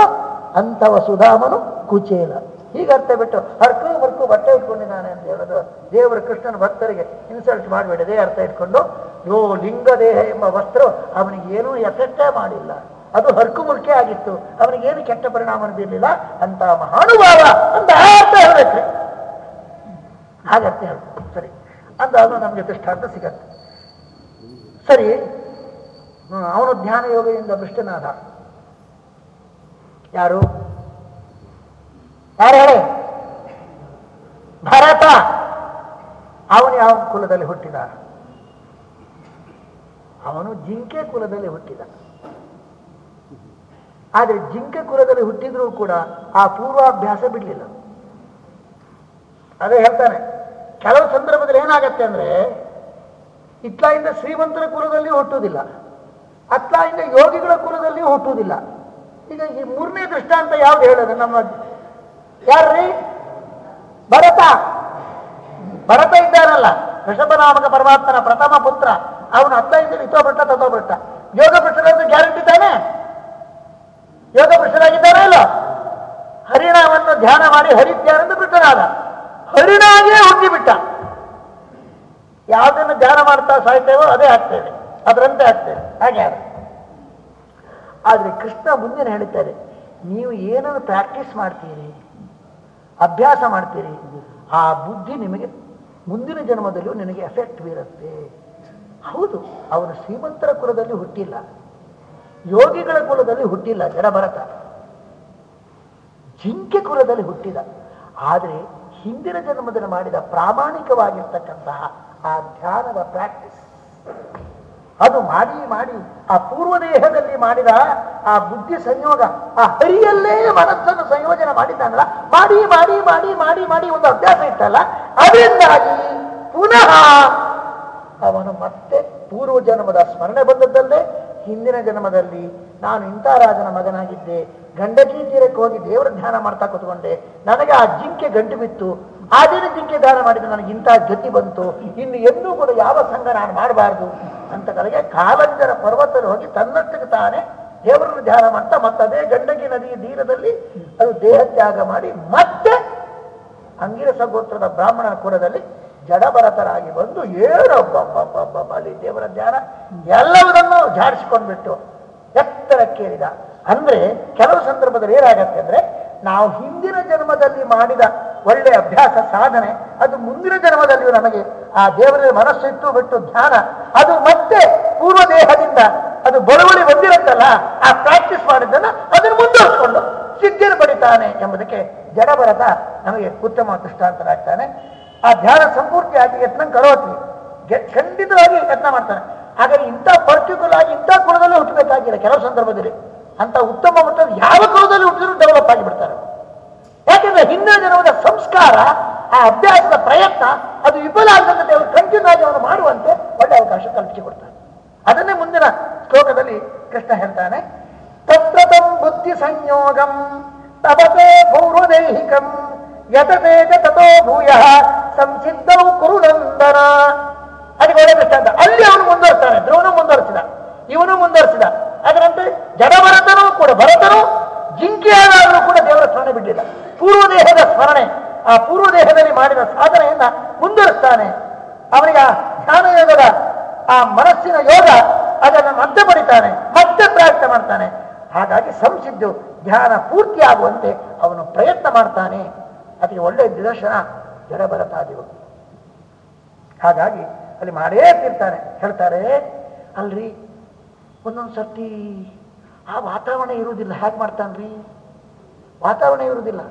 ಅಂಥವ ಸುಧಾಮನು ಕುಚೇಲ. ಹೀಗೆ ಅರ್ಥ ಬಿಟ್ಟು, ಹರ್ಕು ಬರ್ಕು ಬಟ್ಟೆ ಇಟ್ಕೊಂಡಿದ್ದಾನೆ ಅಂತ ಹೇಳೋದು. ದೇವರ ಕೃಷ್ಣನ ಭಕ್ತರಿಗೆ ಇನ್ಸಲ್ಟ್ ಮಾಡಬೇಡದೆ ಅರ್ಥ ಇಟ್ಕೊಂಡು, ಯೋ ಲಿಂಗ ದೇಹ ಎಂಬ ವಸ್ತ್ರ ಅವನಿಗೆ ಏನೂ ಎಫೆಕ್ಟೇ ಮಾಡಿಲ್ಲ. ಅದು ಹರ್ಕು ಮುರ್ಕೆ ಆಗಿತ್ತು. ಅವನಿಗೇನು ಕೆಟ್ಟ ಪರಿಣಾಮ ಬೀರಲಿಲ್ಲ? ಅಂತ ಮಹಾನುಭಾವ ಅಂತ ಅರ್ಥ ಹೇಳ್ಬೇಕ್ರಿ ಹಾಗೆ ಅರ್ಥ ಹೇಳ್ಬೇಕು. ಸರಿ. ಅದು ನಮಗೆ ದೃಷ್ಟಾಂತ ಸಿಗತ್ತೆ. ಸರಿ. ಅವನು ಧ್ಯಾನ ಯೋಗದಿಂದ ಭ್ರಷ್ಟನಾದ. ಯಾರು? ಯಾರು ಹೇಳಿ? ಭರತ. ಅವನು ಯಾವ ಕುಲದಲ್ಲಿ ಹುಟ್ಟಿದ? ಅವನು ಜಿಂಕೆ ಕುಲದಲ್ಲಿ ಹುಟ್ಟಿದ. ಆದರೆ ಜಿಂಕೆ ಕುಲದಲ್ಲಿ ಹುಟ್ಟಿದ್ರೂ ಕೂಡ ಆ ಪೂರ್ವಾಭ್ಯಾಸ ಬಿಡಲಿಲ್ಲ. ಅದೇ ಹೇಳ್ತಾನೆ, ಕೆಲವು ಸಂದರ್ಭದಲ್ಲಿ ಏನಾಗತ್ತೆ ಅಂದ್ರೆ, ಇತ್ಲಾಯಿಂದ ಶ್ರೀಮಂತರ ಕುಲದಲ್ಲಿ ಹುಟ್ಟುವುದಿಲ್ಲ. ಅತ್ಲಾಯಿಂದ ಯೋಗಿಗಳ ಕುಲದಲ್ಲಿ ಹುಟ್ಟುವುದಿಲ್ಲ. ಈಗ ಈ ಮೂರನೇ ದೃಷ್ಟಾಂತ ಯಾವ್ದು ಹೇಳೋದು? ನಮ್ಮ ಯಾರ್ರಿ? ಭರತ. ಭರತ ಇದ್ದಾನಲ್ಲ. ಋಷಭನಾಮಕ ಪರಮಾತ್ಮನ ಪ್ರಥಮ ಪುತ್ರ. ಅವನು ಅತ್ಲಾಯಿಂದ ಇತೋಬಿಟ್ಟ ತಗೋಬಿಟ್ಟ ಯೋಗ ಭ್ರಷ್ಟರಾದ ಗ್ಯಾರಂಟಿ ತಾನೆ? ಯೋಗ ಭ್ರಷ್ಟರಾಗಿದ್ದಾನೆ ಇಲ್ಲ? ಹರಿಣವನ್ನು ಧ್ಯಾನ ಮಾಡಿ ಹರಿಧ್ಯಾನಂದ ಬಿಟ್ಟನಾದ ಹರಿಣಾಗೇ ಹುಟ್ಟಿಬಿಟ್ಟ. ಯಾವುದನ್ನು ಧ್ಯಾನ ಮಾಡ್ತಾ ಸಾಯ್ತೇವೋ ಅದೇ ಆಗ್ತೇವೆ ಅದರಂತೆ ಆಗ್ತೇವೆ ಹಾಗೆ ಅದು ಆದ್ರೆ ಕೃಷ್ಣ ಮುಂದಿನ ಹೇಳ್ತಾರೆ, ನೀವು ಏನನ್ನು ಪ್ರಾಕ್ಟೀಸ್ ಮಾಡ್ತೀರಿ, ಅಭ್ಯಾಸ ಮಾಡ್ತೀರಿ, ಆ ಬುದ್ಧಿ ನಿಮಗೆ ಮುಂದಿನ ಜನ್ಮದಲ್ಲೂ ನಿನಗೆ ಎಫೆಕ್ಟ್ ಬೀರುತ್ತೆ. ಹೌದು, ಅವನು ಶ್ರೀಮಂತರ ಕುಲದಲ್ಲಿ ಹುಟ್ಟಿಲ್ಲ, ಯೋಗಿಗಳ ಕುಲದಲ್ಲಿ ಹುಟ್ಟಿಲ್ಲ ಜಡಭರತ ಜಿಂಕೆ ಕುಲದಲ್ಲಿ ಹುಟ್ಟಿದ, ಆದರೆ ಹಿಂದಿನ ಜನ್ಮದಲ್ಲಿ ಮಾಡಿದ ಪ್ರಾಮಾಣಿಕವಾಗಿರ್ತಕ್ಕಂತಹ ಆ ಧ್ಯಾನದ ಪ್ರಾಕ್ಟೀಸ್ ಅದು ಮಾಡಿ ಮಾಡಿ, ಆ ಪೂರ್ವ ದೇಹದಲ್ಲಿ ಮಾಡಿದ ಆ ಬುದ್ಧಿ ಸಂಯೋಗ, ಆ ಹರಿಯಲ್ಲೇ ಮನಸ್ಸನ್ನು ಸಂಯೋಜನೆ ಮಾಡಿದ್ದಾನಲ್ಲ, ಮಾಡಿ ಮಾಡಿ ಮಾಡಿ ಮಾಡಿ ಮಾಡಿ ಒಂದು ಅಭ್ಯಾಸ ಇತ್ತಲ್ಲ, ಅದರಿಂದಾಗಿ ಪುನಃ ಅವನು ಮತ್ತೆ ಪೂರ್ವ ಜನ್ಮದ ಸ್ಮರಣೆ ಬಂದದ್ದಲ್ಲೇ ಹಿಂದಿನ ಜನ್ಮದಲ್ಲಿ ನಾನು ಇಂಥ ರಾಜನ ಮಗನಾಗಿದ್ದೆ ಗಂಡಕಿ ತೀರಕ್ಕೆ ಹೋಗಿ ದೇವರ ಧ್ಯಾನ ಮಾಡ್ತಾ ಕೂತ್ಕೊಂಡೆ, ನನಗೆ ಆ ಜಿಂಕೆ ಗಂಟು ಬಿತ್ತು ಆ ದಿನ ಜಿಂಕೆ ದಾನ ಮಾಡಿದ ನನಗೆ ಇಂಥ ಗತಿ ಬಂತು ಇನ್ನು ಎಂದೂ ಕೂಡ ಯಾವ ಸಂಘ ನಾನು ಮಾಡಬಾರ್ದು ಅಂತ ಕಡೆಗೆ ಕಾಲಂಜರ ಪರ್ವತದಲ್ಲಿ ಹೋಗಿ ತನ್ನಷ್ಟಕ್ಕೆ ತಾನೇ ದೇವರನ್ನು ಧ್ಯಾನ ಮಾಡ್ತಾ ಮತ್ತದೇ ಗಂಡಕಿ ನದಿಯ ದೀರದಲ್ಲಿ ಅದು ದೇಹ ತ್ಯಾಗ ಮಾಡಿ ಮತ್ತೆ ಅಂಗಿರಸ ಗೋತ್ರದ ಬ್ರಾಹ್ಮಣನ ಕುಲದಲ್ಲಿ ಜಡಭರತರಾಗಿ ಬಂದು ಏನೊಬ್ಬ ಅಲ್ಲಿ ದೇವರ ಧ್ಯಾನ ಎಲ್ಲವನ್ನೂ ಎತ್ತರ ಎತ್ತರಕ್ಕೇರಿದ ಅಂದ್ರೆ ಕೆಲವು ಸಂದರ್ಭದಲ್ಲಿ ಏನಾಗತ್ತೆ ಅಂದ್ರೆ ನಾವು ಹಿಂದಿನ ಜನ್ಮದಲ್ಲಿ ಮಾಡಿದ ಒಳ್ಳೆ ಅಭ್ಯಾಸ, ಸಾಧನೆ, ಅದು ಮುಂದಿನ ಜನ್ಮದಲ್ಲಿಯೂ ನಮಗೆ ಆ ದೇವರ ಮನಸ್ಸಿಟ್ಟು ಬಿಟ್ಟು ಧ್ಯಾನ, ಅದು ಮತ್ತೆ ಪೂರ್ವ ದೇಹದಿಂದ ಅದು ಬಳುವಳಿ ಬಂದಿರುತ್ತಲ್ಲ, ಆ ಪ್ರಾಕ್ಟೀಸ್ ಮಾಡಿದ್ದನ್ನು ಅದನ್ನು ಮುಂದುವರಿಸಿಕೊಂಡು ಸಿದ್ಧಿಯನ್ನು ಪಡಿತಾನೆ ಎಂಬುದಕ್ಕೆ ಜಡಭರತ ನಮಗೆ ಉತ್ತಮ ದೃಷ್ಟಾಂತರಾಗ್ತಾನೆ ಆ ಧ್ಯಾನ ಸಂಪೂರ್ತಿಯಾಗಿ ಯತ್ನ ಕರೋತಿ. ಖಂಡಿತವಾಗಿ ಯತ್ನ ಮಾಡ್ತಾನೆ. ಹಾಗಾಗಿ ಇಂಥ ಪರ್ಟಿಕ್ಯುಲರ್ ಆಗಿ ಇಂಥ ಕುಲದಲ್ಲಿ ಹುಟ್ಟಬೇಕಾಗಿಲ್ಲ ಕೆಲವು ಸಂದರ್ಭದಲ್ಲಿ. ಅಂತ ಉತ್ತಮ ಮಟ್ಟದ ಯಾವ ಕಾಲದಲ್ಲಿ ಹುಟ್ಟಿದ್ರು ಡೆವಲಪ್ ಆಗಿಬಿಡ್ತಾರೆ ಯಾಕೆಂದ್ರೆ ಹಿಂದಿನ ಜನವಾದ ಸಂಸ್ಕಾರ, ಆ ಅಭ್ಯಾಸದ ಪ್ರಯತ್ನ, ಅದು ವಿಫಲ ಆಗದಂತೆ ಅವರು ಕಂಟಿನ್ಯೂ ಆಗಿ ಅವನು ಮಾಡುವಂತೆ ಒಳ್ಳೆ ಅವಕಾಶ ಕಲ್ಪಿಸಿಕೊಡ್ತಾರೆ ಅದನ್ನೇ ಮುಂದಿನ ಶ್ಲೋಕದಲ್ಲಿ ಕೃಷ್ಣ ಹೇಳ್ತಾನೆ ತತ್ರತಂ ಬುದ್ಧಿ ಸಂಯೋಗಂ ತಪತೆ ಪೂರ್ವದೈಹಿಕಂ, ಯತತೆ ತಥೋ ಭೂಯ ಸಂಸಿದ್ಧವು ಕುರುನಂದನ. ಅದಕ್ಕೆ ಒಳ್ಳೆ ದೃಷ್ಟಾಂತ ಅಲ್ಲಿ ಅವನು ಮುಂದುವರ್ತಾನೆ ಧ್ರುವನು ಮುಂದುವರಿಸಿದ. ಇವನು ಮುಂದುವರಿಸಿದ. ಅದರಂತೆ ಜಡಭರತನೂ ಕೂಡ, ಭರತನು ಜಿಂಕೆಯಾದಾಗಲೂ ಕೂಡ ದೇವರ ಸ್ಮರಣೆ ಬಿಟ್ಟಿಲ್ಲ. ಪೂರ್ವ ದೇಹದ ಸ್ಮರಣೆ, ಆ ಪೂರ್ವ ದೇಹದಲ್ಲಿ ಮಾಡಿದ ಸಾಧನೆಯನ್ನ ಮುಂದುವರಿಸ್ತಾನೆ. ಅವನಿಗೆ ಆ ಧ್ಯಾನ ಯೋಗದ ಆ ಮನಸ್ಸಿನ ಯೋಗ ಅದನ್ನು ಮತ್ತೆ ಪಡಿತಾನೆ ಮತ್ತೆ ಪ್ರಯತ್ನ ಮಾಡ್ತಾನೆ. ಹಾಗಾಗಿ ಸಂಸಿದ್ದು ಧ್ಯಾನ ಪೂರ್ತಿ ಆಗುವಂತೆ ಅವನು ಪ್ರಯತ್ನ ಮಾಡ್ತಾನೆ. ಅದಕ್ಕೆ ಒಳ್ಳೆ ನಿದರ್ಶನ ಜಡಭರತಾದಿವು ಹಾಗಾಗಿ ಅಲ್ಲಿ ಮಾಡೇ ತಿರ್ತಾನೆ. ಹೇಳ್ತಾರೆ, ಅಲ್ರಿ ಒಂದೊಂದು ಸರ್ತಿ ಆ ವಾತಾವರಣ ಇರುವುದಿಲ್ಲ. ಹೇಗೆ ಮಾಡ್ತಾನ್ರಿ? ವಾತಾವರಣ ಇರುವುದಿಲ್ಲ.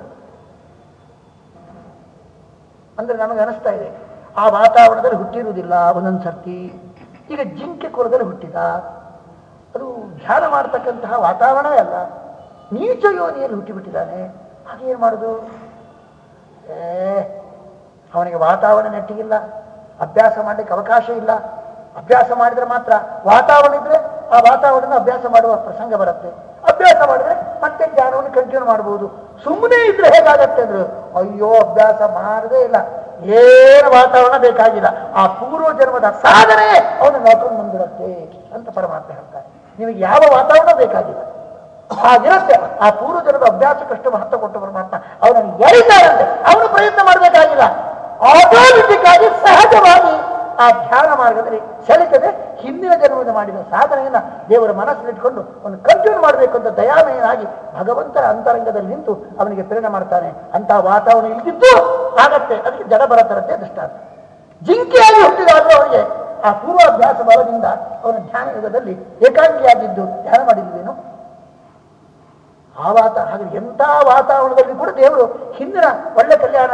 ಅಂದ್ರೆ ನಮಗೆ ಅನಿಸ್ತಾ ಇದೆ, ಆ ವಾತಾವರಣದಲ್ಲಿ ಹುಟ್ಟಿರುವುದಿಲ್ಲ ಒಂದೊಂದು ಸರ್ತಿ ಈಗ ಜಿಂಕೆ ಕುಲದಲ್ಲಿ ಹುಟ್ಟಿದ, ಅದು ಧ್ಯಾನ ಮಾಡ್ತಕ್ಕಂತಹ ವಾತಾವರಣವೇ ಅಲ್ಲ. ನೀಚ ಯೋನಿಯಲ್ಲಿ ಹುಟ್ಟಿಬಿಟ್ಟಿದ್ದಾನೆ. ಹಾಗೇನು ಮಾಡುದು? ಏ, ಅವನಿಗೆ ವಾತಾವರಣ ನೆಟ್ಟಿಗಿಲ್ಲ, ಅಭ್ಯಾಸ ಮಾಡಲಿಕ್ಕೆ ಅವಕಾಶ ಇಲ್ಲ. ಅಭ್ಯಾಸ ಮಾಡಿದ್ರೆ ಮಾತ್ರ ವಾತಾವರಣ ಇದ್ರೆ ಆ ವಾತಾವರಣ ಅಭ್ಯಾಸ ಮಾಡುವ ಪ್ರಸಂಗ ಬರುತ್ತೆ. ಅಭ್ಯಾಸ ಮಾಡಿದ್ರೆ ಮತ್ತೆ ಜ್ಞಾನವನ್ನು ಕಂಟಿನ್ಯೂ ಮಾಡಬಹುದು ಸುಮ್ಮನೆ ಇದ್ರೆ ಹೇಗಾಗತ್ತೆ ಅಂದ್ರೆ, ಅಯ್ಯೋ, ಅಭ್ಯಾಸ ಮಾಡದೇ ಇಲ್ಲ. ಏನು ವಾತಾವರಣ ಬೇಕಾಗಿಲ್ಲ. ಆ ಪೂರ್ವ ಜನ್ಮದ ಸಾಧನೆ ಅವನು ನೋಡ್ಕೊಂಡು ಬಂದಿರುತ್ತೆ ಅಂತ ಪರಮಾತ್ಮ ಹೇಳ್ತಾರೆ. ನಿಮಗೆ ಯಾವ ವಾತಾವರಣ ಬೇಕಾಗಿಲ್ಲ. ಹಾಗಿರುತ್ತೆ. ಆ ಪೂರ್ವ ಜನ್ಮದ ಅಭ್ಯಾಸಕ್ಕಷ್ಟು ಮಹತ್ವ ಕೊಟ್ಟು ಪರಮಾತ್ಮ ಅವನನ್ನು ಎಳಿತಾರಂತೆ ಅವನು ಪ್ರಯತ್ನ ಮಾಡಬೇಕಾಗಿಲ್ಲ. ಆಟೋಮೆಟಿಕ್ ಆಗಿ ಸಹಜವಾಗಿ ಆ ಧ್ಯಾನ ಮಾರ್ಗದಲ್ಲಿ ಚಲಿತದೆ ಹಿಂದಿನ ಜನ್ಮದ ಮಾಡಿದ ಸಾಧನೆಯನ್ನ ದೇವರ ಮನಸ್ಸಿನಿಟ್ಕೊಂಡು ಒಂದು ಕಂಟಿನ್ಯೂ ಮಾಡಬೇಕು ಅಂತ ದಯಾಮಯನಾಗಿ ಭಗವಂತನ ಅಂತರಂಗದಲ್ಲಿ ನಿಂತು ಅವನಿಗೆ ಪ್ರೇರಣೆ ಮಾಡ್ತಾನೆ. ಅಂತ ವಾತಾವರಣ ಇಲ್ದಿದ್ದು ಆಗತ್ತೆ. ಅದಕ್ಕೆ ಜಡ ಬರತರತ್ತೆ ದೃಷ್ಟಾಂತ ಜಿಂಕೆಯಾಗಿ ಹುಟ್ಟಿದಾದ್ರೂ ಅವನಿಗೆ ಆ ಪೂರ್ವಾಭ್ಯಾಸ ಬಲದಿಂದ ಅವನ ಧ್ಯಾನ ಯುಗದಲ್ಲಿ ಏಕಾಂಗಿಯಾಗಿದ್ದು, ಧ್ಯಾನ ಮಾಡಿದ್ವೇನು ಆ ವಾತ ಹಾಗೆ ಎಂಥ ವಾತಾವರಣದಲ್ಲಿ ಕೂಡ ದೇವರು ಹಿಂದಿನ ಒಳ್ಳೆ ಕಲ್ಯಾಣ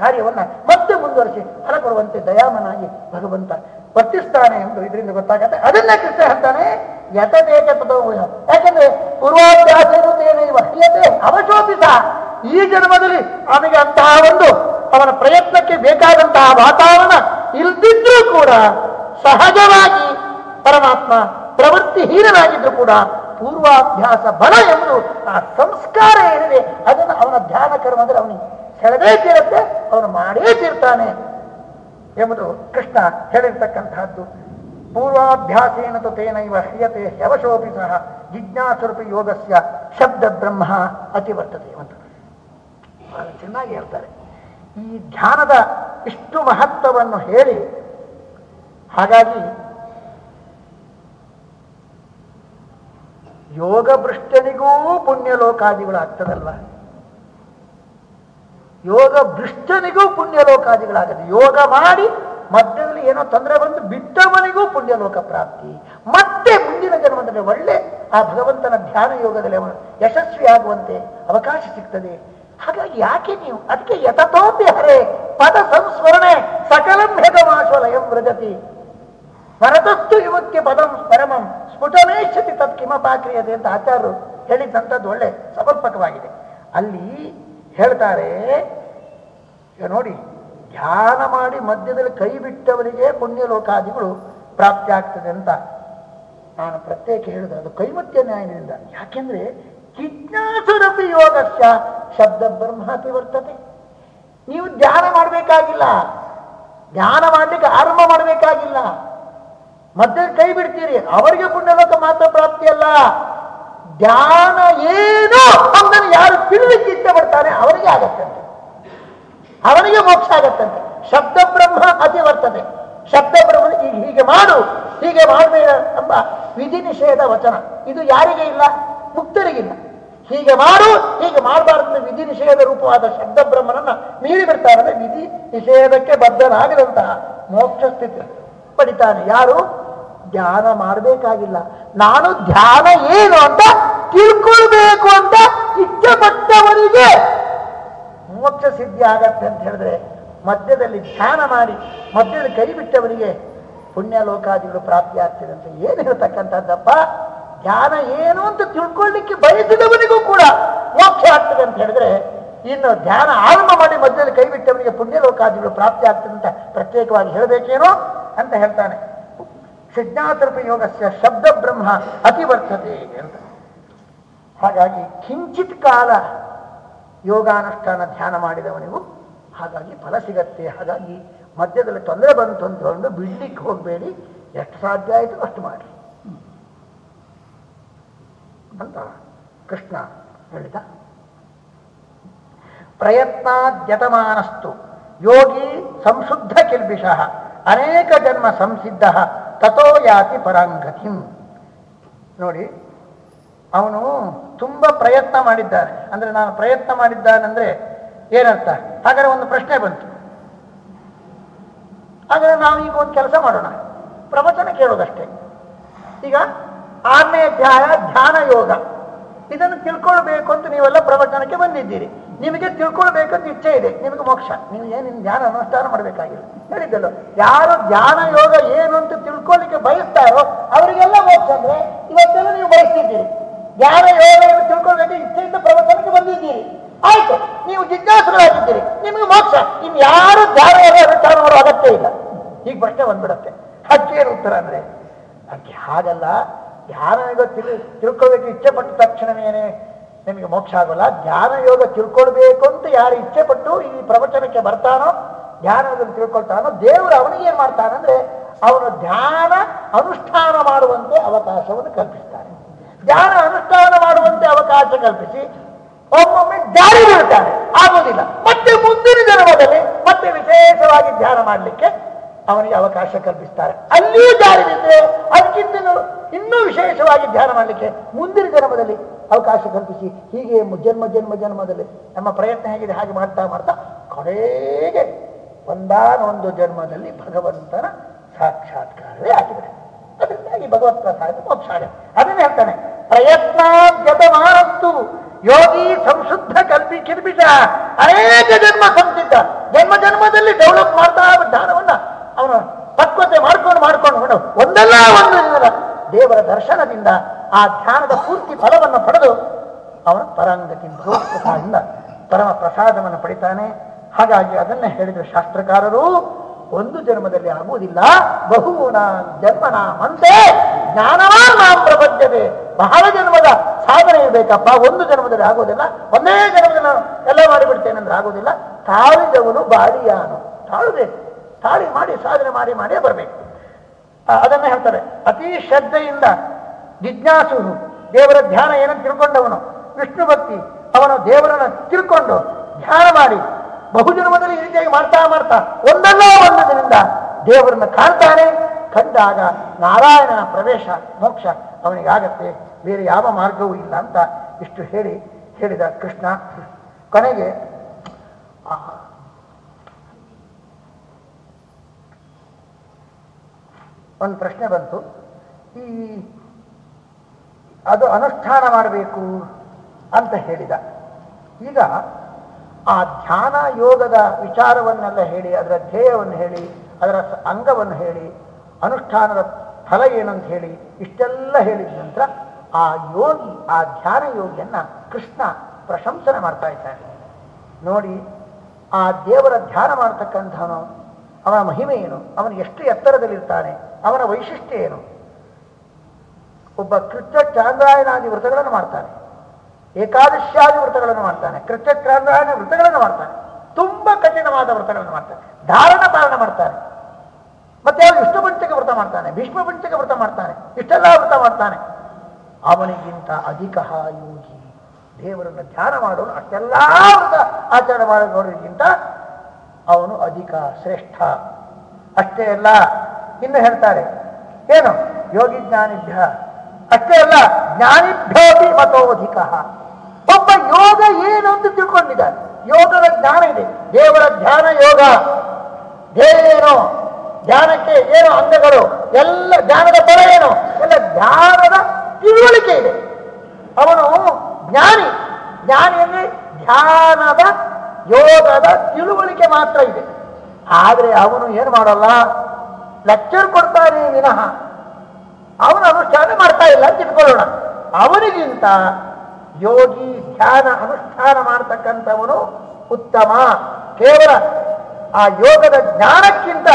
ಕಾರ್ಯವನ್ನು ಮತ್ತೆ ಮುಂದುವರಿಸಿ ಫಲ ಕೊಡುವಂತೆ ದಯಾಮನಾಗಿ ಭಗವಂತ ವರ್ತಿಸ್ತಾನೆ ಎಂದು ಇದರಿಂದ ಗೊತ್ತಾಗತ್ತೆ. ಅದನ್ನೇ ಕೃಷ್ಣ ಹೇಳ್ತಾನೆ, ಯತದೇಕ ತದೋ ಯಾಕಂದ್ರೆ ಪೂರ್ವಾಭ್ಯಾಸೇನೈವ ಕ್ರಿಯತೆ ಅವಶೋಪಿತ. ಈ ಜನ್ಮದಲ್ಲಿ ಅವನಿಗೆ ಅಂತಹ ಒಂದು ಅವನ ಪ್ರಯತ್ನಕ್ಕೆ ಬೇಕಾದಂತಹ ವಾತಾವರಣ ಇಲ್ದಿದ್ರೂ ಕೂಡ ಸಹಜವಾಗಿ ಪರಮಾತ್ಮ ಪ್ರವೃತ್ತಿಹೀನನಾಗಿದ್ರು ಕೂಡ ಪೂರ್ವಾಭ್ಯಾಸ ಬಲ ಎಂಬುದು ಆ ಸಂಸ್ಕಾರ ಏನಿದೆ, ಅದನ್ನು ಅವನ ಧ್ಯಾನ ಕರ್ಮ ಅಂದ್ರೆ ಅವನಿಗೆ ಸೆಳೆದೇ ತೀರುತ್ತೆ ಅವನು ಮಾಡೇ ತೀರ್ತಾನೆ ಎಂಬುದು ಕೃಷ್ಣ ಹೇಳಿರ್ತಕ್ಕಂತಹದ್ದು ಪೂರ್ವಾಭ್ಯಾಸೇನ ತೇನೈವ ಹ್ರಿಯತೆ ಶವಶೋಪಿ ಸಹ ಜಿಜ್ಞಾಸುರೂಪಿ ಯೋಗಸ್ಯ ಶಬ್ದ ಬ್ರಹ್ಮ ಅತಿವರ್ತತೆ ಅಂತ. ಬಹಳ ಚೆನ್ನಾಗಿ ಹೇಳ್ತಾರೆ. ಈ ಧ್ಯಾನದ ಇಷ್ಟು ಮಹತ್ವವನ್ನು ಹೇಳಿ, ಹಾಗಾಗಿ ಯೋಗ ಭೃಷ್ಟನಿಗೂ ಪುಣ್ಯಲೋಕಾದಿಗಳಾಗ್ತದಲ್ಲ. ಯೋಗ ಭೃಷ್ಟನಿಗೂ ಪುಣ್ಯಲೋಕಾದಿಗಳಾಗತ್ತೆ ಯೋಗ ಮಾಡಿ ಮಧ್ಯದಲ್ಲಿ ಏನೋ ತೊಂದರೆ ಬಂದು ಬಿಟ್ಟವನಿಗೂ ಪುಣ್ಯಲೋಕ ಪ್ರಾಪ್ತಿ. ಮತ್ತೆ ಮುಂದಿನ ಜನ್ಮದಲ್ಲಿ ಒಳ್ಳೆ ಆ ಭಗವಂತನ ಧ್ಯಾನ ಯೋಗದಲ್ಲಿ ಅವನು ಯಶಸ್ವಿ ಆಗುವಂತೆ ಅವಕಾಶ ಸಿಗ್ತದೆ. ಹಾಗಾಗಿ ಯಾಕೆ ನೀವು, ಅದಕ್ಕೆ ಯತತೋಪಿ ಹರೇ ಪದ ಸಂಸ್ಮರಣೆ ಸಕಲಂ ಹೆಗಮಾಶ್ವಲಯಂ ವ್ರಜತಿ ಪರತಸ್ತು ಇವಕ್ಕೆ ಪದಂ ಪರಮಂ ಸ್ಫುಟನೇಶ್ಯತಿ ತತ್ ಕಿಮಪಾಕ್ರಿಯದೆ ಅಂತ ಆಚಾರ್ಯರು ಹೇಳಿದ್ದಂಥದ್ದು ಒಳ್ಳೆ ಸಮರ್ಪಕವಾಗಿದೆ. ಅಲ್ಲಿ ಹೇಳ್ತಾರೆ ನೋಡಿ, ಧ್ಯಾನ ಮಾಡಿ ಮಧ್ಯದಲ್ಲಿ ಕೈ ಬಿಟ್ಟವರಿಗೆ ಪುಣ್ಯಲೋಕಾದಿಗಳು ಪ್ರಾಪ್ತಿ ಆಗ್ತದೆ ಅಂತ ನಾನು ಪ್ರತ್ಯೇಕ ಹೇಳಿದೆ. ಅದು ಕೈಮತ್ಯ ನ್ಯಾಯದಿಂದ. ಯಾಕೆಂದ್ರೆ ಜಿಜ್ಞಾಸುರಪಿ ಯೋಗಸ್ಯ ಶಬ್ದ ಬ್ರಹ್ಮಾತಿ ಬರ್ತದೆ ನೀವು ಧ್ಯಾನ ಮಾಡಬೇಕಾಗಿಲ್ಲ. ಧ್ಯಾನ ಮಾಡಲಿಕ್ಕೆ ಆರಂಭ ಮಾಡಬೇಕಾಗಿಲ್ಲ. ಮತ್ತೆ ಕೈ ಬಿಡ್ತೀರಿ. ಅವರಿಗೆ ಪುಣ್ಯಲೋಕ ಮಾತ್ರ ಪ್ರಾಪ್ತಿ ಅಲ್ಲ. ಧ್ಯಾನ ಏನು ಅಂದನ್ನು ಯಾರು ತಿಳಿಲಿಕ್ಕೆ ಇಷ್ಟ ಪಡ್ತಾನೆ ಅವರಿಗೆ ಆಗತ್ತಂತೆ. ಅವನಿಗೆ ಮೋಕ್ಷ ಆಗತ್ತಂತೆ. ಶಬ್ದ ಬ್ರಹ್ಮ ಅತಿ ವರ್ತದೆ ಶಬ್ದ ಬ್ರಹ್ಮ ಈಗ ಹೀಗೆ ಮಾಡು, ಹೀಗೆ ಮಾಡಬೇಡ ಎಂಬ ವಿಧಿ ನಿಷೇಧ ವಚನ. ಇದು ಯಾರಿಗೆ ಇಲ್ಲ? ಮುಕ್ತರಿಗಿಲ್ಲ ಹೀಗೆ ಮಾಡು, ಹೀಗೆ ಮಾಡಬಾರದು ವಿಧಿ ನಿಷೇಧ ರೂಪವಾದ ಶಬ್ದ ಬ್ರಹ್ಮನನ್ನ ಮೀರಿ ಬಿಡ್ತಾರೆ. ವಿಧಿ ನಿಷೇಧಕ್ಕೆ ಬದ್ಧನಾಗದಂತಹ ಮೋಕ್ಷ ಸ್ಥಿತಿ ಪಡಿತಾನೆ. ಯಾರು? ಧ್ಯಾನ ಮಾಡಬೇಕಾಗಿಲ್ಲ. ನಾನು ಧ್ಯಾನ ಏನು ಅಂತ ತಿಳ್ಕೊಳ್ಬೇಕು ಅಂತ ಇಚ್ಛೆ ಪಟ್ಟವರಿಗೆ ಮೋಕ್ಷ ಸಿದ್ಧಿ ಆಗತ್ತೆ ಅಂತ ಹೇಳಿದ್ರೆ ಮಧ್ಯದಲ್ಲಿ ಧ್ಯಾನ ಮಾಡಿ, ಮಧ್ಯದಲ್ಲಿ ಕೈ ಬಿಟ್ಟವರಿಗೆ ಪುಣ್ಯ ಲೋಕಾದಿಗಳು ಪ್ರಾಪ್ತಿ ಆಗ್ತದೆ ಅಂತ ಏನು ಹೇಳ್ತಕ್ಕಂಥದ್ದಪ್ಪ? ಧ್ಯಾನ ಏನು ಅಂತ ತಿಳ್ಕೊಳ್ಳಿಕ್ಕೆ ಬಯಸಿದವನಿಗೂ ಕೂಡ ಮೋಕ್ಷ ಆಗ್ತದೆ ಅಂತ ಹೇಳಿದ್ರೆ ಇನ್ನು ಧ್ಯಾನ ಆರಂಭ ಮಾಡಿ ಮಧ್ಯದಲ್ಲಿ ಕೈ ಬಿಟ್ಟವನಿಗೆ ಪುಣ್ಯ ಲೋಕಾದಿಗಳು ಪ್ರಾಪ್ತಿ ಆಗ್ತದೆ ಅಂತ ಪ್ರತ್ಯೇಕವಾಗಿ ಹೇಳಬೇಕೇನೋ ಅಂತ ಹೇಳ್ತಾನೆ. ಸಿಜ್ಞಾತೃಪ ಯೋಗಸ್ಯ ಶಬ್ದ ಬ್ರಹ್ಮ ಅತಿವರ್ತತೆ ಅಂತ. ಹಾಗಾಗಿ ಕಿಂಚಿತ್ ಕಾಲ ಯೋಗಾನುಷ್ಠಾನ ಧ್ಯಾನ ಮಾಡಿದವನಿಗೂ ಹಾಗಾಗಿ ಫಲ ಸಿಗತ್ತೆ. ಹಾಗಾಗಿ ಮಧ್ಯದಲ್ಲಿ ತೊಂದರೆ ಬಂತು ಅಂದ್ಕೊಂಡು ಬಿಡ್ಲಿಕ್ಕೆ ಹೋಗಬೇಡಿ. ಎಷ್ಟು ಸಾಧ್ಯ ಆಯಿತು ಅಷ್ಟು ಮಾಡಿ. ಅಂತ ಕೃಷ್ಣ ಹೇಳಿದ. ಪ್ರಯತ್ನಾದ್ಯತಮಾನಸ್ತು. ಯೋಗಿ ಸಂಶುದ್ಧ ಕಿಲ್ಬಿಷ. ಅನೇಕ ಜನ್ಮ ಸಂಸಿದ್ಧ. ತಥೋ ಯಾತಿ ಪರಾಂಗತಿಂ ನೋಡಿ, ಅವನು ತುಂಬ ಪ್ರಯತ್ನ ಮಾಡಿದ್ದಾನೆ. ಅಂದ್ರೆ ನಾನು ಪ್ರಯತ್ನ ಮಾಡಿದ್ದಾನಂದ್ರೆ ಏನರ್ಥ? ಹಾಗಾದ್ರೆ ಒಂದು ಪ್ರಶ್ನೆ ಬಂತು. ಹಾಗಾದ್ರೆ ನಾವೀಗ ಒಂದು ಕೆಲಸ ಮಾಡೋಣ. ಪ್ರವಚನ ಕೇಳೋದಷ್ಟೇ. ಈಗ ಆರನೇ ಅಧ್ಯಾಯ ಧ್ಯಾನ ಯೋಗ. ಇದನ್ನು ತಿಳ್ಕೊಳ್ಬೇಕು ಅಂತ ನೀವೆಲ್ಲ ಪ್ರವಚನಕ್ಕೆ ಬಂದಿದ್ದೀರಿ. ನಿಮಗೆ ತಿಳ್ಕೊಳ್ಬೇಕಂತ ಇಚ್ಛೆ ಇದೆ. ನಿಮಗೆ ಮೋಕ್ಷ. ನೀವು ಏನು ಧ್ಯಾನ ಅನುಷ್ಠಾನ ಮಾಡಬೇಕಾಗಿಲ್ಲ. ಹೇಳಿದ್ದಲ್ಲ, ಯಾರು ಧ್ಯಾನ, ಯೋಗ ಏನು ಅಂತ ತಿಳ್ಕೊಳ್ಳಿಕ್ಕೆ ಬಯಸ್ತಾರೋ ಅವರಿಗೆಲ್ಲ ಮೋಕ್ಷ ಅಂದ್ರೆ ಇವತ್ತೆಲ್ಲ ನೀವು ಬಯಸ್ತಿದ್ದೀರಿ. ಧ್ಯಾನ ಯೋಗವನ್ನು ತಿಳ್ಕೊಳ್ಬೇಕು ಇಚ್ಛೆಯಿಂದ ಪ್ರವಚನಕ್ಕೆ ಬಂದಿದ್ದೀರಿ. ಆಯ್ತು, ನೀವು ಜಿಜ್ಞಾಸುಗಳಾಗಿದ್ದೀರಿ. ನಿಮಗೆ ಮೋಕ್ಷ. ಇನ್ನು ಯಾರು ಧ್ಯಾನ, ಯೋಗ, ಅನುಷ್ಠಾನ ಮಾಡೋ ಅಗತ್ಯ ಇಲ್ಲ. ಈಗ ಪ್ರಶ್ನೆ ಬಂದ್ಬಿಡತ್ತೆ. ಅದಕ್ಕೇನು ಉತ್ತರ ಅಂದ್ರೆ ಅದಕ್ಕೆ ಹಾಗಲ್ಲ. ಧ್ಯಾನ ಯೋಗ ತಿಳಿ, ತಿಳ್ಕೊಳ್ಬೇಕು ಇಚ್ಛೆ ಪಟ್ಟ ತಕ್ಷಣವೇನೆ ನಿಮಗೆ ಮೋಕ್ಷ ಆಗೋಲ್ಲ. ಧ್ಯಾನ ಯೋಗ ತಿಳ್ಕೊಳ್ಬೇಕು ಅಂತ ಯಾರು ಇಚ್ಛೆ ಪಟ್ಟು ಈ ಪ್ರವಚನಕ್ಕೆ ಬರ್ತಾನೋ ಧ್ಯಾನ ಯೋಗ ತಿಳ್ಕೊಳ್ತಾನೋ, ದೇವರು ಅವನಿಗೆ ಏನ್ ಮಾಡ್ತಾನಂದ್ರೆ ಅವನು ಧ್ಯಾನ ಅನುಷ್ಠಾನ ಮಾಡುವಂತೆ ಅವಕಾಶವನ್ನು ಕಲ್ಪಿಸ್ತಾನೆ. ಧ್ಯಾನ ಅನುಷ್ಠಾನ ಮಾಡುವಂತೆ ಅವಕಾಶ ಕಲ್ಪಿಸಿ ಒಮ್ಮೊಮ್ಮೆ ಜಾರಿ ಬೀಳ್ತಾನೆ ಆಗೋದಿಲ್ಲ. ಮತ್ತೆ ಮುಂದಿನ ಜನ್ಮದಲ್ಲಿ ಮತ್ತೆ ವಿಶೇಷವಾಗಿ ಧ್ಯಾನ ಮಾಡಲಿಕ್ಕೆ ಅವನಿಗೆ ಅವಕಾಶ ಕಲ್ಪಿಸ್ತಾರೆ. ಅಲ್ಲಿಯೂ ಜಾರಿ ಬಿದ್ದರೆ ಅದಕ್ಕಿಂತ ಇನ್ನೂ ವಿಶೇಷವಾಗಿ ಧ್ಯಾನ ಮಾಡಲಿಕ್ಕೆ ಮುಂದಿನ ಜನ್ಮದಲ್ಲಿ ಅವಕಾಶ ಕಲ್ಪಿಸಿ. ಹೀಗೆ ಜನ್ಮ ಜನ್ಮ, ಜನ್ಮದಲ್ಲಿ ನಮ್ಮ ಪ್ರಯತ್ನ ಹೇಗಿದೆ. ಹಾಗೆ ಮಾಡ್ತಾ ಮಾಡ್ತಾ ಕಡೆಗೆ ಒಂದಾನೊಂದು ಜನ್ಮದಲ್ಲಿ ಭಗವಂತನ ಸಾಕ್ಷಾತ್ಕಾರವೇ ಆಗಿದೆ. ಅದರಿಂದಾಗಿ ಭಗವತ್ ಪ್ರಸಾದ ಮೋಕ್ಷ ಅದನ್ನೇ ಹೇಳ್ತಾನೆ, ಪ್ರಯತ್ನ ಮಾನಸ್ತು ಯೋಗಿ ಸಂಶುದ್ಧ ಕಲ್ಪಿ ಕಿರ್ಬಿಷ ಅನೇಕ ಜನ್ಮ ಸಂಸಿದ್ಧ ಜನ್ಮ, ಜನ್ಮದಲ್ಲಿ ಡೆವಲಪ್ ಮಾಡ್ತಾ ಜ್ಞಾನವನ್ನ ಅವನು ಪಕ್ವತೆ ಮಾಡ್ಕೊಂಡು ಮಾಡ್ಕೊಂಡು ಹೊರಡು ಒಂದಲ್ಲ ಒಂದು ದೇವರ ದರ್ಶನದಿಂದ ಆ ಧ್ಯಾನದ ಪೂರ್ತಿ ಫಲವನ್ನು ಪಡೆದು ಅವನು ಪರಾಂಗತಿ ಭಗವತ್ಪ್ರಸಾದದಿಂದ ಪರಮ ಪ್ರಸಾದವನ್ನು ಪಡಿತಾನೆ. ಹಾಗಾಗಿ ಅದನ್ನೇ ಹೇಳಿದ ಶಾಸ್ತ್ರಕಾರರು, ಒಂದು ಜನ್ಮದಲ್ಲಿ ಆಗುವುದಿಲ್ಲ. ಬಹುಗುಣ ಜನ್ಮನ ಮಂತೆ ಜ್ಞಾನವಾನ್ ನಾಂ ಬಹಳ ಜನ್ಮದ ಸಾಧನೆ ಇರಬೇಕಪ್ಪ. ಒಂದು ಜನ್ಮದಲ್ಲಿ ಆಗೋದಿಲ್ಲ ಒಂದೇ ಜನ್ಮದಲ್ಲಿ ನಾನು ಎಲ್ಲ ಮಾಡಿಬಿಡ್ತೇನೆ ಅಂದ್ರೆ ಆಗೋದಿಲ್ಲ ತಾಳಿದವನು ಬಾಳಿಯಾನು. ತಾಳಬೇಕು. ತಾಳಿ ಮಾಡಿ, ಸಾಧನೆ ಮಾಡಿ, ಮಾಡೇ ಬರಬೇಕು. ಅದನ್ನ ಹೇಳ್ತಾರೆ. ಅತಿ ಶ್ರದ್ಧೆಯಿಂದ ಜಿಜ್ಞಾಸು ದೇವರ ಧ್ಯಾನ ಏನಂತ ತಿಳ್ಕೊಂಡವನು, ವಿಷ್ಣು ಭಕ್ತಿ, ಅವನು ದೇವರನ್ನ ತಿಳ್ಕೊಂಡು ಧ್ಯಾನ ಮಾಡಿ ಬಹುಜನ್ಮದಲ್ಲಿ ಈ ರೀತಿಯಾಗಿ ಮಾಡ್ತಾ ಮಾಡ್ತಾ, ಒಂದಲ್ಲ ಒಂದು ದಿನದಿಂದ ದೇವರನ್ನ ಕಾಣ್ತಾನೆ, ಕಂಡಾಗ ನಾರಾಯಣನ ಪ್ರವೇಶ, ಮೋಕ್ಷ ಅವನಿಗಾಗತ್ತೆ, ಬೇರೆ ಯಾವ ಮಾರ್ಗವೂ ಇಲ್ಲ ಅಂತ ಇಷ್ಟು ಹೇಳಿ ಹೇಳಿದ ಕೃಷ್ಣ. ಕೊನೆಗೆ ಒಂದು ಪ್ರಶ್ನೆ ಬಂತು. ಈ ಅದು ಅನುಷ್ಠಾನ ಮಾಡಬೇಕು ಅಂತ ಹೇಳಿದ. ಈಗ ಆ ಧ್ಯಾನ ಯೋಗದ ವಿಚಾರವನ್ನೆಲ್ಲ ಹೇಳಿ, ಅದರ ಧ್ಯೇಯವನ್ನು ಹೇಳಿ, ಅದರ ಅಂಗವನ್ನು ಹೇಳಿ, ಅನುಷ್ಠಾನದ ಫಲ ಏನಂತ ಹೇಳಿ ಇಷ್ಟೆಲ್ಲ ಹೇಳಿದ ನಂತರ ಆ ಯೋಗಿ, ಆ ಧ್ಯಾನ ಯೋಗಿಯನ್ನ ಕೃಷ್ಣ ಪ್ರಶಂಸನೆ ಮಾಡ್ತಾ ಇದ್ದಾನೆ ನೋಡಿ, ಆ ದೇವರ ಧ್ಯಾನ ಮಾಡತಕ್ಕಂಥವನು ಅವನ ಮಹಿಮೆ ಏನು? ಅವನು ಎಷ್ಟು ಎತ್ತರದಲ್ಲಿರ್ತಾನೆ? ಅವನ ವೈಶಿಷ್ಟ್ಯ ಏನು? ಒಬ್ಬ ಕೃತ್ಯ ಚಾಂದ್ರಾಯನಾದಿ ವ್ರತಗಳನ್ನು ಮಾಡ್ತಾನೆ. ಏಕಾದಶ್ಯಾದಿ ವ್ರತಗಳನ್ನು ಮಾಡ್ತಾನೆ. ಕೃತ್ಯ ಚಾಂದ್ರಾಯನ ವ್ರತಗಳನ್ನು ಮಾಡ್ತಾನೆ. ತುಂಬಾ ಕಠಿಣವಾದ ವ್ರತಗಳನ್ನು ಮಾಡ್ತಾನೆ. ಧಾರಣ ಪಾಲನ ಮಾಡ್ತಾನೆ. ಮತ್ತೆ ಅವನು ವಿಷ್ಣು ಪಂಚಕ ವ್ರತ ಮಾಡ್ತಾನೆ. ಭೀಷ್ಮ ಪಂಚಕ ವ್ರತ ಮಾಡ್ತಾನೆ. ಇಷ್ಟೆಲ್ಲ ವ್ರತ ಮಾಡ್ತಾನೆ. ಅವನಿಗಿಂತ ಅಧಿಕ ಯೋಗಿ. ದೇವರನ್ನು ಧ್ಯಾನ ಮಾಡೋನು ಅಷ್ಟೆಲ್ಲ ವ್ರತ ಆಚರಣೆ ಮಾಡೋರಿಗಿಂತ ಅವನು ಅಧಿಕ ಶ್ರೇಷ್ಠ. ಅಷ್ಟೇ ಅಲ್ಲ, ಇನ್ನು ಹೇಳ್ತಾರೆ, ಏನು? ಯೋಗಿ ಜ್ಞಾನಿಭ್ಯ. ಅಷ್ಟೇ ಅಲ್ಲ, ಜ್ಞಾನಿಭ್ಯೋಪಿ ಮತೋಧಿಕ. ಒಬ್ಬ ಯೋಗ ಏನು ಅಂತ ತಿಳ್ಕೊಂಡಿದ್ದಾನೆ? ಯೋಗದ ಜ್ಞಾನ ಇದೆ. ದೇವರ ಧ್ಯಾನ ಯೋಗ. ಧ್ಯೇಯೇನು ಧ್ಯಾನಕ್ಕೆ ಏನು ಅಂಗಗಳು? ಎಲ್ಲ ಧ್ಯಾನದ ಫಲ ಏನು? ಎಲ್ಲ ಧ್ಯಾನದ ತಿಳುವಳಿಕೆ ಇದೆ. ಅವನು ಜ್ಞಾನಿ. ಜ್ಞಾನಿ ಧ್ಯಾನದ ಯೋಗದ ತಿಳುವಳಿಕೆ ಮಾತ್ರ ಇದೆ. ಆದರೆ ಅವನು ಏನು ಮಾಡಲ್ಲ? ಲೆಕ್ಚರ್ ಕೊಡ್ತಾನೆ ವಿನಃ. ಅವನು ಅನುಷ್ಠಾನ ಮಾಡ್ತಾ ಇಲ್ಲ ಅಂತ ಇಟ್ಕೊಳ್ಳೋಣ. ಅವನಿಗಿಂತ ಯೋಗಿ ಧ್ಯಾನ ಅನುಷ್ಠಾನ ಮಾಡ್ತಕ್ಕಂಥವನು ಉತ್ತಮ. ಕೇವಲ ಆ ಯೋಗದ ಜ್ಞಾನಕ್ಕಿಂತ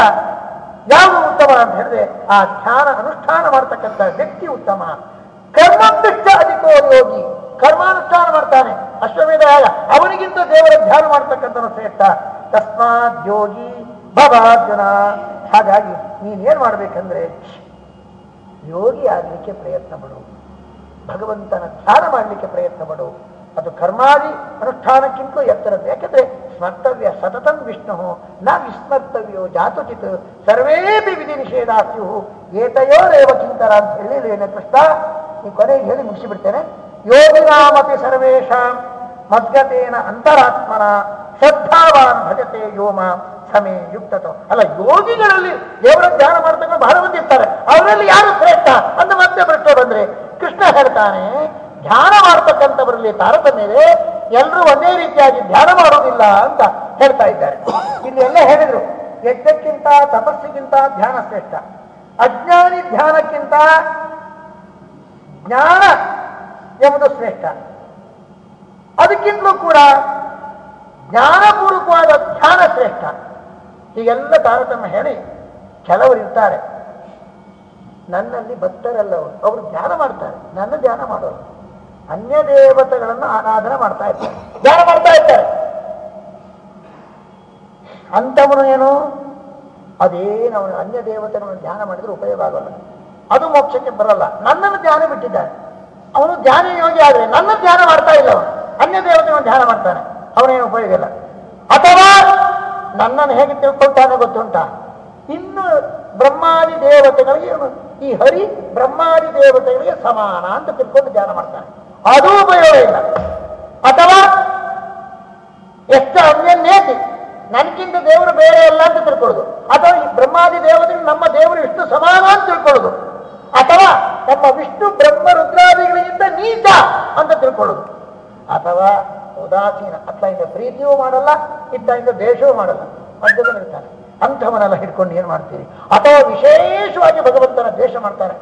ಯಾವುದು ಉತ್ತಮ ಅಂತ ಹೇಳಿದ್ರೆ ಆ ಧ್ಯಾನ ಅನುಷ್ಠಾನ ಮಾಡ್ತಕ್ಕಂಥ ವ್ಯಕ್ತಿ ಉತ್ತಮ. ಕರ್ಮಂಬಿಷ್ಟ ಅಧಿಕೋ ಯೋಗಿ. ಕರ್ಮಾನುಷ್ಠಾನ ಮಾಡ್ತಾನೆ. ಅಶ್ವಮೇಧ ಯಾಗ ಅವನಿಗಿಂತ ದೇವರ ಧ್ಯಾನ ಮಾಡ್ತಕ್ಕಂಥ ಶ್ರೇಷ್ಠ. ತಸ್ಮಾತ್ ಯೋಗಿ ಭವಾರ್ಜುನ. ಹಾಗಾಗಿ ನೀನೇನ್ ಮಾಡ್ಬೇಕಂದ್ರೆ, ಯೋಗಿ ಆಗಲಿಕ್ಕೆ ಪ್ರಯತ್ನ ಪಡು. ಭಗವಂತನ ಧ್ಯಾನ ಮಾಡಲಿಕ್ಕೆ ಪ್ರಯತ್ನ ಪಡು. ಅದು ಕರ್ಮಾದಿ ಅನುಷ್ಠಾನಕ್ಕಿಂತಲೂ ಎತ್ತರದ್ದು. ಯಾಕಂದ್ರೆ ಸ್ಮರ್ತವ್ಯ ಸತತಂ ವಿಷ್ಣು, ನ ವಿಸ್ಮರ್ತವ್ಯೋ ಜಾತುಚಿತ್, ಸರ್ವೇಪಿ ವಿಧಿ ನಿಷೇಧ ಏತಯೋ ಏತಯೋರೇವ ಚಿಂತರ ಅಂತ ಹೇಳಿ ಕೃಷ್ಣ? ಈ ಕೊನೆಗೆ ಹೇಳಿ ಮುಗಿಸಿಬಿಡ್ತೇನೆ. ಯೋಗಿನಾಮಪಿ ಸರ್ವೇಶಾಂ ಮದ್ಗತೇನ ಅಂತರಾತ್ಮನ ಶ್ರದ್ಧಾವಾನ್ ಭಜತೆ ಯೋಮ ಸಮೇ ಯುಕ್ತತೋ. ಅಲ್ಲ, ಯೋಗಿಗಳಲ್ಲಿ ದೇವರ ಧ್ಯಾನ ಮಾಡ್ತಕ್ಕ ಬಹಳ ಮಂದಿ ಇರ್ತಾರೆ. ಅವರಲ್ಲಿ ಯಾರು ಶ್ರೇಷ್ಠ? ಅಂತ ಮತ್ತೆ ಪ್ರಶ್ನೆ ಬಂದ್ರೆ, ಕೃಷ್ಣ ಹೇಳ್ತಾನೆ, ಧ್ಯಾನ ಮಾಡ್ತಕ್ಕಂಥವರಲ್ಲಿ ತಾರತಮ್ಯ ಎಲ್ಲರೂ ಒಂದೇ ರೀತಿಯಾಗಿ ಧ್ಯಾನ ಮಾಡೋದಿಲ್ಲ ಅಂತ ಹೇಳ್ತಾ ಇದ್ದಾರೆ. ಇಲ್ಲಿ ಎಲ್ಲ ಹೇಳಿದ್ರು, ಯಜ್ಞಕ್ಕಿಂತ ತಪಸ್ಸಿಗಿಂತ ಧ್ಯಾನ ಶ್ರೇಷ್ಠ. ಅಜ್ಞಾನಿ ಧ್ಯಾನಕ್ಕಿಂತ ಜ್ಞಾನ ಎಂಬುದು ಶ್ರೇಷ್ಠ? ಅದಕ್ಕಿಂತಲೂ ಕೂಡ ಜ್ಞಾನಪೂರ್ವಕವಾದ ಧ್ಯಾನ ಶ್ರೇಷ್ಠ. ಹೀಗೆಲ್ಲ ತಾರತಮ್ಯ ಹೇಳಿ ಕೆಲವರು ಇರ್ತಾರೆ. ನನ್ನಲ್ಲಿ ಭಕ್ತರಲ್ಲ ಅವರು ಧ್ಯಾನ ಮಾಡ್ತಾರೆ. ನನ್ನ ಧ್ಯಾನ ಮಾಡೋರು. ಅನ್ಯ ದೇವತೆಗಳನ್ನು ಆರಾಧನೆ ಮಾಡ್ತಾ ಇರ್ತಾರೆ. ಧ್ಯಾನ ಮಾಡ್ತಾ ಇರ್ತಾರೆ. ಅಂಥವನು ಏನು? ಅದೇನು ಅವನು ಅನ್ಯ ದೇವತೆಗಳನ್ನು ಧ್ಯಾನ ಮಾಡಿದ್ರೆ ಉಪಯೋಗ ಆಗೋಲ್ಲ. ಅದು ಮೋಕ್ಷಕ್ಕೆ ಬರಲ್ಲ. ನನ್ನನ್ನು ಧ್ಯಾನ ಬಿಟ್ಟಿದ್ದಾನೆ. ಅವನು ಧ್ಯಾನ ಯೋಗಿ ಆದ್ರೆ ನನ್ನ ಧ್ಯಾನ ಮಾಡ್ತಾ ಇಲ್ಲ ಅವನು. ಅನ್ಯ ದೇವತೆಗಳನ್ನು ಧ್ಯಾನ ಮಾಡ್ತಾನೆ. ಅವನೇನು ಉಪಯೋಗ ಇಲ್ಲ. ಅಥವಾ ನನ್ನನ್ನು ಹೇಗೆ ತಿಳ್ಕೊಳ್ತಾನೆ ಗೊತ್ತುಂಟ? ಇನ್ನು ಬ್ರಹ್ಮಾದಿ ದೇವತೆಗಳಿಗೆ ಈ ಹರಿ ಬ್ರಹ್ಮಾದಿ ದೇವತೆಗಳಿಗೆ ಸಮಾನ ಅಂತ ತಿಳ್ಕೊಂಡು ಧ್ಯಾನ ಮಾಡ್ತಾನೆ. ಅದು ಉಪಯೋಗ ಇಲ್ಲ. ಅಥವಾ ಎಷ್ಟು ಅನ್ಯನ್ನೇತಿ ನನಗಿಂತ ದೇವರು ಬೇರೆ ಅಲ್ಲ ಅಂತ ತಿಳ್ಕೊಳ್ಳೋದು. ಅಥವಾ ಈ ಬ್ರಹ್ಮಾದಿ ದೇವತೆಗಳು ನಮ್ಮ ದೇವರು ಎಷ್ಟು ಸಮಾನ ಅಂತ ತಿಳ್ಕೊಳ್ಳೋದು. ಅಥವಾ ನಮ್ಮ ವಿಷ್ಣು ಬ್ರಹ್ಮ ರುದ್ರಾದಿಗಳಿಗಿಂತ ನೀಚ ಅಂತ ತಿಳ್ಕೊಳ್ಳೋದು. ಅಥವಾ ಉದಾಸೀನ ಅತ್ತ ಇಂದ ಪ್ರೀತಿಯೂ ಮಾಡಲ್ಲ, ಇತ್ತ ಇಂದ ದೇಶವೂ ಮಾಡಲ್ಲ. ಮಧ್ಯದಲ್ಲಿರ್ತಾನೆ ಅಂಥವನ್ನೆಲ್ಲ ಹಿಡ್ಕೊಂಡು ಏನು ಮಾಡ್ತೀರಿ? ಅಥವಾ ವಿಶೇಷವಾಗಿ ಭಗವಂತನ ದ್ವೇಷ ಮಾಡ್ತಾರೆ.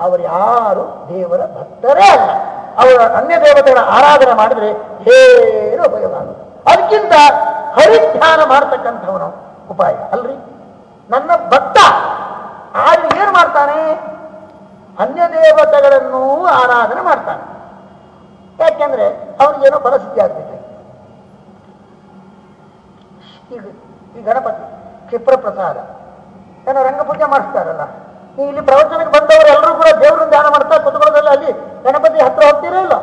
ಅವರು ಯಾರು? ದೇವರ ಭಕ್ತರೇ ಅಲ್ಲ. ಅವರ ಅನ್ಯ ದೇವತೆಗಳ ಆರಾಧನೆ ಮಾಡಿದ್ರೆ ಏನು ಉಪಯೋಗ ಆಗುತ್ತೆ ಅದಕ್ಕಿಂತ ಹರಿಧ್ಯಾನ ಮಾಡ್ತಕ್ಕಂಥವನು ಉಪಾಯ. ಅಲ್ರಿ? ನನ್ನ ಭಕ್ತ. ಆದ್ರೆ ಏನು ಮಾಡ್ತಾನೆ? ಅನ್ಯ ದೇವತೆಗಳನ್ನು ಆರಾಧನೆ ಮಾಡ್ತಾನೆ ಯಾಕೆಂದ್ರೆ ಅವನಿಗೇನೋ ಪರಿಸ್ಥಿತಿ ಆಗ್ತೈತೆ ಈಗ, ಈ ಗಣಪತಿ ಕ್ಷಿಪ್ರ ಪ್ರಸಾದ. ಏನೋ ರಂಗಪೂಜೆ ಮಾಡಿಸ್ತಾರಲ್ಲ. ನೀವು ಇಲ್ಲಿ ಪ್ರವಚನಕ್ಕೆ ಬಂದವರು ಎಲ್ಲರೂ ಕೂಡ ದೇವರು ಧ್ಯಾನ ಮಾಡ್ತಾ ಕುತ್ಕೊಳ್ಳೋದಲ್ಲ ಅಲ್ಲಿ ಗಣಪತಿ ಹತ್ರ ಹೋಗ್ತೀರಾ ಇಲ್ಲ?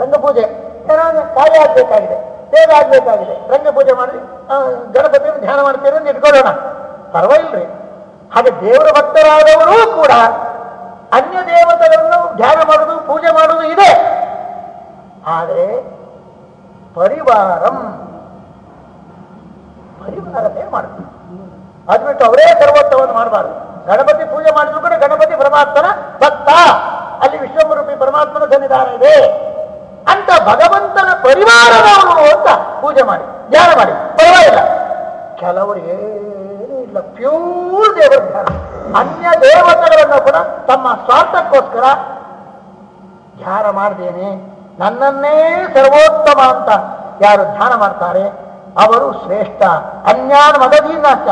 ರಂಗಪೂಜೆ. ಏನೋ ಕಾರ್ಯ ಆಗ್ಬೇಕಾಗಿದೆ. ಬೇಗ ಆಗ್ಬೇಕಾಗಿದೆ. ರಂಗಪೂಜೆ ಮಾಡಿ ಗಣಪತಿಯನ್ನು ಧ್ಯಾನ ಮಾಡ್ತೀರ ಅಂತ ಇಟ್ಕೊಳ್ಳೋಣ. ಪರವಾಗಿಲ್ರಿ. ಹಾಗೆ ದೇವರ ಭಕ್ತರಾದವರು ಕೂಡ ಅನ್ಯ ದೇವತೆಗಳನ್ನು ಧ್ಯಾನ ಮಾಡುವುದು, ಪೂಜೆ ಮಾಡುವುದು ಇದೆ. ಆದರೆ ಪರಿವಾರಂ ಪರಿವಾರತೆ ಮಾಡ್ತಾರೆ ಅದು ಬಿಟ್ಟು ಅವರೇ ಸರ್ವೋತ್ತವನ್ನು ಮಾಡಬಾರ್ದು. ಗಣಪತಿ ಪೂಜೆ ಮಾಡಿದ್ರು ಕೂಡ ಗಣಪತಿ ಪರಮಾತ್ಮನ ಭಕ್ತ. ಅಲ್ಲಿ ವಿಶ್ವರೂಪಿ ಪರಮಾತ್ಮನ ಸನ್ನಿಧಾನ ಇದೆ. ಅಂತ ಭಗವಂತನ ಪರಿವಾರದವರು ಅಂತ ಪೂಜೆ ಮಾಡಿ, ಧ್ಯಾನ ಮಾಡಿ. ಪರವಾಗಿಲ್ಲ. ಕೆಲವರು ಇಲ್ಲ ಪ್ಯೂರ್ ದೇವರ ಧ್ಯಾನ ಅನ್ಯ ದೇವತೆಗಳನ್ನು ಕೂಡ ತಮ್ಮ ಸ್ವಾರ್ಥಕ್ಕೋಸ್ಕರ ಧ್ಯಾನ ಮಾಡ್ದೇನೆ. ನನ್ನನ್ನೇ ಸರ್ವೋತ್ತಮ ಅಂತ ಯಾರು ಧ್ಯಾನ ಮಾಡ್ತಾರೆ? ಅವರು ಶ್ರೇಷ್ಠ, ಅನ್ಯಾನ ಮದದೀನಾಚ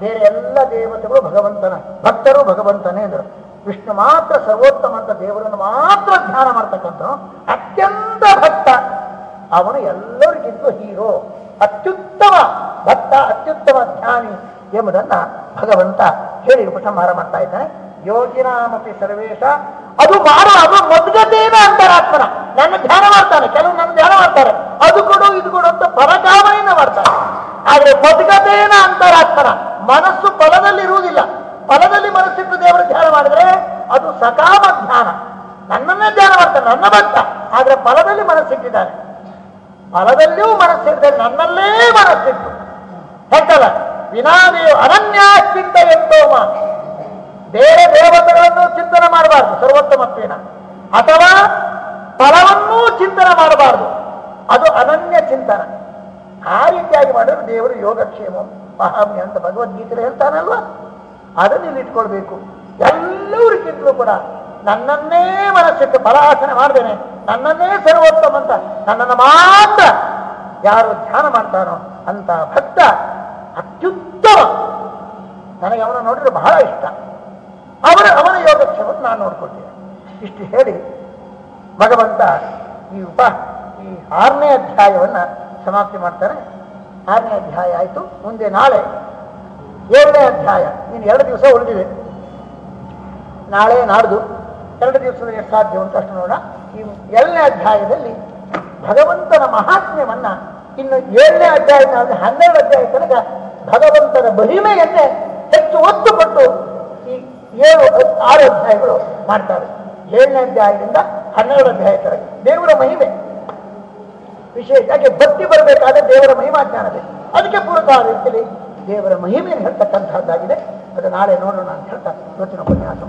ಬೇರೆ ಎಲ್ಲ ದೇವತೆಗಳು ಭಗವಂತನ, ಭಕ್ತರು ಭಗವಂತನೇ ಅಂದರು. ವಿಷ್ಣು ಮಾತ್ರ ಸರ್ವೋತ್ತಮ ಅಂತ ದೇವರನ್ನು ಮಾತ್ರ ಧ್ಯಾನ ಮಾಡ್ತಕ್ಕಂಥ ಅತ್ಯಂತ ಭಕ್ತ. ಅವನು ಎಲ್ಲರಿಗಿಂತ ಹೀರೋ, ಅತ್ಯುತ್ತಮ ಭಕ್ತ, ಅತ್ಯುತ್ತಮ ಧ್ಯಾನಿ. ಎಂಬುದನ್ನ ಭಗವಂತ ಹೇಳಿ ಉಪಸಂಹಾರ ಮಾಡ್ತಾ ಇದ್ದಾನೆ. ಯೋಗಿನಾಮಪಿ ಸರ್ವೇಶ. ಅದು ಮಾರ ಅದು ಮದ್ಗತೇನ ಅಂತಾರಾತ್ಮನ. ನನ್ನ ಧ್ಯಾನ ಮಾಡ್ತಾನೆ ಕೆಲವು ನನ್ನ ಧ್ಯಾನ ಮಾಡ್ತಾರೆ. ಅದು ಕೊಡು, ಇದು ಕೊಡು ಅಂತ ಪರಕಾಮನೆಯನ್ನ ಮಾಡ್ತಾರೆ ಆದ್ರೆ ಮದ್ಗತೇನ ಅಂತಾರಾತ್ಮನ ಮನಸ್ಸು ಫಲದಲ್ಲಿ ಇರುವುದಿಲ್ಲ ಫಲದಲ್ಲಿ ಮನಸ್ಸಿಟ್ಟು ದೇವರ ಧ್ಯಾನ ಮಾಡಿದ್ರೆ ಅದು ಸಕಾಮ ಧ್ಯಾನ. ನನ್ನನ್ನೇ ಧ್ಯಾನ ಮಾಡ್ತಾನೆ, ನನ್ನ ಭಕ್ತ. ಆದ್ರೆ ಫಲದಲ್ಲಿ ಮನಸ್ಸಿಟ್ಟಿದ್ದಾನೆ. ಫಲದಲ್ಲಿಯೂ ಮನಸ್ಸಿಟ್ಟರೆ ನನ್ನಲ್ಲೇ ಮನಸ್ಸಿಟ್ಟು. ಹೇಳ್ತಲ್ಲ? ವಿನಾದೇವ ಅನನ್ಯಾಶ್ಚಿಂತ ಎಂದೋಮ ಬೇರೆ ದೇವತೆಗಳನ್ನು ಚಿಂತನೆ ಮಾಡಬಾರ್ದು ಸರ್ವೋತ್ತಮತ್ವೇನ ಅಥವಾ ಫಲವನ್ನೂ ಚಿಂತನೆ ಮಾಡಬಾರ್ದು. ಅದು ಅನನ್ಯ ಚಿಂತನ. ಆ ರೀತಿಯಾಗಿ ಮಾಡಿದ್ರೆ ದೇವರು ಯೋಗಕ್ಷೇಮ ಮಹಾಮ್ಯ ಅಂತ ಭಗವದ್ಗೀತೆ ಹೇಳ್ತಾನಲ್ವ? ಅದನ್ನು ಇಲ್ಲಿ ಇಟ್ಕೊಳ್ಬೇಕು. ಎಲ್ಲರಿಗಿಂತಲೂ ಕೂಡ ನನ್ನನ್ನೇ ಮನಸ್ಸಿಟ್ಟು ಫಲಾಸನೆ ಮಾಡ್ದೇನೆ, ನನ್ನನ್ನೇ ಸರ್ವೋತ್ತಮ ಅಂತ, ನನ್ನನ್ನು ಮಾತ್ರ ಯಾರು ಧ್ಯಾನ ಮಾಡ್ತಾನೋ ಅಂತ ಭಕ್ತ ಅತ್ಯುತ್ತಮ. ನನಗೆ ಅವನ ನೋಡಿದ್ರೆ ಬಹಳ ಇಷ್ಟ. ಅವರ ಅವನ ಯೋಗಕ್ಷೇಮವನ್ನು ನಾನು ನೋಡ್ಕೊಳ್ತೇನೆ. ಇಷ್ಟು ಹೇಳಿ ಭಗವಂತ ಈ ಉಪ, ಈ ಆರನೇ ಅಧ್ಯಾಯವನ್ನ ಸಮಾಪ್ತಿ ಮಾಡ್ತಾರೆ. ಆರನೇ ಅಧ್ಯಾಯ ಆಯಿತು. ಮುಂದೆ ನಾಳೆ, ಏಳನೇ ಅಧ್ಯಾಯ. ಇನ್ನು ಎರಡು ದಿವಸ ಉಳಿದಿದೆ. ನಾಳೆ ನಾಡ್ದು. ಎರಡು ದಿವಸದಲ್ಲಿ ಎಷ್ಟು ಸಾಧ್ಯ ಅಂತ ಅಷ್ಟು ನೋಡೋಣ. ಈ ಏಳನೇ ಅಧ್ಯಾಯದಲ್ಲಿ ಭಗವಂತನ ಮಹಾತ್ಮ್ಯವನ್ನು ಇನ್ನು ಏಳನೇ ಅಧ್ಯಾಯದಿಂದ ಅಂದ್ರೆ ಹನ್ನೆರಡು ಅಧ್ಯಾಯ ತನಕ ಭಗವಂತನ ಮಹಿಮೆಯನ್ನೇ ಹೆಚ್ಚು ಒತ್ತು ಕೊಟ್ಟು ಈ ಏಳು ಆರು ಅಧ್ಯಾಯಗಳು ಮಾಡ್ತಾರೆ. ಏಳನೇ ಅಧ್ಯಾಯದಿಂದ ಹನ್ನೆರಡು ಅಧ್ಯಾಯ ದೇವರ ಮಹಿಮೆ. ವಿಶೇಷ ಯಾಕೆ ಭಕ್ತಿ ಬರಬೇಕಾದ ದೇವರ ಮಹಿಮಾ ಜ್ಞಾನ ಅದಕ್ಕೆ ಪೂರಕ ರೀತಿಯಲ್ಲಿ ದೇವರ ಮಹಿಮೆಯನ್ನು ಹೇಳ್ತಕ್ಕಂಥದ್ದಾಗಿದೆ. ಅದು ನಾಳೆ ನೋಡೋಣ ಅಂತ ಹೇಳ್ತಾ ಇವತ್ತಿನ ಉಪನ್ಯಾಸ